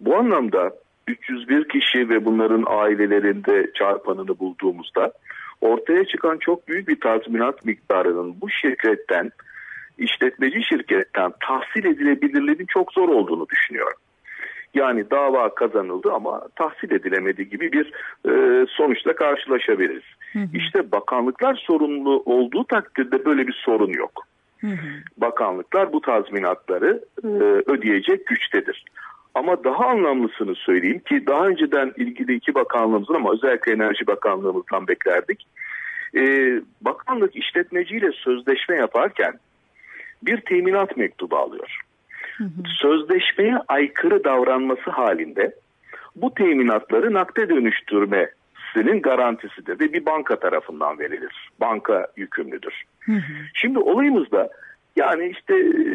Bu anlamda 301 kişi ve bunların ailelerinde çarpanını bulduğumuzda ortaya çıkan çok büyük bir tazminat miktarının bu şirketten işletmeci şirketten tahsil edilebilirliğinin çok zor olduğunu düşünüyorum. Yani dava kazanıldı ama tahsil edilemedi gibi bir e, sonuçla karşılaşabiliriz. İşte bakanlıklar sorumlu olduğu takdirde böyle bir sorun yok. Bakanlıklar bu tazminatları e, ödeyecek güçtedir. Ama daha anlamlısını söyleyeyim ki daha önceden ilgili iki bakanlığımızın ama özellikle Enerji Bakanlığımızdan beklerdik. E, bakanlık işletmeciyle sözleşme yaparken bir teminat mektubu alıyor. Sözleşmeye aykırı davranması halinde bu teminatları nakde dönüştürmesinin garantisidir ve bir banka tarafından verilir. Banka yükümlüdür. Şimdi olayımızda yani işte e,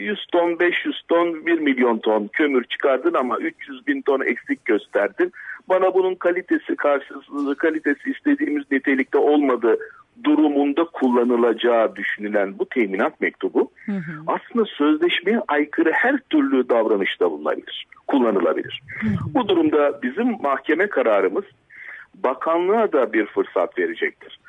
100 ton, 500 ton, 1 milyon ton kömür çıkardın ama 300 bin ton eksik gösterdin. Bana bunun kalitesi karşılığı, kalitesi istediğimiz nitelikte olmadı durumunda kullanılacağı düşünülen bu teminat mektubu aslında sözleşmeye aykırı her türlü davranışta bulunabilir, kullanılabilir. Bu durumda bizim mahkeme kararımız bakanlığa da bir fırsat verecektir.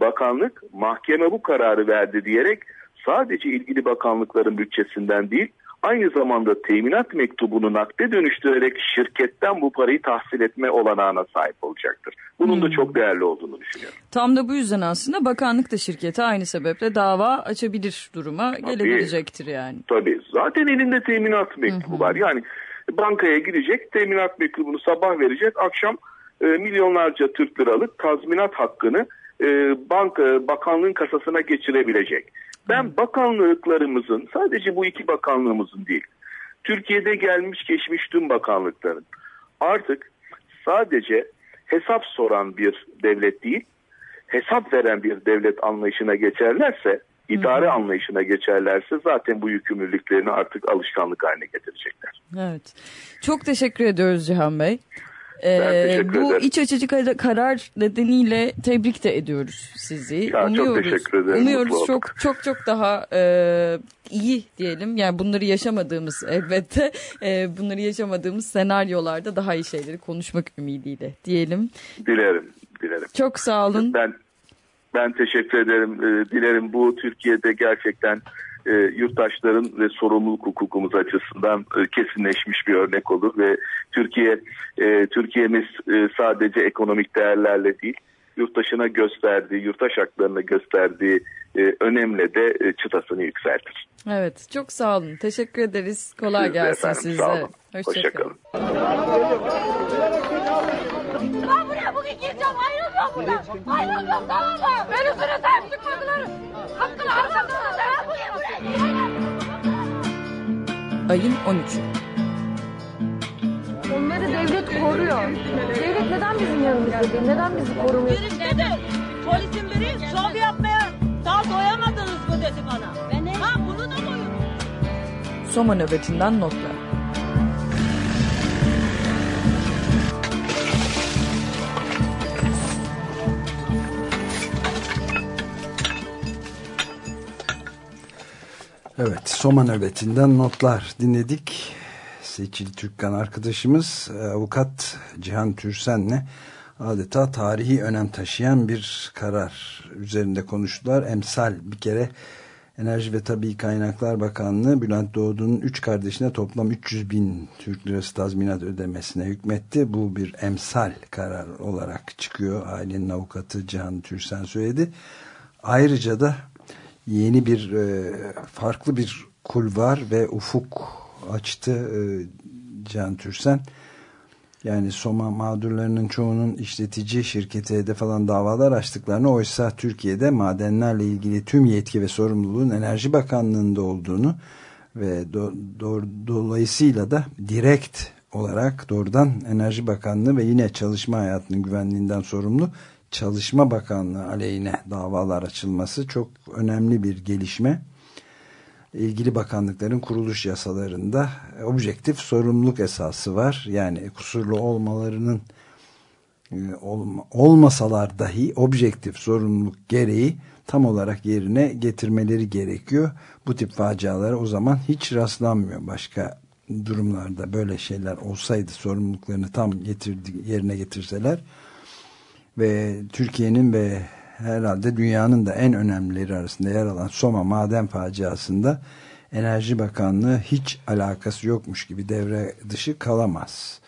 Bakanlık mahkeme bu kararı verdi diyerek sadece ilgili bakanlıkların bütçesinden değil aynı zamanda teminat mektubunu nakde dönüştürerek şirketten bu parayı tahsil etme olanağına sahip olacaktır. Bunun da çok değerli olduğunu düşünüyorum. Tam da bu yüzden aslında bakanlık da şirkete aynı sebeple dava açabilir duruma gelebilecektir yani. Tabii zaten elinde teminat mektubu var. Yani bankaya gidecek teminat mektubunu sabah verecek akşam e, milyonlarca Türk liralık tazminat hakkını e, banka bakanlığın kasasına geçirebilecek. Ben bakanlıklarımızın sadece bu iki bakanlığımızın değil Türkiye'de gelmiş geçmiş tüm bakanlıkların artık sadece hesap soran bir devlet değil hesap veren bir devlet anlayışına geçerlerse idare anlayışına geçerlerse zaten bu yükümlülüklerini artık alışkanlık haline getirecekler. Evet. Çok teşekkür ediyoruz Cihan Bey. Teşekkür bu ederim. iç açıcı kar- karar nedeniyle tebrik de ediyoruz sizi. Ya, çok teşekkür ederim, Umuyoruz çok çok çok daha e, iyi diyelim. Yani bunları yaşamadığımız elbette e, bunları yaşamadığımız senaryolarda daha iyi şeyleri konuşmak ümidiyle diyelim. Dilerim, dilerim. Çok sağ olun. Ben ben teşekkür ederim. Ee, dilerim bu Türkiye'de gerçekten e, yurttaşların ve sorumluluk hukukumuz açısından e, kesinleşmiş bir örnek olur ve Türkiye e, Türkiye'miz e, sadece ekonomik değerlerle değil yurttaşına gösterdiği, yurttaş haklarına gösterdiği e, önemle de e, çıtasını yükseltir. Evet çok sağ olun. Teşekkür ederiz. Kolay Siz gelsin efendim, size. sağ olun. Hoşça Hoşça kalın. Ben buraya bugün gireceğim ayrılmıyorum buradan. Ayrılmıyorum tamam mı? Ben üstüne sahip çıkmadılar. Hakkını harcadılar. Ben bugün. Ayın 13'ü. Onları devlet koruyor. Devlet neden bizim yanımızda değil? Neden bizi korumuyor? Biri dedi, polisin biri şov yapmaya daha doyamadınız mı dedi bana. Ben Ha bunu da doyurun. Soma nöbetinden notlar. Evet, Soma nöbetinden notlar dinledik. Seçil Türkkan arkadaşımız e, avukat Cihan Türsen'le adeta tarihi önem taşıyan bir karar üzerinde konuştular. Emsal bir kere Enerji ve Tabii Kaynaklar Bakanlığı Bülent Doğdu'nun üç kardeşine toplam 300 bin Türk lirası tazminat ödemesine hükmetti. Bu bir emsal karar olarak çıkıyor. Ailenin avukatı Cihan Türsen söyledi. Ayrıca da yeni bir e, farklı bir kulvar ve ufuk açtı e, Can Türsen. Yani Soma mağdurlarının çoğunun işletici şirkete hedef alan davalar açtıklarını oysa Türkiye'de madenlerle ilgili tüm yetki ve sorumluluğun Enerji Bakanlığı'nda olduğunu ve do, do, dolayısıyla da direkt olarak doğrudan Enerji Bakanlığı ve yine çalışma hayatının güvenliğinden sorumlu Çalışma Bakanlığı aleyhine davalar açılması çok önemli bir gelişme. ilgili bakanlıkların kuruluş yasalarında objektif sorumluluk esası var. Yani kusurlu olmalarının e, olma, olmasalar dahi objektif sorumluluk gereği tam olarak yerine getirmeleri gerekiyor. Bu tip facialara o zaman hiç rastlanmıyor. Başka durumlarda böyle şeyler olsaydı sorumluluklarını tam getirdi, yerine getirseler ve Türkiye'nin ve herhalde dünyanın da en önemlileri arasında yer alan Soma maden faciasında Enerji Bakanlığı hiç alakası yokmuş gibi devre dışı kalamaz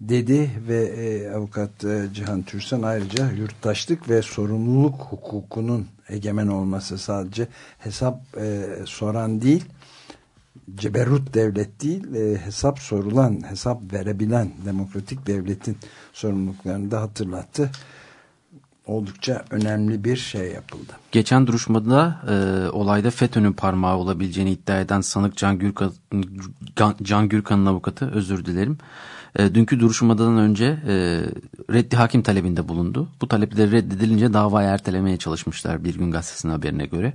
dedi ve e, avukat e, Cihan Türsen ayrıca yurttaşlık ve sorumluluk hukukunun egemen olması sadece hesap e, soran değil ceberut devlet değil e, hesap sorulan hesap verebilen demokratik devletin sorumluluklarını da hatırlattı oldukça önemli bir şey yapıldı. Geçen duruşmada e, olayda FETÖ'nün parmağı olabileceğini iddia eden sanık Can, Gürkan, avukatı özür dilerim. E, dünkü duruşmadan önce e, reddi hakim talebinde bulundu. Bu talepleri reddedilince davayı ertelemeye çalışmışlar bir gün gazetesinin haberine göre.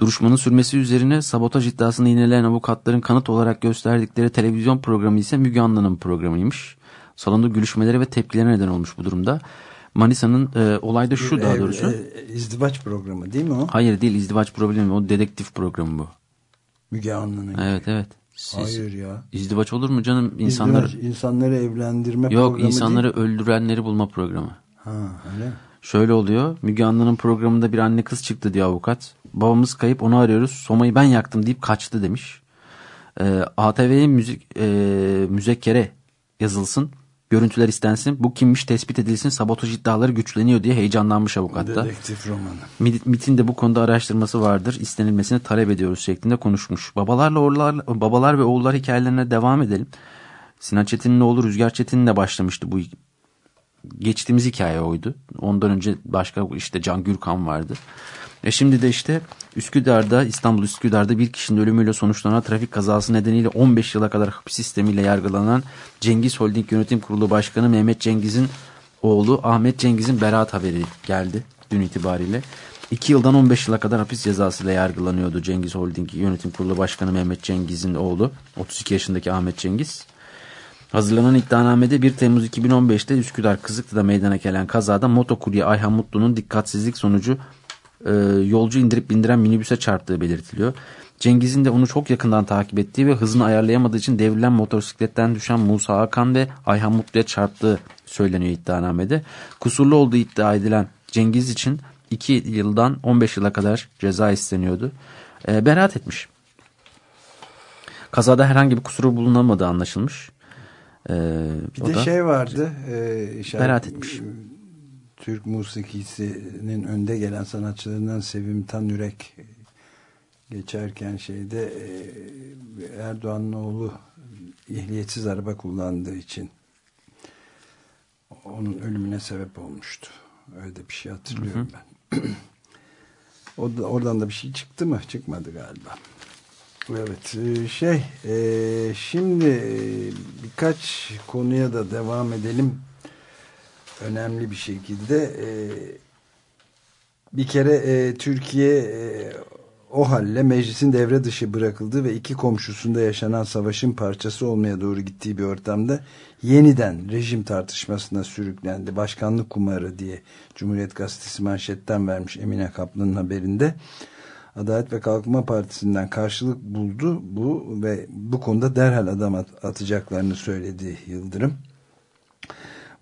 Duruşmanın sürmesi üzerine sabotaj iddiasını yineleyen avukatların kanıt olarak gösterdikleri televizyon programı ise Müge Anlı'nın programıymış. Salonda gülüşmeleri ve tepkilere neden olmuş bu durumda. Manisa'nın e, olayda şu Bir daha doğrusu. e, izdivaç programı değil mi o? Hayır değil izdivaç problemi o dedektif programı bu. Müge Anlı'nın. Evet evet. Siz, Hayır ya. İzdivaç olur mu canım? İnsanlar İzdivaç, insanları evlendirme Yok programı insanları değil. öldürenleri bulma programı. Ha öyle? Şöyle oluyor. Müge Anlı'nın programında bir anne kız çıktı diyor avukat. Babamız kayıp onu arıyoruz. Soma'yı ben yaktım deyip kaçtı demiş. Ee, ATV'ye müzik, e, müzekkere yazılsın. Görüntüler istensin. Bu kimmiş tespit edilsin. Sabotaj iddiaları güçleniyor diye heyecanlanmış avukat da. Dedektif romanı. MİT- MİT'in de bu konuda araştırması vardır. İstenilmesini talep ediyoruz şeklinde konuşmuş. Babalarla oğullar, babalar ve oğullar hikayelerine devam edelim. Sinan Çetin'in oğlu Rüzgar Çetin'le başlamıştı bu geçtiğimiz hikaye oydu. Ondan önce başka işte Can Gürkan vardı. E şimdi de işte Üsküdar'da İstanbul Üsküdar'da bir kişinin ölümüyle sonuçlanan trafik kazası nedeniyle 15 yıla kadar hapis sistemiyle yargılanan Cengiz Holding Yönetim Kurulu Başkanı Mehmet Cengiz'in oğlu Ahmet Cengiz'in beraat haberi geldi dün itibariyle. 2 yıldan 15 yıla kadar hapis cezasıyla yargılanıyordu Cengiz Holding Yönetim Kurulu Başkanı Mehmet Cengiz'in oğlu 32 yaşındaki Ahmet Cengiz. Hazırlanan iddianamede 1 Temmuz 2015'te Üsküdar Kızıklı'da meydana gelen kazada motokurye Ayhan Mutlu'nun dikkatsizlik sonucu e, yolcu indirip bindiren minibüse çarptığı belirtiliyor. Cengiz'in de onu çok yakından takip ettiği ve hızını ayarlayamadığı için devrilen motosikletten düşen Musa Hakan ve Ayhan Mutlu'ya çarptığı söyleniyor iddianamede. Kusurlu olduğu iddia edilen Cengiz için 2 yıldan 15 yıla kadar ceza isteniyordu. E, beraat etmiş. Kazada herhangi bir kusuru bulunamadığı anlaşılmış. Ee, Bir de da şey vardı. E, şarkı- Beraat etmiş. Türk musikisinin önde gelen sanatçılarından Sevim Tanürek geçerken şeyde e, Erdoğan'ın oğlu ehliyetsiz araba kullandığı için onun ölümüne sebep olmuştu. Öyle bir şey hatırlıyorum ben. o da, oradan da bir şey çıktı mı? Çıkmadı galiba. Evet e, şey e, şimdi e, birkaç konuya da devam edelim önemli bir şekilde bir kere Türkiye o halle meclisin devre dışı bırakıldığı ve iki komşusunda yaşanan savaşın parçası olmaya doğru gittiği bir ortamda yeniden rejim tartışmasına sürüklendi. Başkanlık kumarı diye Cumhuriyet Gazetesi manşetten vermiş Emine Kaplan'ın haberinde. Adalet ve Kalkınma Partisi'nden karşılık buldu bu ve bu konuda derhal adam at- atacaklarını söyledi Yıldırım.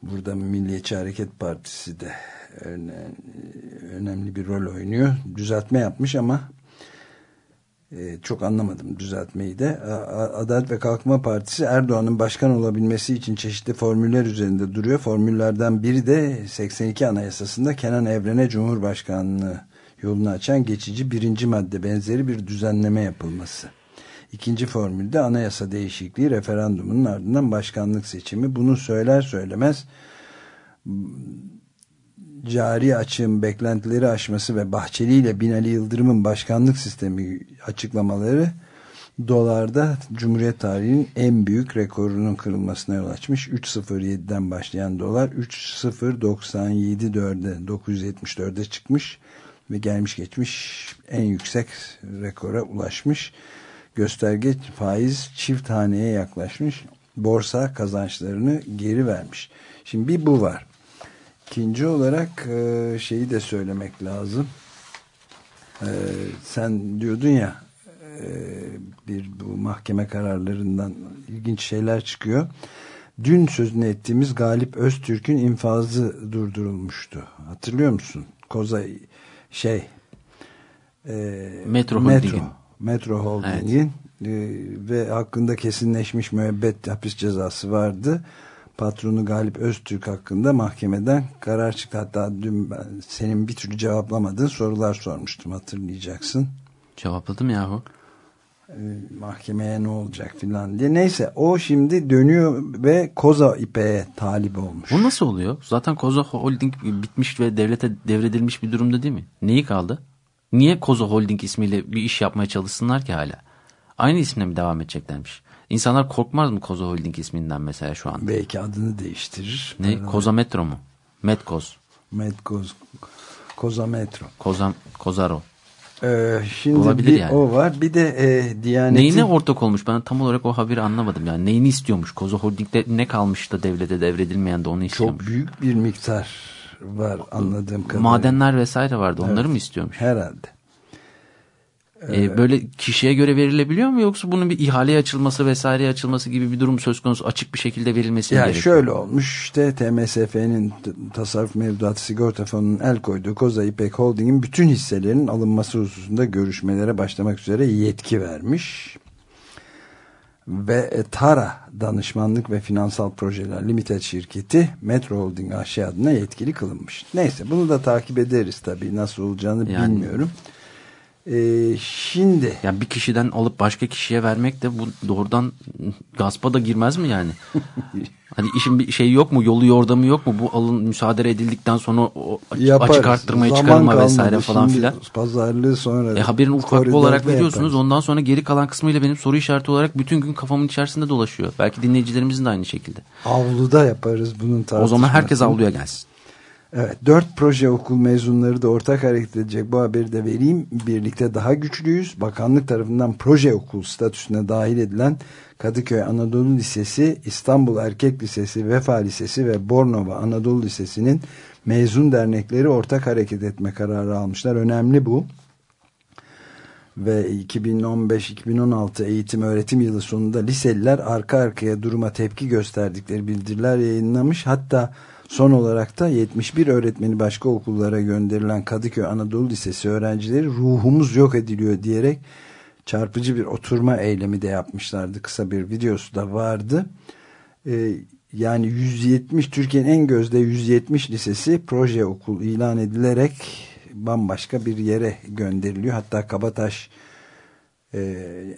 Burada Milliyetçi Hareket Partisi de öne- önemli bir rol oynuyor. Düzeltme yapmış ama e, çok anlamadım düzeltmeyi de. Adalet ve Kalkınma Partisi Erdoğan'ın başkan olabilmesi için çeşitli formüller üzerinde duruyor. Formüllerden biri de 82 Anayasası'nda Kenan Evren'e Cumhurbaşkanlığı yolunu açan geçici birinci madde benzeri bir düzenleme yapılması. İkinci formülde anayasa değişikliği referandumunun ardından başkanlık seçimi. Bunu söyler söylemez cari açığın beklentileri aşması ve Bahçeli ile Binali Yıldırım'ın başkanlık sistemi açıklamaları dolarda Cumhuriyet tarihinin en büyük rekorunun kırılmasına yol açmış. 3.07'den başlayan dolar 3.097 4'e 974'e çıkmış. Ve gelmiş geçmiş en yüksek rekora ulaşmış. Gösterge faiz çift haneye yaklaşmış. Borsa kazançlarını geri vermiş. Şimdi bir bu var. İkinci olarak e, şeyi de söylemek lazım. E, sen diyordun ya e, bir bu mahkeme kararlarından ilginç şeyler çıkıyor. Dün sözünü ettiğimiz Galip Öztürk'ün infazı durdurulmuştu. Hatırlıyor musun? Koza şey e, Metro Holding'in. Metro Holding'in e, ve hakkında kesinleşmiş müebbet hapis cezası vardı. Patronu Galip Öztürk hakkında mahkemeden karar çıktı. Hatta dün ben senin bir türlü cevaplamadığın sorular sormuştum hatırlayacaksın. Cevapladım yahu. E, mahkemeye ne olacak filan diye. Neyse o şimdi dönüyor ve Koza İpek'e talip olmuş. O nasıl oluyor? Zaten Koza Holding bitmiş ve devlete devredilmiş bir durumda değil mi? Neyi kaldı? Niye Koza Holding ismiyle bir iş yapmaya çalışsınlar ki hala? Aynı isimle mi devam edeceklermiş? İnsanlar korkmaz mı Koza Holding isminden mesela şu anda? Belki adını değiştirir. Ne? Koza Metro mu? Metkoz. Metkoz. Koza Metro. Koza, Kozaro. Ee, şimdi Olabilir bir yani. o var. Bir de e, Diyanet'in... Neyine ortak olmuş? Ben tam olarak o haberi anlamadım. Yani neyini istiyormuş? Koza Holding'de ne kalmış da devlete devredilmeyen de onu istiyormuş. Çok büyük bir miktar var anladığım kadarıyla. Madenler vesaire vardı. Onları Evet. mı istiyormuş? Herhalde. Ee, böyle kişiye göre verilebiliyor mu yoksa bunun bir ihaleye açılması vesaireye açılması gibi bir durum söz konusu açık bir şekilde verilmesi mi Ya gerekiyor? şöyle olmuş işte TMSF'nin Tasarruf Mevduatı Sigorta Fonu'nun el koyduğu Koza İpek Holding'in bütün hisselerinin alınması hususunda görüşmelere başlamak üzere yetki vermiş. Ve e, TARA Danışmanlık ve Finansal Projeler Limited şirketi Metro Holding AŞ adına yetkili kılınmış. Neyse bunu da takip ederiz tabii nasıl olacağını Yani- bilmiyorum. Ee, şimdi Yani bir kişiden alıp başka kişiye vermek de bu doğrudan gaspa da girmez mi yani? hani işin bir şeyi yok mu? Yolu yordamı yok mu? Bu alın müsaade edildikten sonra o yaparız. açık arttırmayı Zaman çıkarma kalmadı. vesaire falan Şimdi filan. Pazarlığı sonra E, haberin ufak koridorda olarak veriyorsunuz. yaparız. Ondan sonra geri kalan kısmıyla benim soru işareti olarak bütün gün kafamın içerisinde dolaşıyor. Belki dinleyicilerimizin de aynı şekilde. Avluda yaparız bunun tartışmasını. O zaman herkes avluya gelsin. Evet, dört proje okul mezunları da ortak hareket edecek bu haberi de vereyim. Birlikte daha güçlüyüz. Bakanlık tarafından proje okul statüsüne dahil edilen Kadıköy Anadolu Lisesi, İstanbul Erkek Lisesi, Vefa Lisesi ve Bornova Anadolu Lisesi'nin mezun dernekleri ortak hareket etme kararı almışlar. Önemli bu. Ve 2015-2016 eğitim öğretim yılı sonunda liseliler arka arkaya duruma tepki gösterdikleri bildiriler yayınlamış. Hatta son olarak da 71 öğretmeni başka okullara gönderilen Kadıköy Anadolu Lisesi öğrencileri ruhumuz yok ediliyor diyerek çarpıcı bir oturma eylemi de yapmışlardı. Kısa bir videosu da vardı. Ee, yani 170 Türkiye'nin en gözde 170 lisesi proje okul ilan edilerek bambaşka bir yere gönderiliyor. Hatta Kabataş e,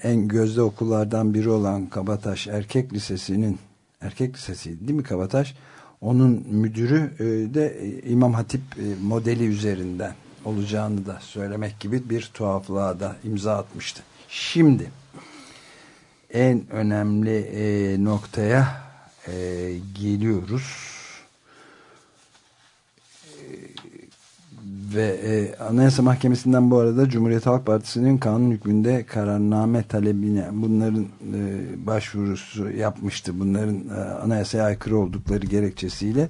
en gözde okullardan biri olan Kabataş Erkek Lisesi'nin erkek lisesi değil mi Kabataş? Onun müdürü e, de e, İmam Hatip e, modeli üzerinden olacağını da söylemek gibi bir tuhaflığa da imza atmıştı. Şimdi en önemli noktaya geliyoruz. Ve e, Anayasa Mahkemesi'nden bu arada Cumhuriyet Halk Partisi'nin kanun hükmünde kararname talebine bunların e, başvurusu yapmıştı. Bunların e, anayasaya aykırı oldukları gerekçesiyle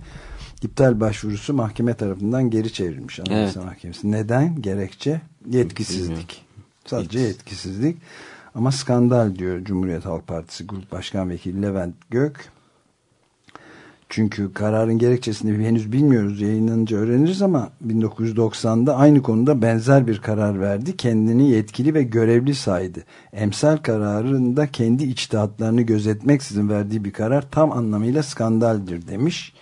iptal başvurusu mahkeme tarafından geri çevrilmiş Anayasa Evet. Mahkemesi. Neden? Gerekçe yetkisizlik. Sadece yetkisizlik. Ama skandal diyor Cumhuriyet Halk Partisi Grup Başkan Vekili Levent Gök. Çünkü kararın gerekçesini henüz bilmiyoruz. Yayınlanınca öğreniriz ama 1990'da aynı konuda benzer bir karar verdi. Kendini yetkili ve görevli saydı. Emsal kararında kendi içtihatlarını gözetmeksizin verdiği bir karar tam anlamıyla skandaldir demiş.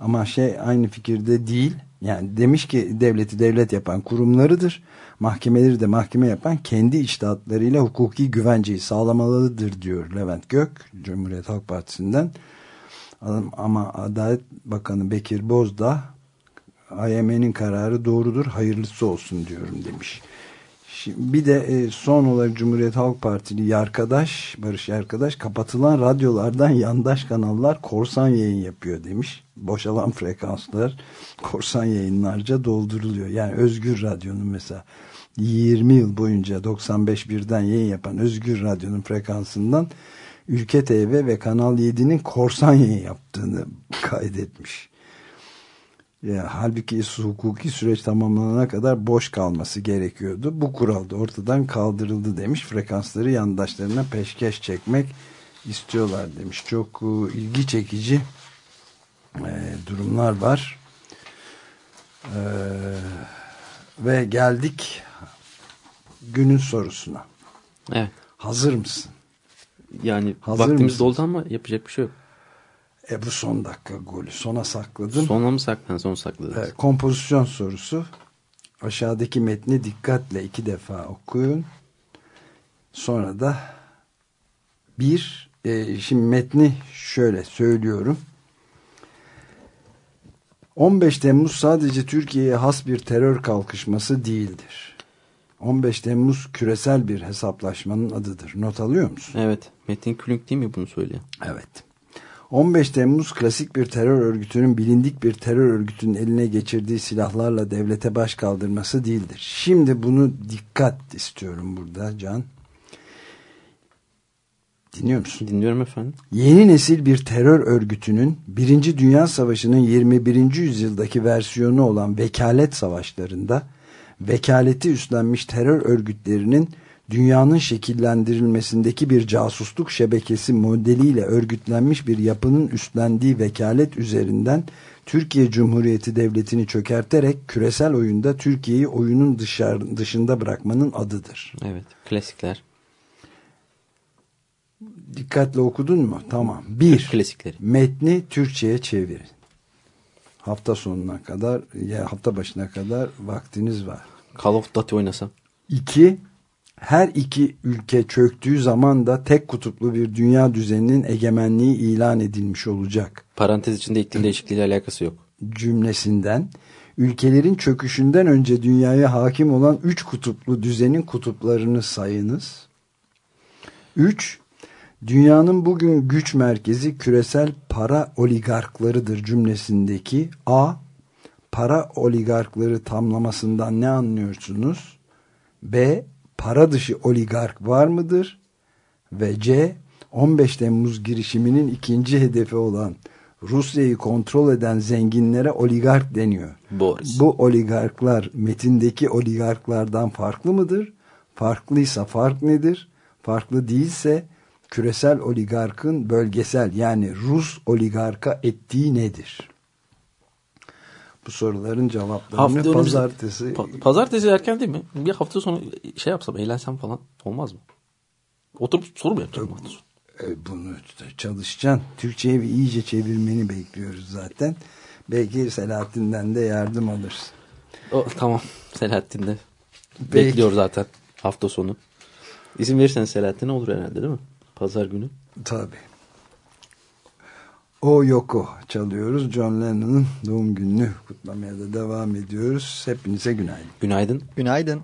Ama şey aynı fikirde değil. Yani demiş ki devleti devlet yapan kurumlarıdır. Mahkemeleri de mahkeme yapan kendi içtihatlarıyla hukuki güvenceyi sağlamalıdır diyor Levent Gök Cumhuriyet Halk Partisi'nden. Ama Adalet Bakanı Bekir Bozdağ AYM'nin kararı doğrudur hayırlısı olsun diyorum demiş. Şimdi bir de e, son olarak Cumhuriyet Halk Partili Yarkadaş, Barış Yarkadaş kapatılan radyolardan yandaş kanallar korsan yayın yapıyor demiş. Boşalan frekanslar korsan yayınlarca dolduruluyor. Yani Özgür Radyo'nun mesela 20 yıl boyunca 95 birden yayın yapan Özgür Radyo'nun frekansından Ülke TV ve Kanal 7'nin korsan yayın yaptığını kaydetmiş. Yani, halbuki hukuki süreç tamamlanana kadar boş kalması gerekiyordu. Bu kural da ortadan kaldırıldı demiş. Frekansları yandaşlarına peşkeş çekmek istiyorlar demiş. Çok e, ilgi çekici e, durumlar var. E, ve geldik günün sorusuna. Evet. Hazır mısın? Yani Hazır vaktimiz mısın? doldu ama yapacak bir şey yok. E bu son dakika golü. Sona sakladım. Sona mı saklan? Son sakladınız. Evet, kompozisyon sorusu. Aşağıdaki metni dikkatle iki defa okuyun. Sonra da bir, e, şimdi metni şöyle söylüyorum. 15 Temmuz sadece Türkiye'ye has bir terör kalkışması değildir. 15 Temmuz küresel bir hesaplaşmanın adıdır. Not alıyor musun? Evet. Metin Külünk değil mi bunu söyleyen? Evet. 15 Temmuz klasik bir terör örgütünün bilindik bir terör örgütünün eline geçirdiği silahlarla devlete baş kaldırması değildir. Şimdi bunu dikkat istiyorum burada Can. Dinliyor musun? Dinliyorum efendim. Yeni nesil bir terör örgütünün Birinci Dünya Savaşı'nın 21. yüzyıldaki versiyonu olan vekalet savaşlarında vekaleti üstlenmiş terör örgütlerinin dünyanın şekillendirilmesindeki bir casusluk şebekesi modeliyle örgütlenmiş bir yapının üstlendiği vekalet üzerinden Türkiye Cumhuriyeti Devleti'ni çökerterek küresel oyunda Türkiye'yi oyunun dışarı, dışında bırakmanın adıdır. Evet. Klasikler. Dikkatle okudun mu? Tamam. Bir, Klasikleri. metni Türkçe'ye çevirin. Hafta sonuna kadar, ya hafta başına kadar vaktiniz var. Call of Duty oynasam. İki, her iki ülke çöktüğü zaman da tek kutuplu bir dünya düzeninin egemenliği ilan edilmiş olacak Parantez içinde iklim değişikliğiyle alakası yok. cümlesinden ülkelerin çöküşünden önce dünyaya hakim olan üç kutuplu düzenin kutuplarını sayınız. Üç, dünyanın bugün güç merkezi küresel para oligarklarıdır cümlesindeki A, para oligarkları tamlamasından ne anlıyorsunuz? B, para dışı oligark var mıdır? Ve C, 15 Temmuz girişiminin ikinci hedefi olan Rusya'yı kontrol eden zenginlere oligark deniyor. Boris. Bu oligarklar metindeki oligarklardan farklı mıdır? Farklıysa fark nedir? Farklı değilse küresel oligarkın bölgesel yani Rus oligarka ettiği nedir? Bu soruların cevaplarını Hafta pazartesi Pa- pazartesi erken değil mi? Bir hafta sonu şey yapsam, eğlensem falan olmaz mı? Oturup soru mu yapacağım sonu? E, bunu çalışacaksın. Türkçe'ye bir iyice çevirmeni bekliyoruz zaten. Belki Selahattin'den de yardım alırsın. O, tamam. Selahattin de Peki. bekliyor zaten hafta sonu. İzin verirseniz Selahattin'e olur herhalde değil mi? Pazar günü. Tabii. O Yoko çalıyoruz. John Lennon'ın doğum gününü kutlamaya da devam ediyoruz. Hepinize günaydın. Günaydın. Günaydın.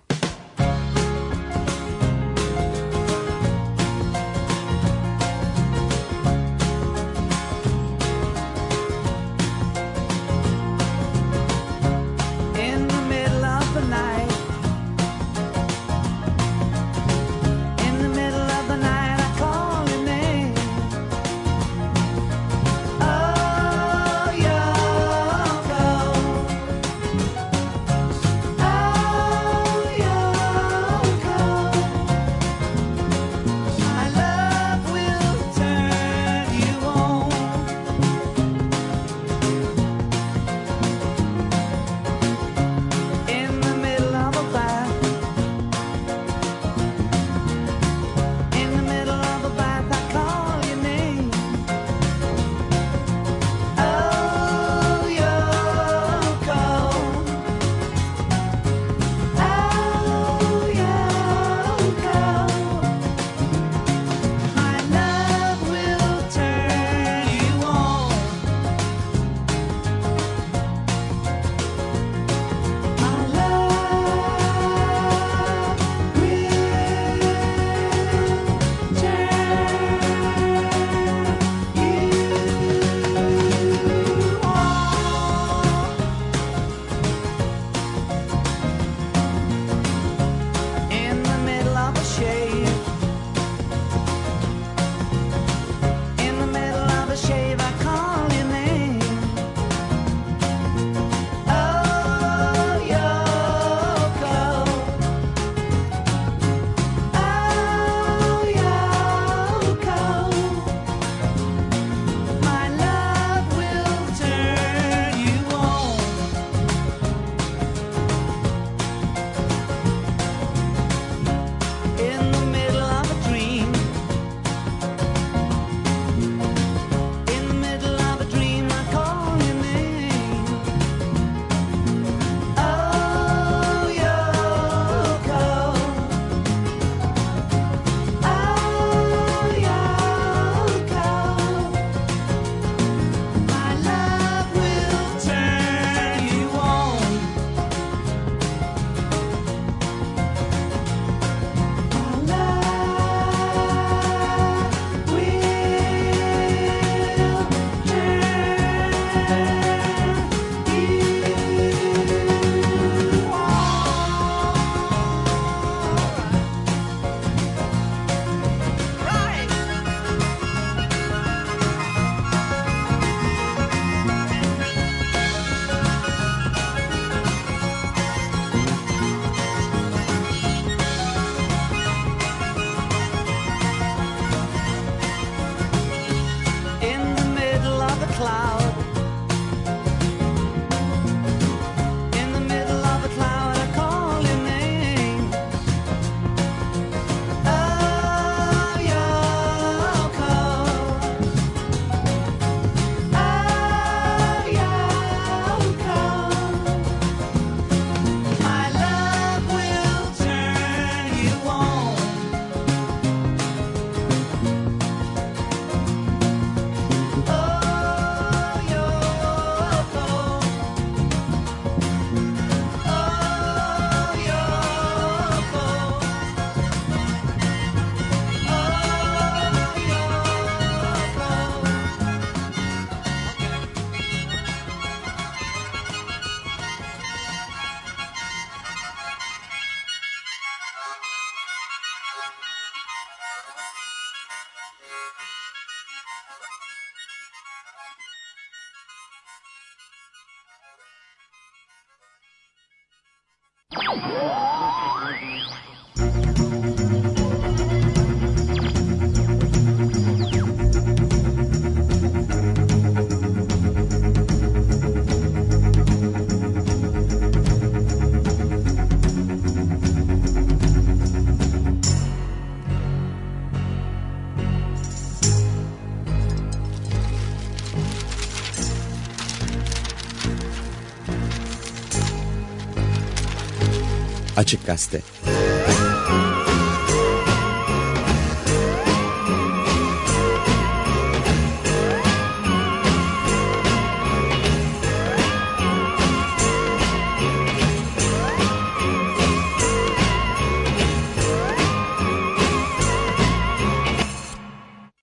Açık Gazete